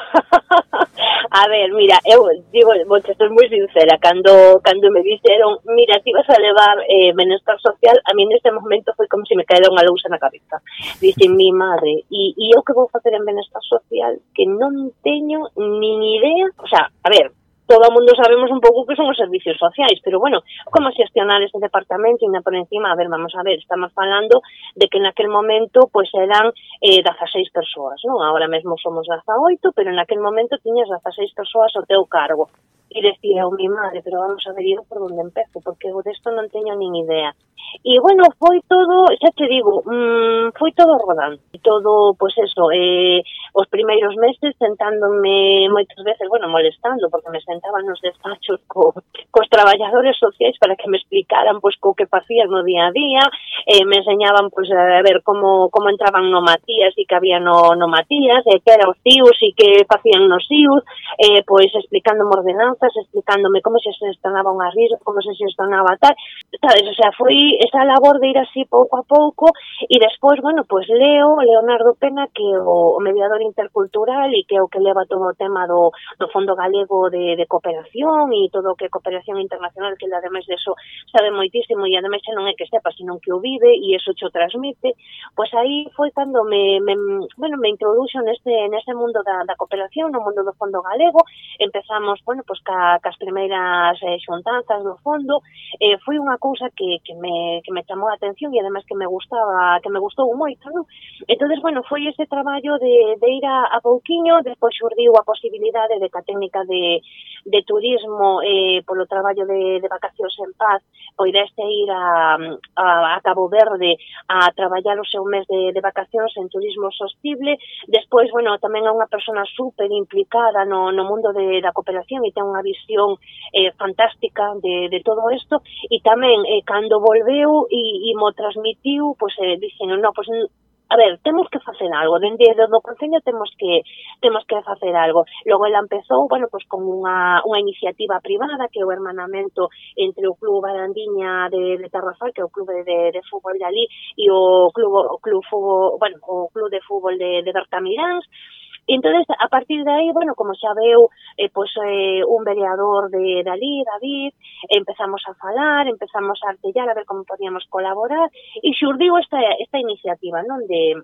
A ver, mira, eu digo, vou ser moi sincera, cando, cando me dixeron, mira, ti vas a levar eh, benestar social, a mí neste momento foi como se me caera unha lousa na cabeza. Dixen, mi madre, e, e eu que vou facer en benestar social? Que non teño nin idea, o sea, a ver, todo o mundo sabemos un pouco que son os servicios sociais, pero bueno, como xestionar ese departamento e por encima, a ver, vamos a ver, estamos falando de que naquel momento pois pues, eran eh, 16 persoas, non? Ahora mesmo somos 18, pero naquel momento tiñas 16 persoas ao teu cargo e decía o mi madre, pero vamos a ver por onde empezo, porque eu desto non teño nin idea. E, bueno, foi todo, xa te digo, mmm, foi todo rodando. E todo, pois pues eso, eh, os primeiros meses sentándome moitas veces, bueno, molestando, porque me sentaba nos despachos co, cos traballadores sociais para que me explicaran, pois, pues, co que facían no día a día, eh, me enseñaban, pois, pues, a ver como, como entraban no Matías e que había no, no Matías, e eh, que era os tíos e que facían nos tíos, eh, pois, explicándome ordenanza, estás explicándome como se gestionaba un arriesgo, como se gestionaba tal, sabes, o sea, foi esa labor de ir así pouco a pouco e despois, bueno, pois pues, leo Leonardo Pena que o, o mediador intercultural e que é o que leva todo o tema do, do Fondo Galego de, de Cooperación e todo o que é cooperación internacional que ademais de eso sabe moitísimo e ademais xa non é que sepa, senón que o vive e eso xo transmite, pois aí foi cando me, me, bueno, me introduxo neste, neste mundo da, da cooperación, no mundo do Fondo Galego, empezamos, bueno, pois ca, cas primeiras eh, xuntanzas do fondo, eh, foi unha cousa que, que, me, que me chamou a atención e además que me gustaba, que me gustou moito, non? Entonces, bueno, foi ese traballo de, de ir a, a Pouquiño, despois xurdiu a posibilidade de que a técnica de, de turismo eh, polo traballo de, de vacacións en paz poideste ir a, a, a Cabo Verde a traballar o seu mes de, de vacacións en turismo sostible. Despois, bueno, tamén é unha persona super implicada no, no mundo de, da cooperación e ten unha unha visión eh, fantástica de, de todo isto. E tamén eh, cando volveu e, e mo transmitiu, pois pues, eh, dixen, no, pois pues, a ver, temos que facer algo, dende do Concello temos que temos que facer algo. Logo ela empezou, bueno, pois con unha, unha iniciativa privada que é o hermanamento entre o Club Arandiña de, de Tarrafal, que é o club de, de fútbol de ali, e o club, o club, fútbol, bueno, o club de fútbol de, de Bertamiráns, Entonces, a partir de aí, bueno, como xa veu eh, pois, eh, un vereador de Dalí, David, empezamos a falar, empezamos a artellar a ver como podíamos colaborar e xurdiu esta, esta iniciativa, non? De,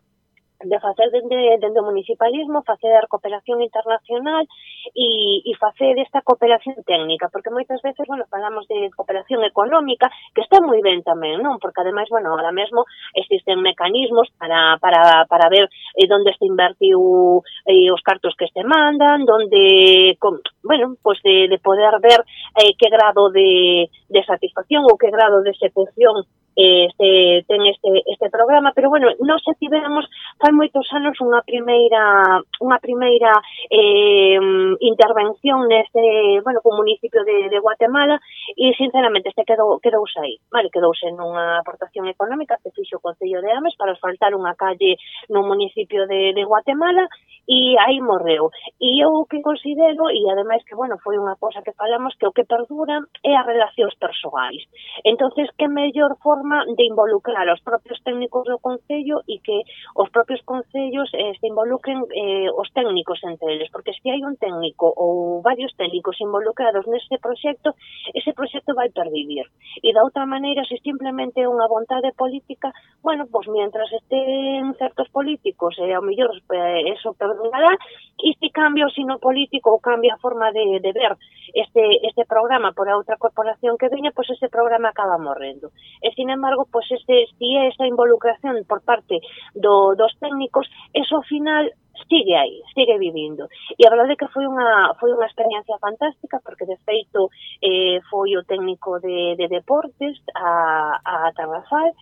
de facer dende, dende o municipalismo, facer cooperación internacional e, e facer esta cooperación técnica, porque moitas veces, bueno, falamos de cooperación económica, que está moi ben tamén, non? Porque ademais, bueno, ahora mesmo existen mecanismos para, para, para ver eh, onde se invertiu eh, os cartos que se mandan, donde, con, bueno, pues de, de poder ver eh, que grado de, de satisfacción ou que grado de execución este, eh, ten este, este programa, pero bueno, non se tivemos fai moitos anos unha primeira unha primeira eh, intervención neste, bueno, co municipio de, de Guatemala e sinceramente este quedou, quedou aí, vale, quedouse nunha aportación económica que fixo o Concello de Ames para asfaltar unha calle no municipio de, de Guatemala e aí morreu. E eu que considero, e ademais que, bueno, foi unha cosa que falamos, que o que perdura é as relacións persoais. Entonces, que mellor forma de involucrar os propios técnicos do Concello e que os propios Concellos eh, se involucren eh, os técnicos entre eles, porque se hai un técnico ou varios técnicos involucrados neste proxecto, ese proxecto vai pervivir. E da outra maneira, se simplemente é unha vontade política, bueno, pois mientras estén certos políticos, e eh, ao mellor eh, eso perdurará, e se cambia o sino político ou cambia a forma de, de ver este, este programa por outra corporación que veña, pois ese programa acaba morrendo. E, sin embargo, pois ese, si é esa involucración por parte do, dos técnicos, eso ao final sigue aí, sigue vivindo. E a verdade é que foi unha, foi unha experiencia fantástica, porque de feito eh, foi o técnico de, de deportes a, a Tarrafal,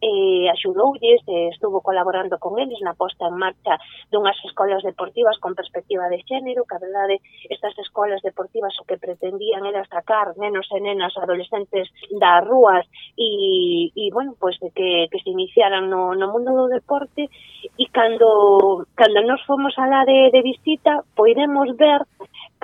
eh, axudoulles, eh, estuvo colaborando con eles na posta en marcha dunhas escolas deportivas con perspectiva de xénero, que a verdade estas escolas deportivas o que pretendían era sacar nenos e nenas adolescentes das rúas e, e bueno, pois pues, que, que se iniciaran no, no mundo do deporte. E cando, cando nos fomos alá de, de visita poidemos ver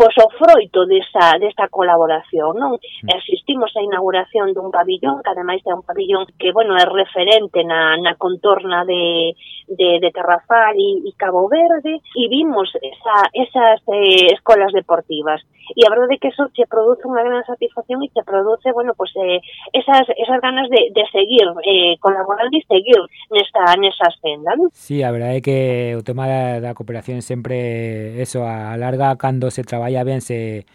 pois o froito desa, desa colaboración, non? Mm. Asistimos á inauguración dun pabillón, que ademais é un pabillón que, bueno, é referente na, na contorna de, de, de Terrafal e, e Cabo Verde, e vimos esa, esas eh, escolas deportivas. E a verdade é que eso te produce unha gran satisfacción e te produce, bueno, pues, eh, esas, esas ganas de, de seguir eh, colaborando e seguir nesta, nesa senda, non? Sí, a verdade é que o tema da, da cooperación sempre eso, a larga, cando se traballa vaya ben se,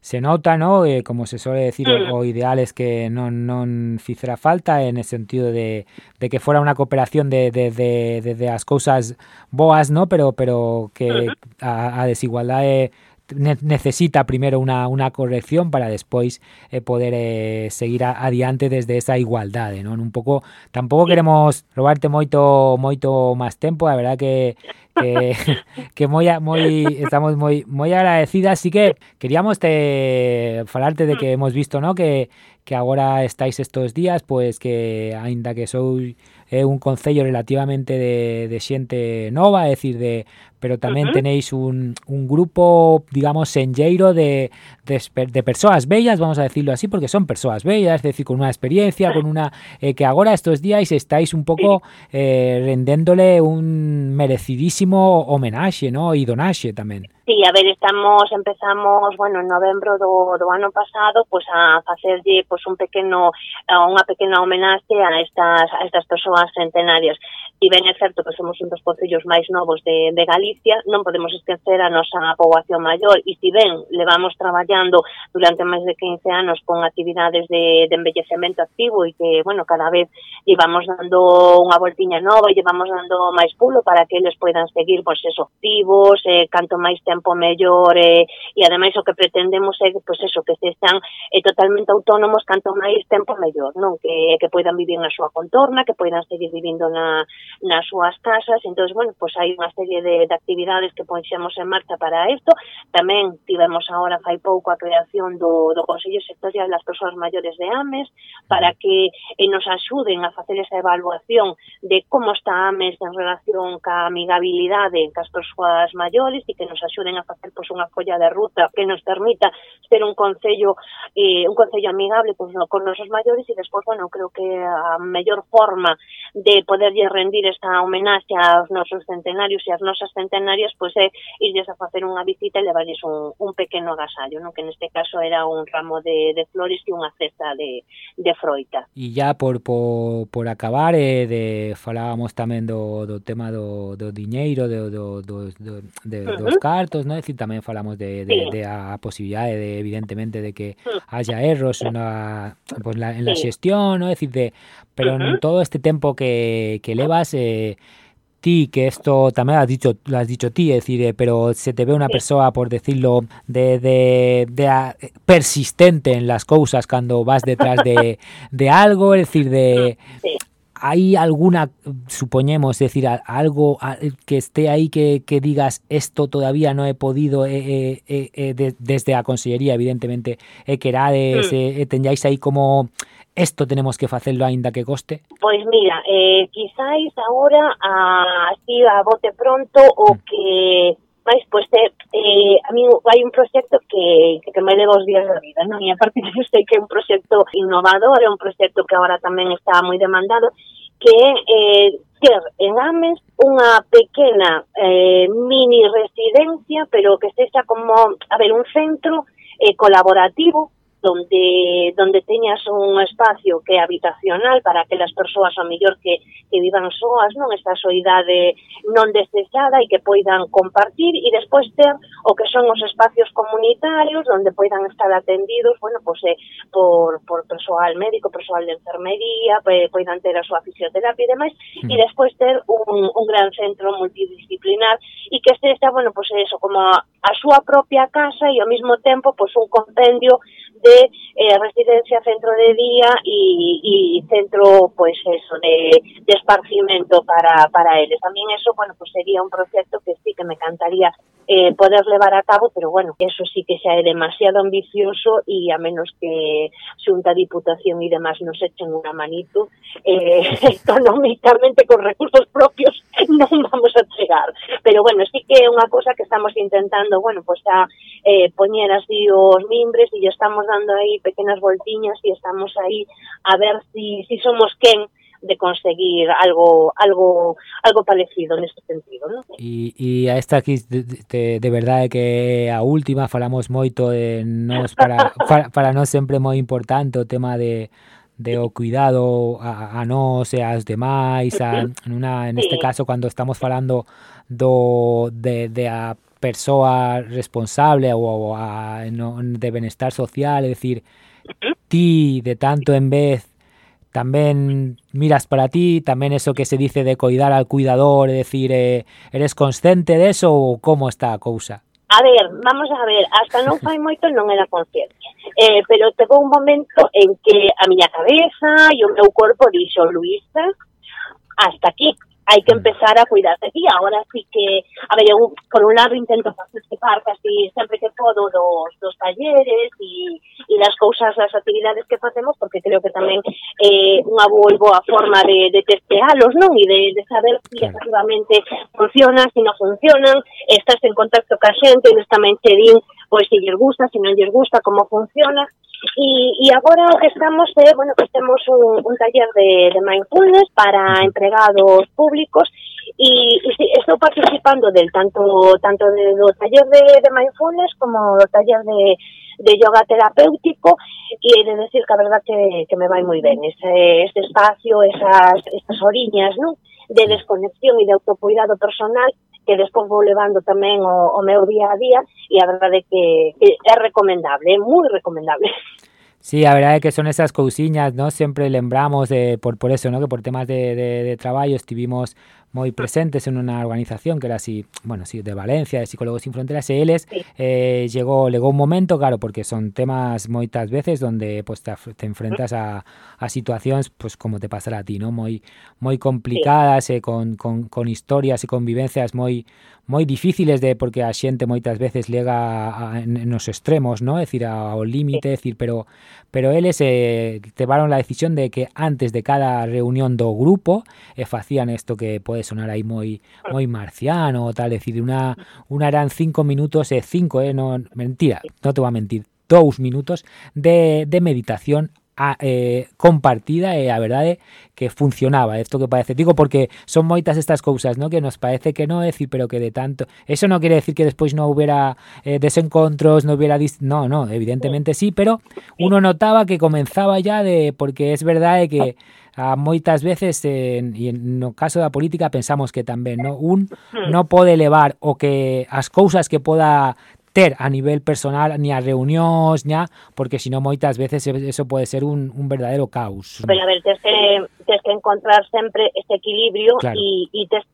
se nota, ¿no? Eh, como se suele decir, o, o ideales que non, non fizera falta en el sentido de, de que fuera una cooperación de, de, de, de, de as cousas boas, ¿no? Pero pero que a, a desigualdade necesita primero una, una corrección para despois eh, poder eh, seguir a, adiante desde esa igualdade, non? Un pouco tampouco queremos robarte moito moito máis tempo, a verdad que que, que moi moi estamos moi moi agradecidas, así que queríamos te falarte de que hemos visto, ¿no? que que agora estáis estos días, pues, que aínda que sou é eh, un concello relativamente de, de xente nova, é dicir, de pero tamén uh -huh. tenéis un, un grupo, digamos, senlleiro de, de, de persoas bellas, vamos a decirlo así, porque son persoas bellas, es decir, con unha experiencia, con una... Eh, que agora estos días estáis un pouco eh, rendéndole un merecidísimo homenaxe, ¿no? E donaxe tamén. Sí, a ver, estamos, empezamos, bueno, en novembro do, do ano pasado, pois pues, a facerlle pois pues, un pequeno, unha pequena homenaxe a estas, a estas persoas centenarias si ben é certo que somos un dos concellos máis novos de, de Galicia, non podemos esquecer a nosa poboación maior e si ben levamos traballando durante máis de 15 anos con actividades de, de embellecemento activo e que, bueno, cada vez llevamos dando unha voltiña nova e llevamos dando máis pulo para que eles poidan seguir, pois, eso, activos, eh, canto máis tempo mellor eh, e ademais o que pretendemos é, pois, eso, que se están eh, totalmente autónomos canto máis tempo mellor, non? Que, que poidan vivir na súa contorna, que poidan seguir vivindo na, nas súas casas, entón, bueno, pois hai unha serie de, de actividades que pois ponxemos en marcha para isto, tamén tivemos agora fai pouco a creación do, do Consello Sectorial das Persoas Maiores de AMES, para que eh, nos axuden a facer esa evaluación de como está AMES en relación ca amigabilidade cas persoas maiores e que nos axuden a facer pois, unha folla de ruta que nos permita ser un concello eh, un concello amigable pois, con nosos maiores e despois, bueno, creo que a mellor forma de poderlle rendir rendir esta homenaxe aos nosos centenarios e ás nosas centenarias, pois é irles a facer unha visita e levarles un, un pequeno agasallo, non? que neste caso era un ramo de, de flores e unha cesta de, de froita. E ya por, por, por acabar, eh, de, falábamos tamén do, do tema do, do diñeiro, do, do, do, do, de, uh -huh. dos cartos, non? Decir, tamén falamos de, de, sí. de a posibilidade, de, evidentemente, de que mm. haya erros na, pues, la, en la sí. xestión, non? É dicir, de, pero uh -huh. en todo este tempo que, que levas, eh, ti, que esto también has dicho, lo has dicho ti, es decir, eh, pero se te ve una persona, por decirlo, de, de, de a, persistente en las cosas cuando vas detrás de, de algo, es decir, de... ¿Hay alguna, suponemos, es decir, algo que esté ahí que, que digas esto todavía no he podido eh, eh, eh, de, desde la consellería, evidentemente, eh, querades, mm. eh, tengáis ahí como Esto tenemos que facelo aínda que coste? Pois mira, eh, quizáis agora así a bote pronto o mm. que máis pois é, eh, a mí hai un proxecto que, que, que me leva os días da vida, non? E aparte que sei que é un proxecto innovador, é un proxecto que agora tamén está moi demandado, que é eh, ter en Ames unha pequena eh, mini residencia, pero que sexa como, a ver, un centro eh, colaborativo donde donde teñas un espacio que é habitacional para que as persoas ao mellor que, que vivan soas, non esta soidade non desexada e que poidan compartir e despois ter o que son os espacios comunitarios onde poidan estar atendidos, bueno, pois eh, por, por persoal médico, persoal de enfermería, poidan ter a súa fisioterapia e demais, mm. e despois ter un, un gran centro multidisciplinar e que este está, bueno, pois eso, como a, a súa propia casa e ao mesmo tempo pois un compendio de eh, residencia, centro de día y, y centro, pues eso, de, de esparcimiento para, para eles. También eso, bueno, pues sería un proxecto que sí que me encantaría eh, poder levar a cabo, pero bueno, eso sí que é demasiado ambicioso e a menos que xunta Diputación e demás nos echen unha manito, eh, económicamente con recursos propios non vamos a chegar. Pero bueno, sí que é unha cosa que estamos intentando, bueno, pues a eh, poñer así os mimbres e estamos estamos dando aí pequenas voltiñas e estamos aí a ver si, si somos quen de conseguir algo algo algo parecido neste sentido, ¿no? E, e a esta aquí de, de, de verdade que a última falamos moito de nos para para, para nós sempre moi importante o tema de de o cuidado a, a nós e as demais, a, nuna, en este caso cando estamos falando do de, de a persoa responsable ou, a, no, de benestar social, é dicir, ti de tanto en vez tamén miras para ti, tamén eso que se dice de coidar al cuidador, é dicir, eh, eres consciente de eso ou como está a cousa? A ver, vamos a ver, hasta non fai moito non era consciente. Eh, pero teve un momento en que a miña cabeza e o meu corpo dixo, Luisa, hasta aquí, hai que empezar a cuidar de ti. Ahora sí que, a ver, eu, por un lado intento participar casi sempre que podo dos, dos talleres e, e das cousas, das actividades que facemos, porque creo que tamén é eh, unha boa boa forma de, de testealos, non? E de, de saber si claro. efectivamente funciona, si non funcionan, estás en contacto ca xente, eles tamén te din pois se lles gusta, se non lles gusta, como funciona, E agora o que estamos é, bueno, que temos un, un taller de, de mindfulness para empregados públicos e, e sí, estou participando del tanto tanto de, do taller de, de mindfulness como do taller de, de yoga terapéutico e he de decir que a verdad que, que me vai moi ben ese, este espacio, esas, estas oriñas, non? de desconexión e de autocuidado personal que despois vou levando tamén o, o meu día a día e a verdade que, que é recomendable, é moi recomendable. Sí, a verdade é que son esas cousiñas, ¿no? Sempre lembramos de, por, por eso, ¿no? Que por temas de, de, de traballo estivimos moi presentes en unha organización que era así, bueno, sí, de Valencia, de Psicólogos Sin Fronteras, e eles eh, llegou, legou un momento, claro, porque son temas moitas veces donde pues, te, te enfrentas a, a situacións pues, como te pasará a ti, ¿no? moi moi complicadas, sí. e con, con, con historias e convivencias moi moi difíciles de porque a xente moitas veces lega a, a, nos extremos, ¿no? É dicir, ao límite, é dicir, pero pero eles eh, tevaron la decisión de que antes de cada reunión do grupo eh, facían isto que pode sonar aí moi moi marciano tal, é dicir, unha unha eran cinco minutos eh, cinco, eh, non mentira, non te vou a mentir, dous minutos de, de meditación a, eh, compartida e a verdade que funcionaba, isto que parece, digo porque son moitas estas cousas, ¿no? que nos parece que no, decir, pero que de tanto, eso non quere decir que despois non hubiera eh, desencontros, non hubiera no, no, evidentemente sí, pero uno notaba que comenzaba ya de porque es verdade que a moitas veces en, e no caso da política pensamos que tamén, no? un hmm. non pode levar o que as cousas que poda ter a nivel personal, ni a reunións, ña, porque porque no moitas veces eso pode ser un, un verdadero caos. Pero a ver, tens que, tens que encontrar sempre ese equilibrio claro. e, e tes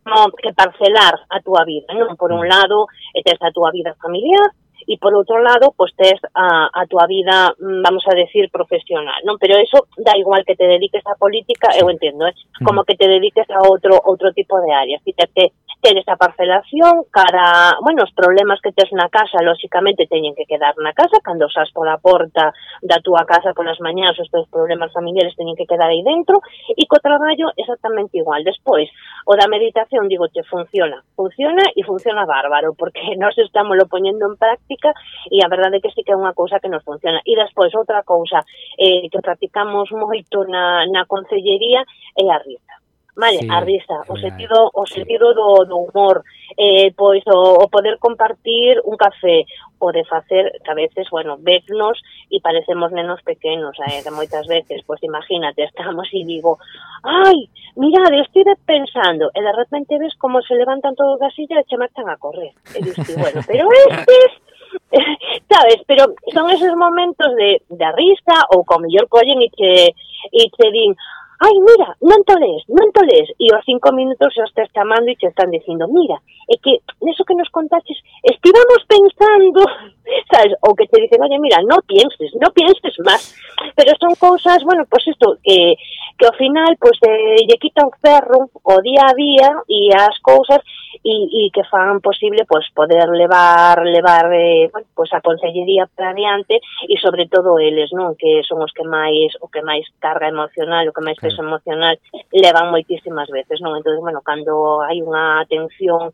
que parcelar a túa vida, non? Por un mm. lado, tes a túa vida familiar, e por outro lado, pois tes a, a túa vida, mm, vamos a decir, profesional, non? Pero eso da igual que te dediques a política, eu entendo, eh? Como que te dediques a outro outro tipo de áreas. Si te, te ter esa parcelación cara, bueno, os problemas que tes na casa, lóxicamente teñen que quedar na casa, cando sas pola porta da túa casa polas mañás, os teus problemas familiares teñen que quedar aí dentro, e co traballo exactamente igual. Despois, o da meditación, digo, che funciona, funciona e funciona bárbaro, porque nós estamos lo poñendo en práctica e a verdade é que sí que é unha cousa que nos funciona. E despois, outra cousa eh, que practicamos moito na, na concellería é a risa vale, sí, a risa, o sentido, o sentido do, do humor, eh, pois o, o poder compartir un café, o de facer, que a veces, bueno, vernos e parecemos nenos pequenos, eh, que moitas veces, pois imagínate, estamos e digo, ai, mirade, estive pensando, e de repente ves como se levantan todos da silla e che marchan a correr. E dices, bueno, pero estes sabes, pero son esos momentos de, de risa ou con mellor collen e che, e che din ai, mira, non to lees, non e aos cinco minutos xa estás chamando e te están dicindo, mira, é que neso que nos contaches, estivamos pensando, sabes, ou que te dicen, oye, mira, no pienses, no pienses máis, pero son cousas, bueno, pues isto, que, que ao final pois eh, lle quitan ferro o día a día e as cousas e, e que fan posible pois poder levar levar eh, bueno, pois a consellería para adiante e sobre todo eles, non, que son os que máis o que máis carga emocional, o que máis peso emocional levan moitísimas veces, non? Entonces, bueno, cando hai unha atención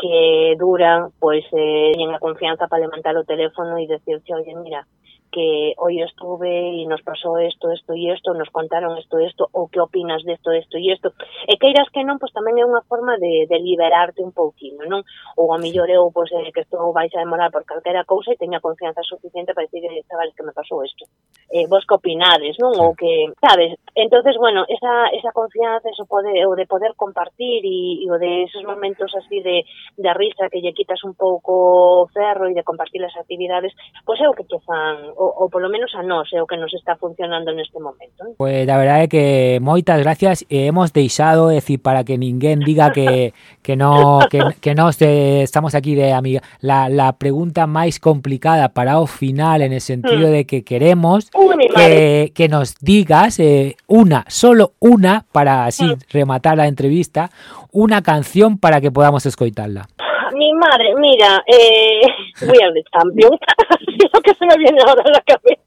que dura, pois eh, teñen a confianza para levantar o teléfono e decirche, oye, mira, que, hoy estuve e nos pasou isto, isto e isto, nos contaron isto e isto, ou que opinas desto, isto e isto. E queiras que non, pois tamén é unha forma de, de liberarte un pouquinho, non? Ou a mellor eu, pois, que estou vais a demorar por calquera cousa e teña confianza suficiente para decir, eh, chavales, que me pasou isto. Eh, vos que opinades, non? Ou que, sabes? entonces bueno, esa, esa confianza, eso pode, o de poder compartir e, e o de esos momentos así de, de risa que lle quitas un pouco ferro e de compartir as actividades, pois é o que te fan, o, o polo menos a nós é o que nos está funcionando neste momento. ¿eh? Pues la verdad é que moitas gracias e hemos deixado, é decir, para que ninguén diga que, que no que, que nos eh, estamos aquí de amiga, la, la pregunta máis complicada para o final en el sentido Hmm. de que queremos Uy, que, que nos digas eh, una, solo una, para así Hmm. rematar la entrevista, una canción para que podamos escoitarla. Mi madre, mira, eh, voy al de Champions, es lo que se me viene ahora a la cabeza.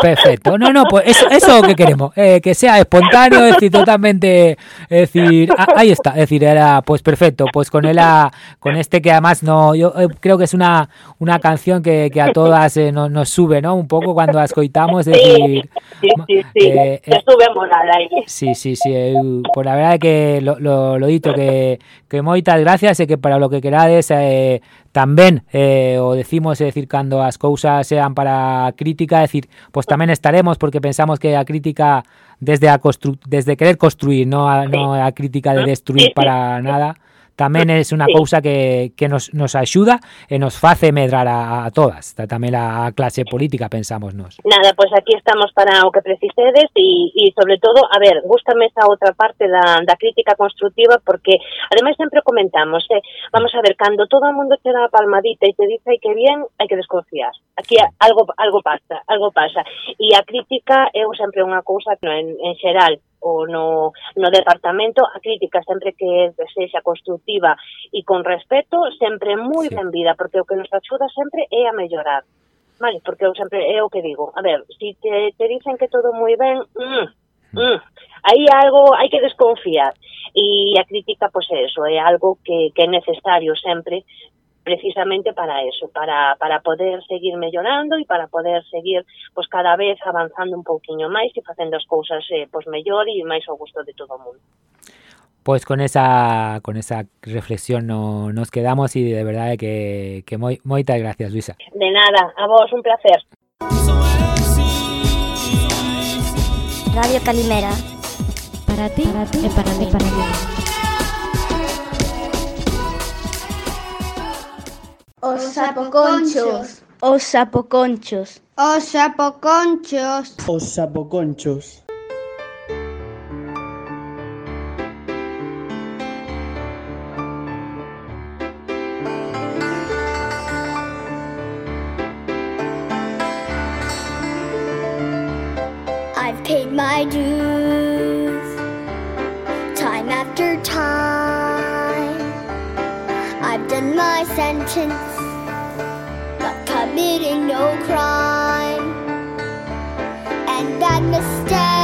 Perfecto. No, no, pues eso, eso que queremos. eh, que sea espontáneo, es decir, totalmente. Es decir, ah, ahí está. Es decir, era pues perfecto. Pues con él, a- con este que además no. Yo eh, creo que es una, una canción que, que a todas eh, nos, nos sube, ¿no? Un poco cuando la escoitamos. Es decir, Sí, sí, sí, eh, sube a aí. Sí, sí, sí. Pues la verdad que lo, lo, lo dito que, que moitas gracias e que para lo que querades veces eh, tamén eh, o decimos, é dicir, cando as cousas sean para crítica, é dicir, pois tamén estaremos porque pensamos que a crítica desde a constru desde querer construir, non a, sí. no a crítica de ah, destruir sí, sí. para nada tamén é unha cousa que, que nos, nos axuda e nos face medrar a, a todas, tamén a clase política, pensamos nos. Nada, pois pues aquí estamos para o que precisedes e, e sobre todo, a ver, gústame esa outra parte da, da crítica constructiva porque, ademais, sempre comentamos, eh, vamos a ver, cando todo o mundo te dá a palmadita e te dice que bien, hai que desconfiar. Aquí algo algo pasa, algo pasa. E a crítica é sempre unha cousa en, en xeral ou no, no departamento, a crítica sempre que sexa constructiva e con respeto, sempre moi sí. ben vida, porque o que nos axuda sempre é a mellorar. Vale, porque eu sempre é o que digo. A ver, si te, te dicen que todo moi ben, mm, mm, aí algo hai que desconfiar. E a crítica, pois é eso, é algo que, que é necesario sempre precisamente para eso, para, para poder seguir mellorando e para poder seguir pois cada vez avanzando un pouquiño máis e facendo as cousas eh, pois mellor e máis ao gusto de todo o mundo. Pues con esa con esa reflexión no, nos quedamos y de verdad que, que moi, moitas gracias, Luisa. De nada, a vos un placer. Radio Calimera. Para ti, para ti, para mí, para mí. Os sapoconchos. Os sapoconchos. Os sapoconchos. Os sapoconchos. I've paid my dues time after time. I've done my sentence, but committing no crime. And bad mistakes,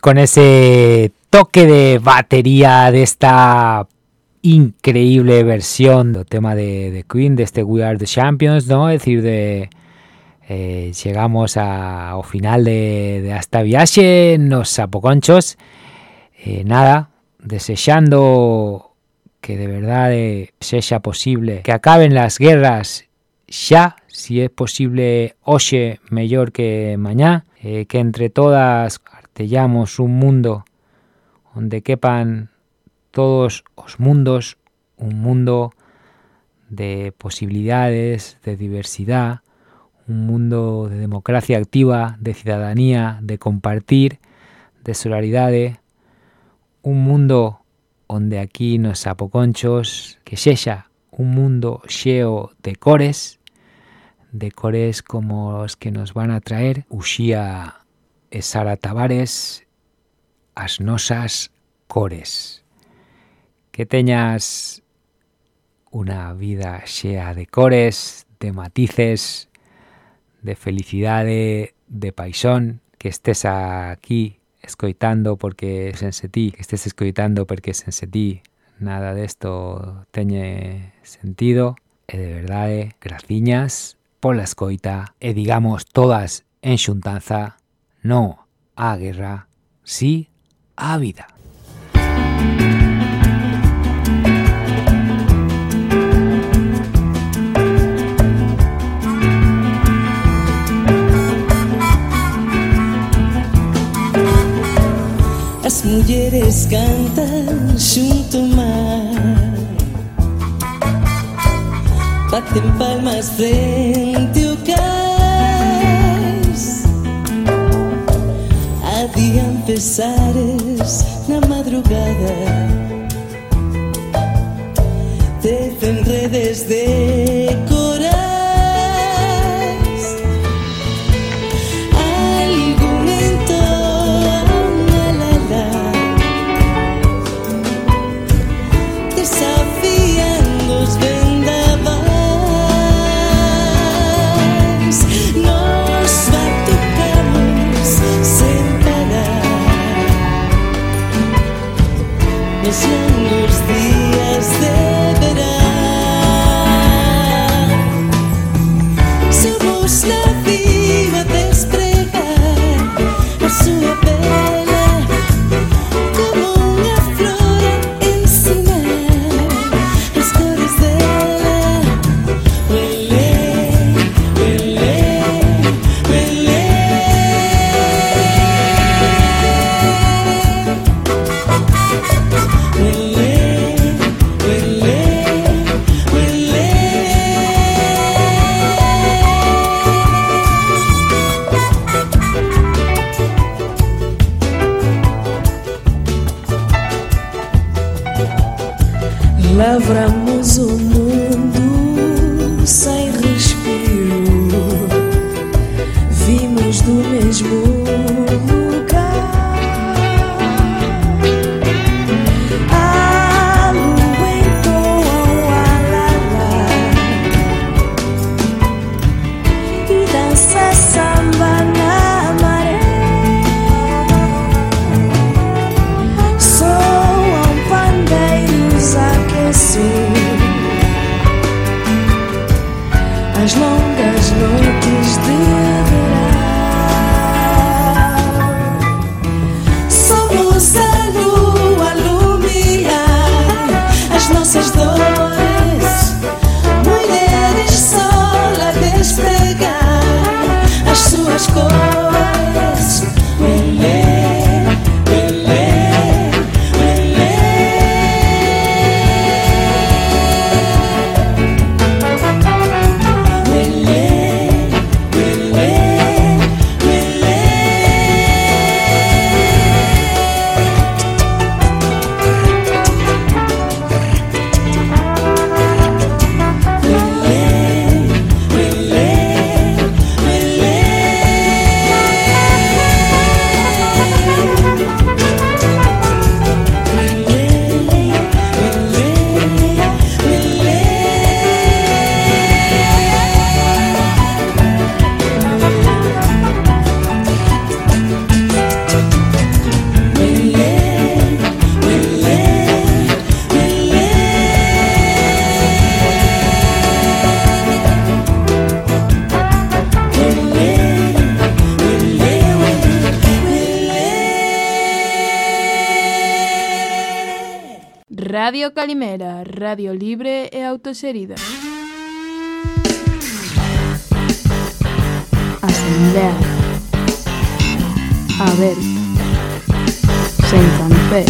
Con ese toque de batería de esta increíble versión do tema de, de Queen, deste We Are the Champions, ¿no? Es decir, de eh, llegamos a, ao final de, de esta viaxe nos sapoconchos. Eh, nada, desexando que de verdade sexa posible que acaben las guerras xa, si é posible hoxe mellor que mañá, eh, que entre todas artellamos un mundo onde quepan todos os mundos, un mundo de posibilidades, de diversidad, un mundo de democracia activa, de ciudadanía, de compartir, de solidaridade, un mundo onde aquí nos apoconchos que sexa un mundo xeo de cores, de cores como os que nos van a traer Uxía Sara Tavares, as nosas cores. Que teñas unha vida xea de cores, de matices, de felicidade, de paixón, que estés aquí escoitando porque sense ti, que estés escoitando porque sense ti nada desto teñe sentido e de verdade, graciñas pola escoita e digamos todas en xuntanza no a guerra, sí a vida. As mulheres cantam junto ao mar, batem palmas frente ao carro. empezar la madrugada. Te tendré desde Radio Calimera, radio libre e autoserida. Asamblea. Aberta. Sentanfé.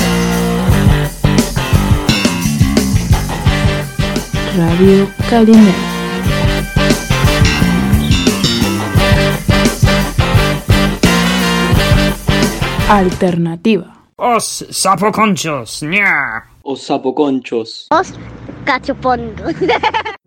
Radio Calimera. Alternativa. Os sapoconchos, ña o sapoconchos? Los cachopondos.